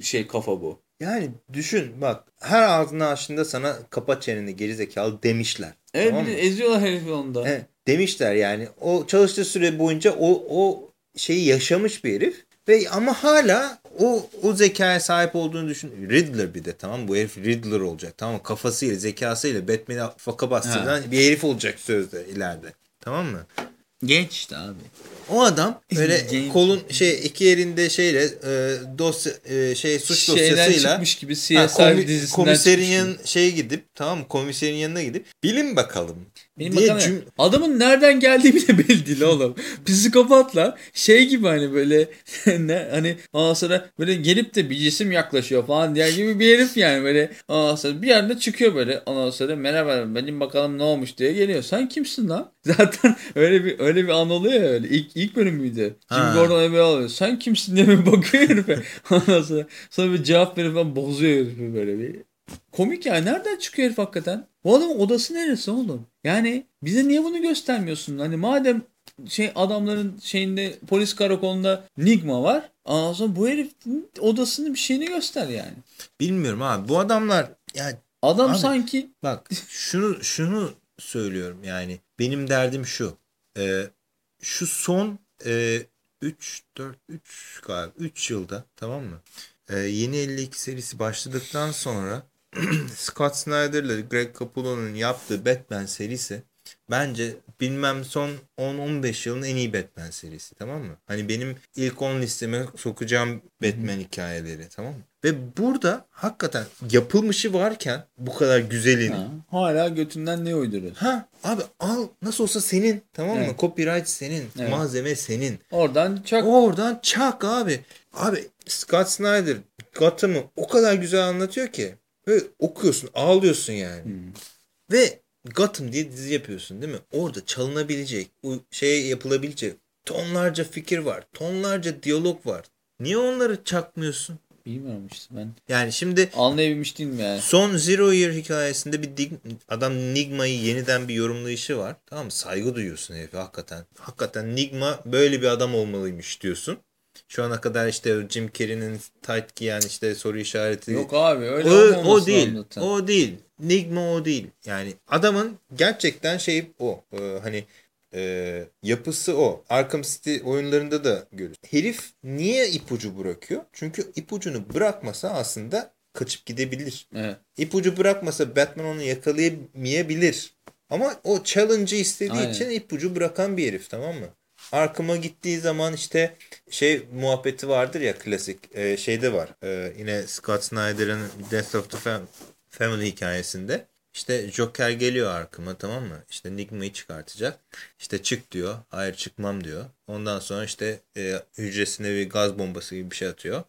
şey kafa bu. Yani düşün bak her ağzını açtığında sana kapa çeneni gerizekalı demişler. Evet Tamam bir de eziyorlar herifi onda. Evet, demişler yani. O çalıştığı süre boyunca o, o şeyi yaşamış bir herif. Ve ama hala o o zekaya sahip olduğunu düşün. Riddler bir de tamam? Bu herif Riddler olacak. Tamam? Kafasıyla, zekasıyla Batman'i faka bastıran bir herif olacak sözde ileride. Tamam mı? Genç işte abi. O adam böyle Genç. kolun şey iki elinde şeyle e, dosya e, şey suç Şeyden dosyasıyla çıkmış gibi CSI Ha, komi- dizisinden komiserin yan, şeye gidip tamam mı? Komiserin yanına gidip bilin bakalım. Benim diye cüm- adamın nereden geldiği bile belli değil oğlum. Psikopatlar şey gibi hani böyle ne hani ondan sonra böyle gelip de bir cisim yaklaşıyor falan diye gibi bir herif yani böyle ondan sonra bir yerde çıkıyor böyle ondan sonra merhaba benim bakalım ne olmuş diye geliyor. Sen kimsin lan? Zaten öyle bir öyle bir an oluyor ya öyle. İlk, ilk bölüm müydü? Jim. Gordon öyle bir alıyor. Sen kimsin diye bir bakıyor herife. Ondan sonra, sonra bir cevap verip falan bozuyor herifi böyle bir. Komik ya. Nereden çıkıyor herif hakikaten? Bu adamın odası neresi oğlum? Yani bize niye bunu göstermiyorsun? Hani madem şey adamların şeyinde polis karakolunda Nigma var. Ondan sonra bu herifin odasını bir şeyini göster yani. Bilmiyorum abi. Bu adamlar ya Adam Abi- sanki bak şunu şunu söylüyorum yani. Benim derdim şu. Ee, şu son e, 3 4 3 galiba 3 yılda tamam mı? Ee, yeni 52 serisi başladıktan sonra Scott Snyder'la Greg Capullo'nun yaptığı Batman serisi bence bilmem son 10-15 yılın en iyi Batman serisi tamam mı? Hani benim ilk 10 listeme sokacağım Batman hikayeleri tamam mı? Ve burada hakikaten yapılmışı varken bu kadar güzelini ha, hala götünden ne uyduruyor? Ha abi al nasıl olsa senin tamam mı? Evet. Copyright senin. Evet. Malzeme senin. Oradan çak Oradan çak abi. Abi Scott Snyder Gotham'ı o kadar güzel anlatıyor ki. Ve okuyorsun ağlıyorsun yani. Hmm. Ve Gotham diye dizi yapıyorsun değil mi? Orada çalınabilecek, şey yapılabilecek tonlarca fikir var. Tonlarca diyalog var. Niye onları çakmıyorsun? bilmiyorum işte ben Yani şimdi anlayabilmiş değilim yani. Son Zero Year hikayesinde bir dig- adam Nigma'yı yeniden bir yorumlayışı var. Tamam mı? Saygı duyuyorsun herife hakikaten. Hakikaten Nigma böyle bir adam olmalıymış diyorsun. Şu ana kadar işte Jim Carrey'nin tight giyen işte soru işareti. Yok abi öyle o, o değil. zaten. O değil. Nigma o değil. Yani adamın gerçekten şey o. Ee, hani e, yapısı o. Arkham City oyunlarında da görüyoruz. Herif niye ipucu bırakıyor? Çünkü ipucunu bırakmasa aslında kaçıp gidebilir. Evet. İpucu bırakmasa Batman onu yakalayamayabilir. Ama o challenge'ı istediği Aynen. için ipucu bırakan bir herif tamam mı? Arkama gittiği zaman işte şey muhabbeti vardır ya klasik e, şeyde var. E, yine Scott Snyder'ın Death of the Fam- Family hikayesinde. İşte Joker geliyor arkama tamam mı? İşte Nigma'yı çıkartacak. İşte çık diyor. Hayır çıkmam diyor. Ondan sonra işte e, hücresine bir gaz bombası gibi bir şey atıyor.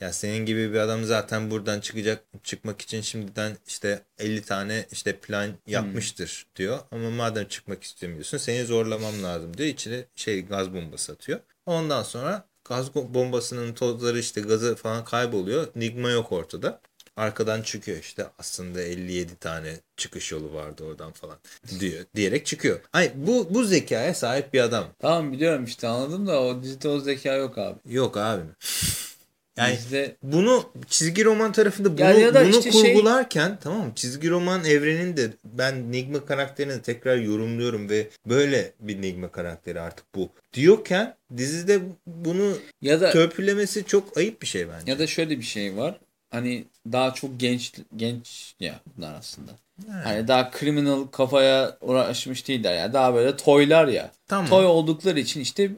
Ya senin gibi bir adam zaten buradan çıkacak çıkmak için şimdiden işte 50 tane işte plan yapmıştır diyor. Ama madem çıkmak istemiyorsun seni zorlamam lazım diyor. İçine şey gaz bombası atıyor. Ondan sonra gaz bombasının tozları işte gazı falan kayboluyor. Nigma yok ortada. Arkadan çıkıyor işte aslında 57 tane çıkış yolu vardı oradan falan diyor diyerek çıkıyor. Ay bu bu zekaya sahip bir adam. Tamam biliyorum işte anladım da o o zeka yok abi. Yok abi. Yani Dizide bunu çizgi roman tarafında bunu, Yani ya da bunu işte şey- kurgularken tamam mı? Çizgi roman evreninde ben Nigma karakterini tekrar yorumluyorum ve böyle bir Nigma karakteri artık bu diyorken dizide bunu ya da törpülemesi çok ayıp bir şey bence. ya da şöyle bir şey var. Hani daha çok genç genç ya bunlar aslında. Yani. Hani daha criminal kafaya uğraşmış değiller ya. Daha böyle toylar ya. Tamam. Toy oldukları için işte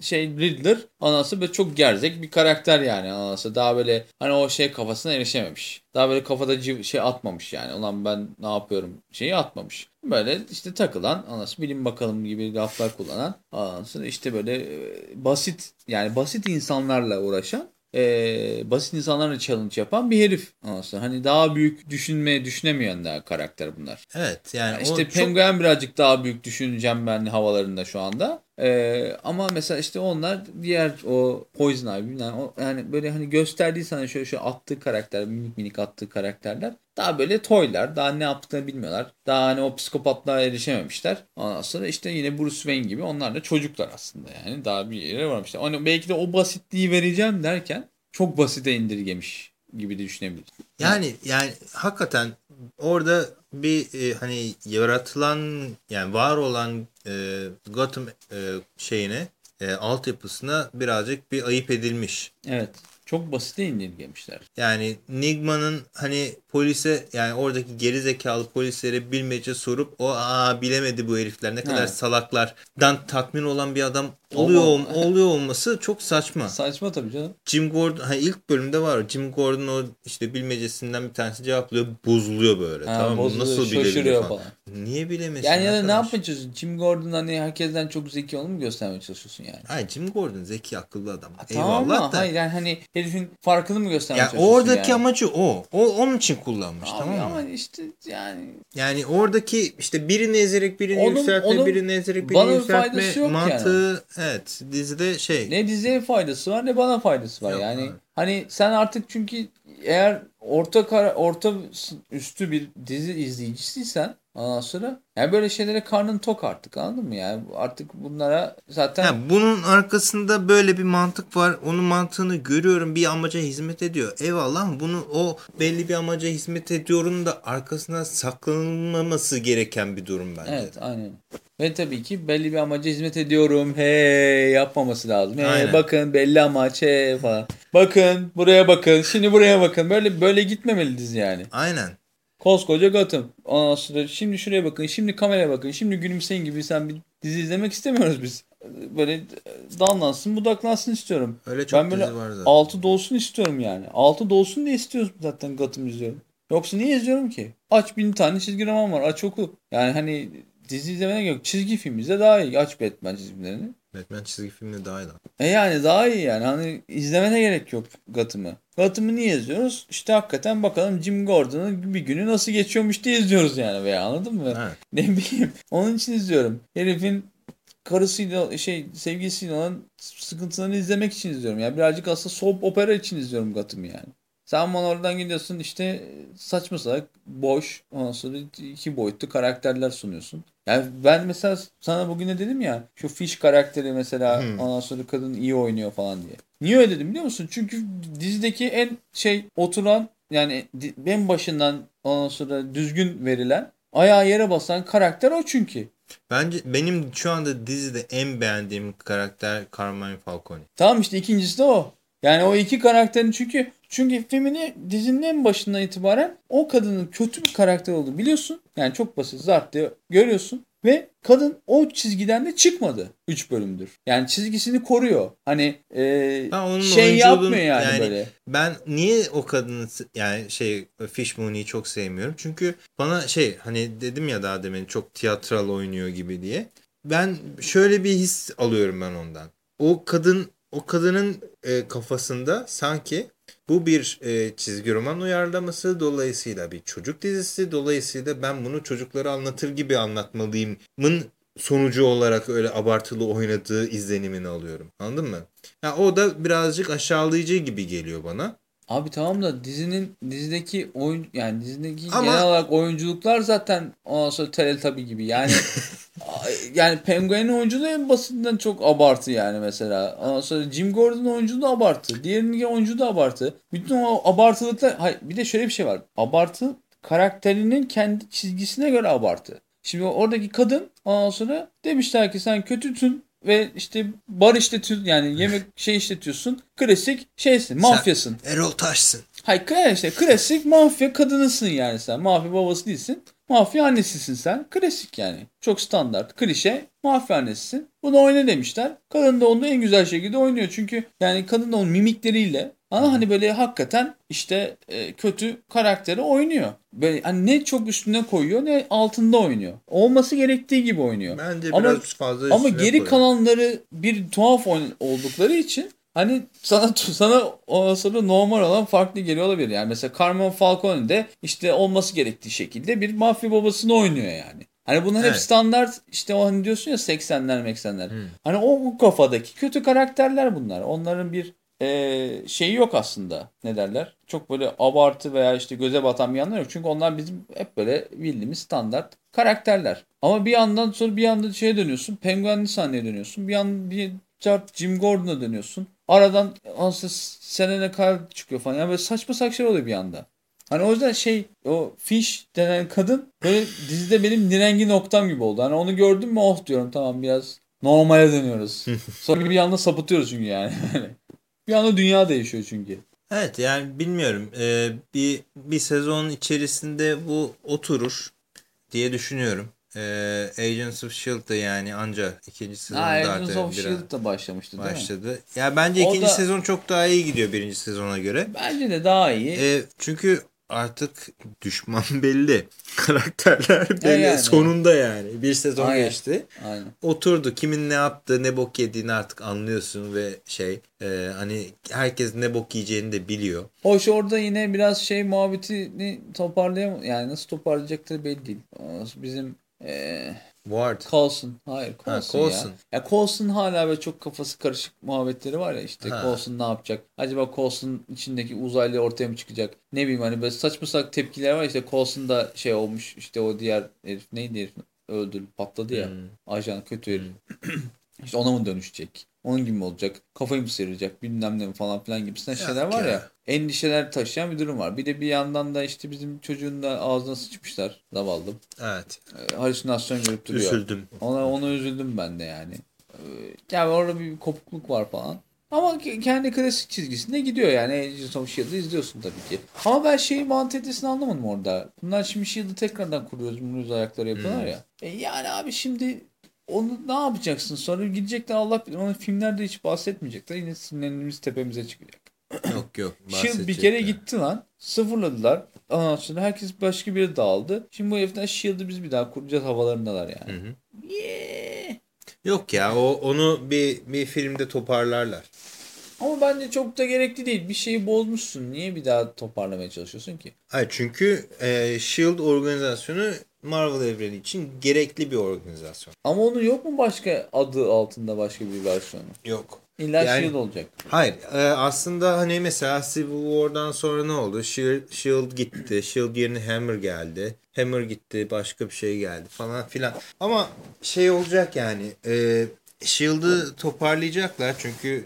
şey Riddler anası böyle çok gerzek bir karakter yani anası. Daha böyle hani o şey kafasına erişememiş. Daha böyle kafada şey atmamış yani. Ulan ben ne yapıyorum şeyi atmamış. Böyle işte takılan anası bilin bakalım gibi laflar kullanan anası işte böyle e, basit yani basit insanlarla uğraşan e, basit insanlarla challenge yapan bir herif aslında. Hani daha büyük düşünmeye düşünemeyen daha karakter bunlar. Evet yani, yani işte penguen çok... birazcık daha büyük düşüneceğim ben havalarında şu anda. Ee, ama mesela işte onlar diğer o Poison Ivy yani, o, yani böyle hani gösterdiği sana şöyle şöyle attığı karakter minik minik attığı karakterler daha böyle toylar daha ne yaptıklarını bilmiyorlar. Daha hani o psikopatlığa erişememişler. Ondan sonra işte yine Bruce Wayne gibi onlar da çocuklar aslında yani daha bir yere varmışlar. Hani belki de o basitliği vereceğim derken çok basite indirgemiş gibi de düşünebiliriz. Yani yani hakikaten orada bir e, hani yaratılan yani var olan e, Gotham e, şeyine e, altyapısına birazcık bir ayıp edilmiş. Evet. Çok basite indirgemişler. Yani Nigma'nın hani polise yani oradaki geri zekalı polislere bilmece sorup o aa bilemedi bu herifler ne kadar salaklar dan tatmin olan bir adam oluyor ol, oluyor olması çok saçma. Saçma tabii canım. Jim Gordon hani ilk bölümde var. Jim Gordon o işte bilmecesinden bir tanesi cevaplıyor. Bozuluyor böyle. Ha, tamam bozuluyor, nasıl bilebiliyor falan. falan. Niye bilemesin? Yani ya ne çalışıyorsun? Jim Gordon hani herkesten çok zeki olduğunu mu göstermeye çalışıyorsun yani? Hayır Jim Gordon zeki akıllı adam. Ha, tamam Eyvallah da. Hayır yani hani herifin farkını mı göstermeye yani çalışıyorsun oradaki yani? amacı o. o. Onun için kullanmış Abi tamam mı? Ama işte yani. Yani oradaki işte birini ezerek birini onun, yükseltme, onun birini ezerek birini yükseltme mantığı yani. Evet dizide şey. Ne diziye faydası var ne bana faydası var. Yok, yani abi. hani sen artık çünkü eğer orta kara, orta üstü bir dizi izleyicisiysen Ondan sonra yani böyle şeylere karnın tok artık anladın mı? Yani artık bunlara zaten... Yani bunun arkasında böyle bir mantık var. Onun mantığını görüyorum bir amaca hizmet ediyor. Eyvallah bunu o belli bir amaca hizmet ediyorun da arkasına saklanılmaması gereken bir durum bence. Evet aynen. Ve tabii ki belli bir amaca hizmet ediyorum. Hey yapmaması lazım. Hey Aynen. bakın belli amaç hey falan. Bakın buraya bakın. Şimdi buraya bakın. Böyle böyle gitmemeli dizi yani. Aynen. Koskoca Gotham. Ondan sonra şimdi şuraya bakın, şimdi kameraya bakın, şimdi gülümseyin gibi sen bir dizi izlemek istemiyoruz biz. Böyle dallansın, budaklansın istiyorum. Öyle çok ben böyle dizi var zaten. altı dolsun istiyorum yani. Altı dolsun diye istiyoruz zaten Gotham izliyorum. Yoksa niye izliyorum ki? Aç bin tane çizgi roman var. Aç oku. Yani hani dizi izlemene yok. Çizgi film izle daha iyi. Aç Batman çizgilerini. Batman çizgi filmi daha iyi lan. E yani daha iyi yani. Hani izlemene gerek yok Gotham'ı. Gotham'ı niye izliyoruz? İşte hakikaten bakalım Jim Gordon'ın bir günü nasıl geçiyormuş diye izliyoruz yani. Veya anladın mı? Evet. Ne bileyim. Onun için izliyorum. Herifin karısıyla şey sevgilisiyle olan sıkıntılarını izlemek için izliyorum. Yani birazcık aslında soap opera için izliyorum Gotham'ı yani. Sen bana oradan gidiyorsun işte saçma salak boş ondan sonra iki boyutlu karakterler sunuyorsun. Yani ben mesela sana bugün ne dedim ya şu Fish karakteri mesela hmm. ondan sonra kadın iyi oynuyor falan diye. Niye öyle dedim biliyor musun? Çünkü dizideki en şey oturan yani en başından ondan sonra düzgün verilen ayağa yere basan karakter o çünkü. Bence benim şu anda dizide en beğendiğim karakter Carmine Falcone. Tamam işte ikincisi de o. Yani o iki karakterin çünkü çünkü filmini dizinin en başından itibaren o kadının kötü bir karakter olduğunu biliyorsun. Yani çok basit zaten görüyorsun. Ve kadın o çizgiden de çıkmadı 3 bölümdür. Yani çizgisini koruyor. Hani e, şey yapmıyor yani, yani böyle. Ben niye o kadını yani şey Fish Mooney'i çok sevmiyorum. Çünkü bana şey hani dedim ya daha demin çok tiyatral oynuyor gibi diye. Ben şöyle bir his alıyorum ben ondan. O kadın o kadının e, kafasında sanki bu bir e, çizgi roman uyarlaması dolayısıyla bir çocuk dizisi dolayısıyla ben bunu çocuklara anlatır gibi anlatmalıyımın sonucu olarak öyle abartılı oynadığı izlenimini alıyorum. Anladın mı? Ya o da birazcık aşağılayıcı gibi geliyor bana. Abi tamam da dizinin dizideki oyun yani dizideki Ama... genel olarak oyunculuklar zaten ondan sonra Teletubby gibi. Yani yani Penguin'in oyunculuğu en basitinden çok abartı yani mesela. Ondan sonra Jim Gordon'un oyunculuğu abartı. Diğerinin oyunculuğu da abartı. Bütün o abartılıklar hayır, bir de şöyle bir şey var. Abartı karakterinin kendi çizgisine göre abartı. Şimdi oradaki kadın ondan sonra demişler ki sen kötüsün ve işte bar işletiyorsun yani yemek şey işletiyorsun. Klasik şeysin mafyasın. Sen Erol Taş'sın. Hayır işte klasik mafya kadınısın yani sen. Mafya babası değilsin. Mafya annesisin sen. Klasik yani. Çok standart. Klişe. Mafya annesisin. Bunu oyna demişler. Kadın da onu en güzel şekilde oynuyor. Çünkü yani kadın da onun mimikleriyle ama hani böyle hakikaten işte e, kötü karakteri oynuyor. Böyle hani ne çok üstüne koyuyor ne altında oynuyor. Olması gerektiği gibi oynuyor. Bence Ama- biraz fazla Ama geri koyuyor. kalanları bir tuhaf oldukları için hani sana sana o sonra normal olan farklı geliyor olabilir. Yani mesela Carmen Falcone de işte olması gerektiği şekilde bir mafya babasını oynuyor yani. Hani bunlar hep Evet. standart işte o hani diyorsun ya 80'ler 80'ler. Hmm. Hani o, o kafadaki kötü karakterler bunlar. Onların bir e, şeyi yok aslında. Ne derler? Çok böyle abartı veya işte göze batan bir yanları yok. Çünkü onlar bizim hep böyle bildiğimiz standart karakterler. Ama bir yandan sonra bir anda şeye dönüyorsun. Penguenli sahneye dönüyorsun. Bir yan bir çarp Jim Gordon'a dönüyorsun. Aradan aslında Selena Kyle çıkıyor falan. Yani böyle saçma saçma şeyler oluyor bir anda. Hani o yüzden şey o Fish denen kadın böyle dizide benim nirengi noktam gibi oldu. Hani onu gördüm mü oh diyorum tamam biraz normale dönüyoruz. Sonra bir anda sapıtıyoruz çünkü yani. bir anda dünya değişiyor çünkü. Evet yani bilmiyorum. Ee, bir bir sezon içerisinde bu oturur diye düşünüyorum. Ee, Agents of S.H.I.E.L.D. da yani ancak ikinci sezonda Ha, Agents of S.H.I.E.L.D. da başlamıştı değil mi? başladı. Ya bence O ikinci da- sezon çok daha iyi gidiyor birinci sezona göre. Bence de daha iyi. Ee, çünkü artık düşman belli. Karakterler belli. yani. Sonunda yani. Bir sezon Aynen. geçti. Aynen. Oturdu. Kimin ne yaptığı, ne bok yediğini artık anlıyorsun ve şey e, hani herkes ne bok yiyeceğini de biliyor. Hoş orada yine biraz şey muhabbetini toparlayam yani nasıl toparlayacakları belli değil. Bizim eee Ward. Coulson. Hayır Coulson, ya. Coulson. Ya Coulson hala böyle çok kafası karışık muhabbetleri var ya işte Ha. Coulson ne yapacak? Acaba Coulson içindeki uzaylı ortaya mı çıkacak? Ne bileyim hani böyle saçma sapan tepkiler var işte Coulson da şey olmuş işte o diğer herif neydi herif öldürüldü patladı ya. Hmm. Ajan kötü herif. işte ona mı dönüşecek? Onun gibi olacak? Kafayı mı sıyıracak? Bilmem ne falan filan gibisinden Yok şeyler var ya. ya. Endişeler taşıyan bir durum var. Bir de bir yandan da işte bizim çocuğun da ağzına sıçmışlar. Zavallım. Evet. Ee, halüsinasyon görüp duruyor. Üzüldüm. Ona, ona üzüldüm ben de yani. Ee, Yani orada bir kopukluk var falan. Ama ke- kendi klasik çizgisinde gidiyor yani. Agents of S.H.I.E.L.D'ı izliyorsun tabii ki. Ama ben şeyi mantalitesini anlamadım orada. Bunlar şimdi S.H.I.E.L.D'ı tekrardan kuruyoruz. Bunun ayakları yapıyorlar ya. E yani abi şimdi onu ne yapacaksın? Sonra gidecekler Allah bilir. Onun filmlerde hiç bahsetmeyecekler. Yine sinirlerimiz tepemize çıkacak. Yok yok. S.H.I.E.L.D. bir kere bahsedecekler. gitti lan. Sıfırladılar. Ondan sonra herkes başka biri dağıldı. Şimdi bu herifler S.H.I.E.L.D'ı biz bir daha kuracağız havalarındalar yani. Hı hı. Yeah. Yok ya o onu bir bir filmde toparlarlar. Ama bence çok da gerekli değil. Bir şeyi bozmuşsun. Niye bir daha toparlamaya çalışıyorsun ki? Hayır çünkü e, Shield organizasyonu Marvel evreni için gerekli bir organizasyon. Ama onun yok mu başka adı altında başka bir versiyonu? Yok. İlla Yani- Shield olacak. Hayır. e, aslında hani mesela Civil War'dan sonra ne oldu? Shield, gitti. Shield yerine Hammer geldi. Hammer gitti. Başka bir şey geldi falan filan. Ama şey olacak yani. E, Shield'ı toparlayacaklar çünkü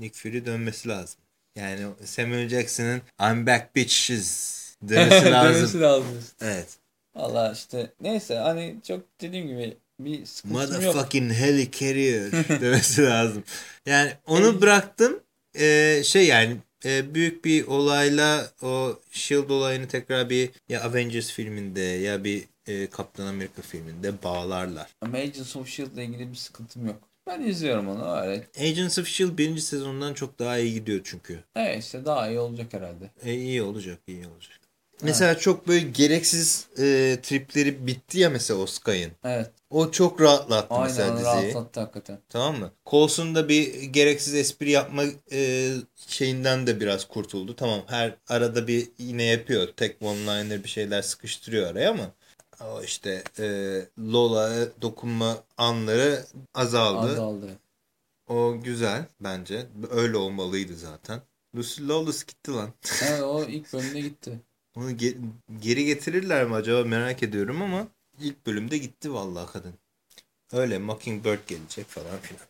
Nick Fury dönmesi lazım. Yani Samuel Jackson'ın I'm back bitches demesi lazım. Demesi lazım. evet. Valla işte neyse hani çok dediğim gibi bir sıkıntım yok. Motherfucking helicarrier demesi lazım. Yani onu bıraktım. Ee, şey yani e, büyük bir olayla o Shield olayını tekrar bir ya Avengers filminde ya bir e, Kaptan Amerika filminde bağlarlar. Ama Agents of S.H.I.E.L.D. ile ilgili bir sıkıntım yok. Ben izliyorum onu öyle. Agents of S.H.I.E.L.D. birinci sezondan çok daha iyi gidiyor çünkü. Evet işte daha iyi olacak herhalde. E, iyi olacak, iyi olacak. Mesela çok böyle gereksiz e, tripleri bitti ya mesela o Sky'ın. Evet. O çok rahatlattı mesela Aynen diziyi. rahatlattı hakikaten. Tamam mı? Coulson da bir gereksiz espri yapma e, şeyinden de biraz kurtuldu. Tamam her arada bir yine yapıyor. Tek one-liner bir şeyler sıkıştırıyor araya ama o işte e, Lola'ya dokunma anları azaldı. Azaldı. O güzel bence. Öyle olmalıydı zaten. Lucy Lawless gitti lan. Evet o ilk bölümde gitti. Onu ge- geri getirirler mi acaba merak ediyorum ama ilk bölümde gitti vallahi kadın. Öyle Mockingbird gelecek falan filan.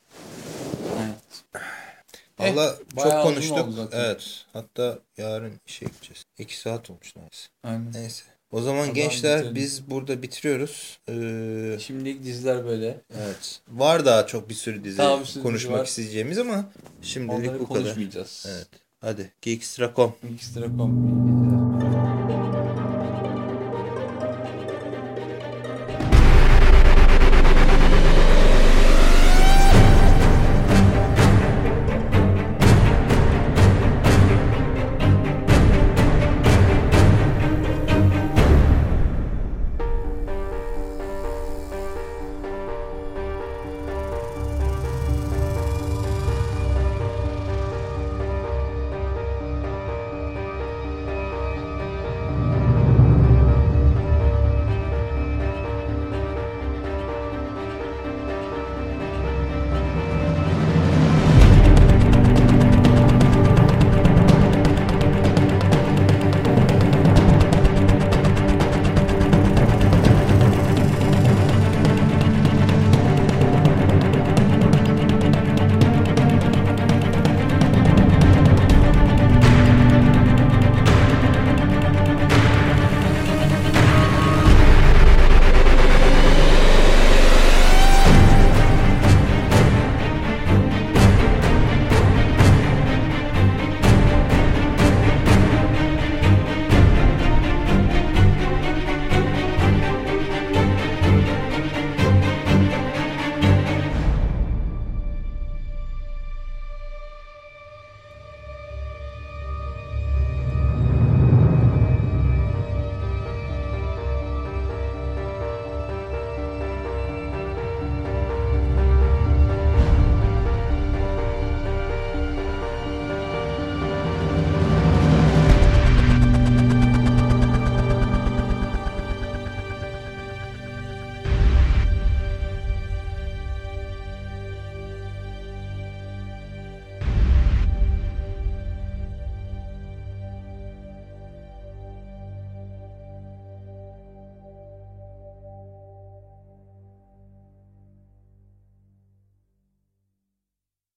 Evet. Valla Eh, çok konuştuk. Evet. Hatta yarın işe gideceğiz. 2 saat olmuş neyse. Aynen. Neyse. O zaman Tamam, gençler bitirelim. biz burada bitiriyoruz. Ee, Şimdilik diziler böyle. evet. Var daha çok bir sürü dizi Daha bir sürü dizi konuşmak var. isteyeceğimiz ama şimdilik Onları bu kadar. konuşmayacağız. Evet. Hadi Geekstra.com Extra.com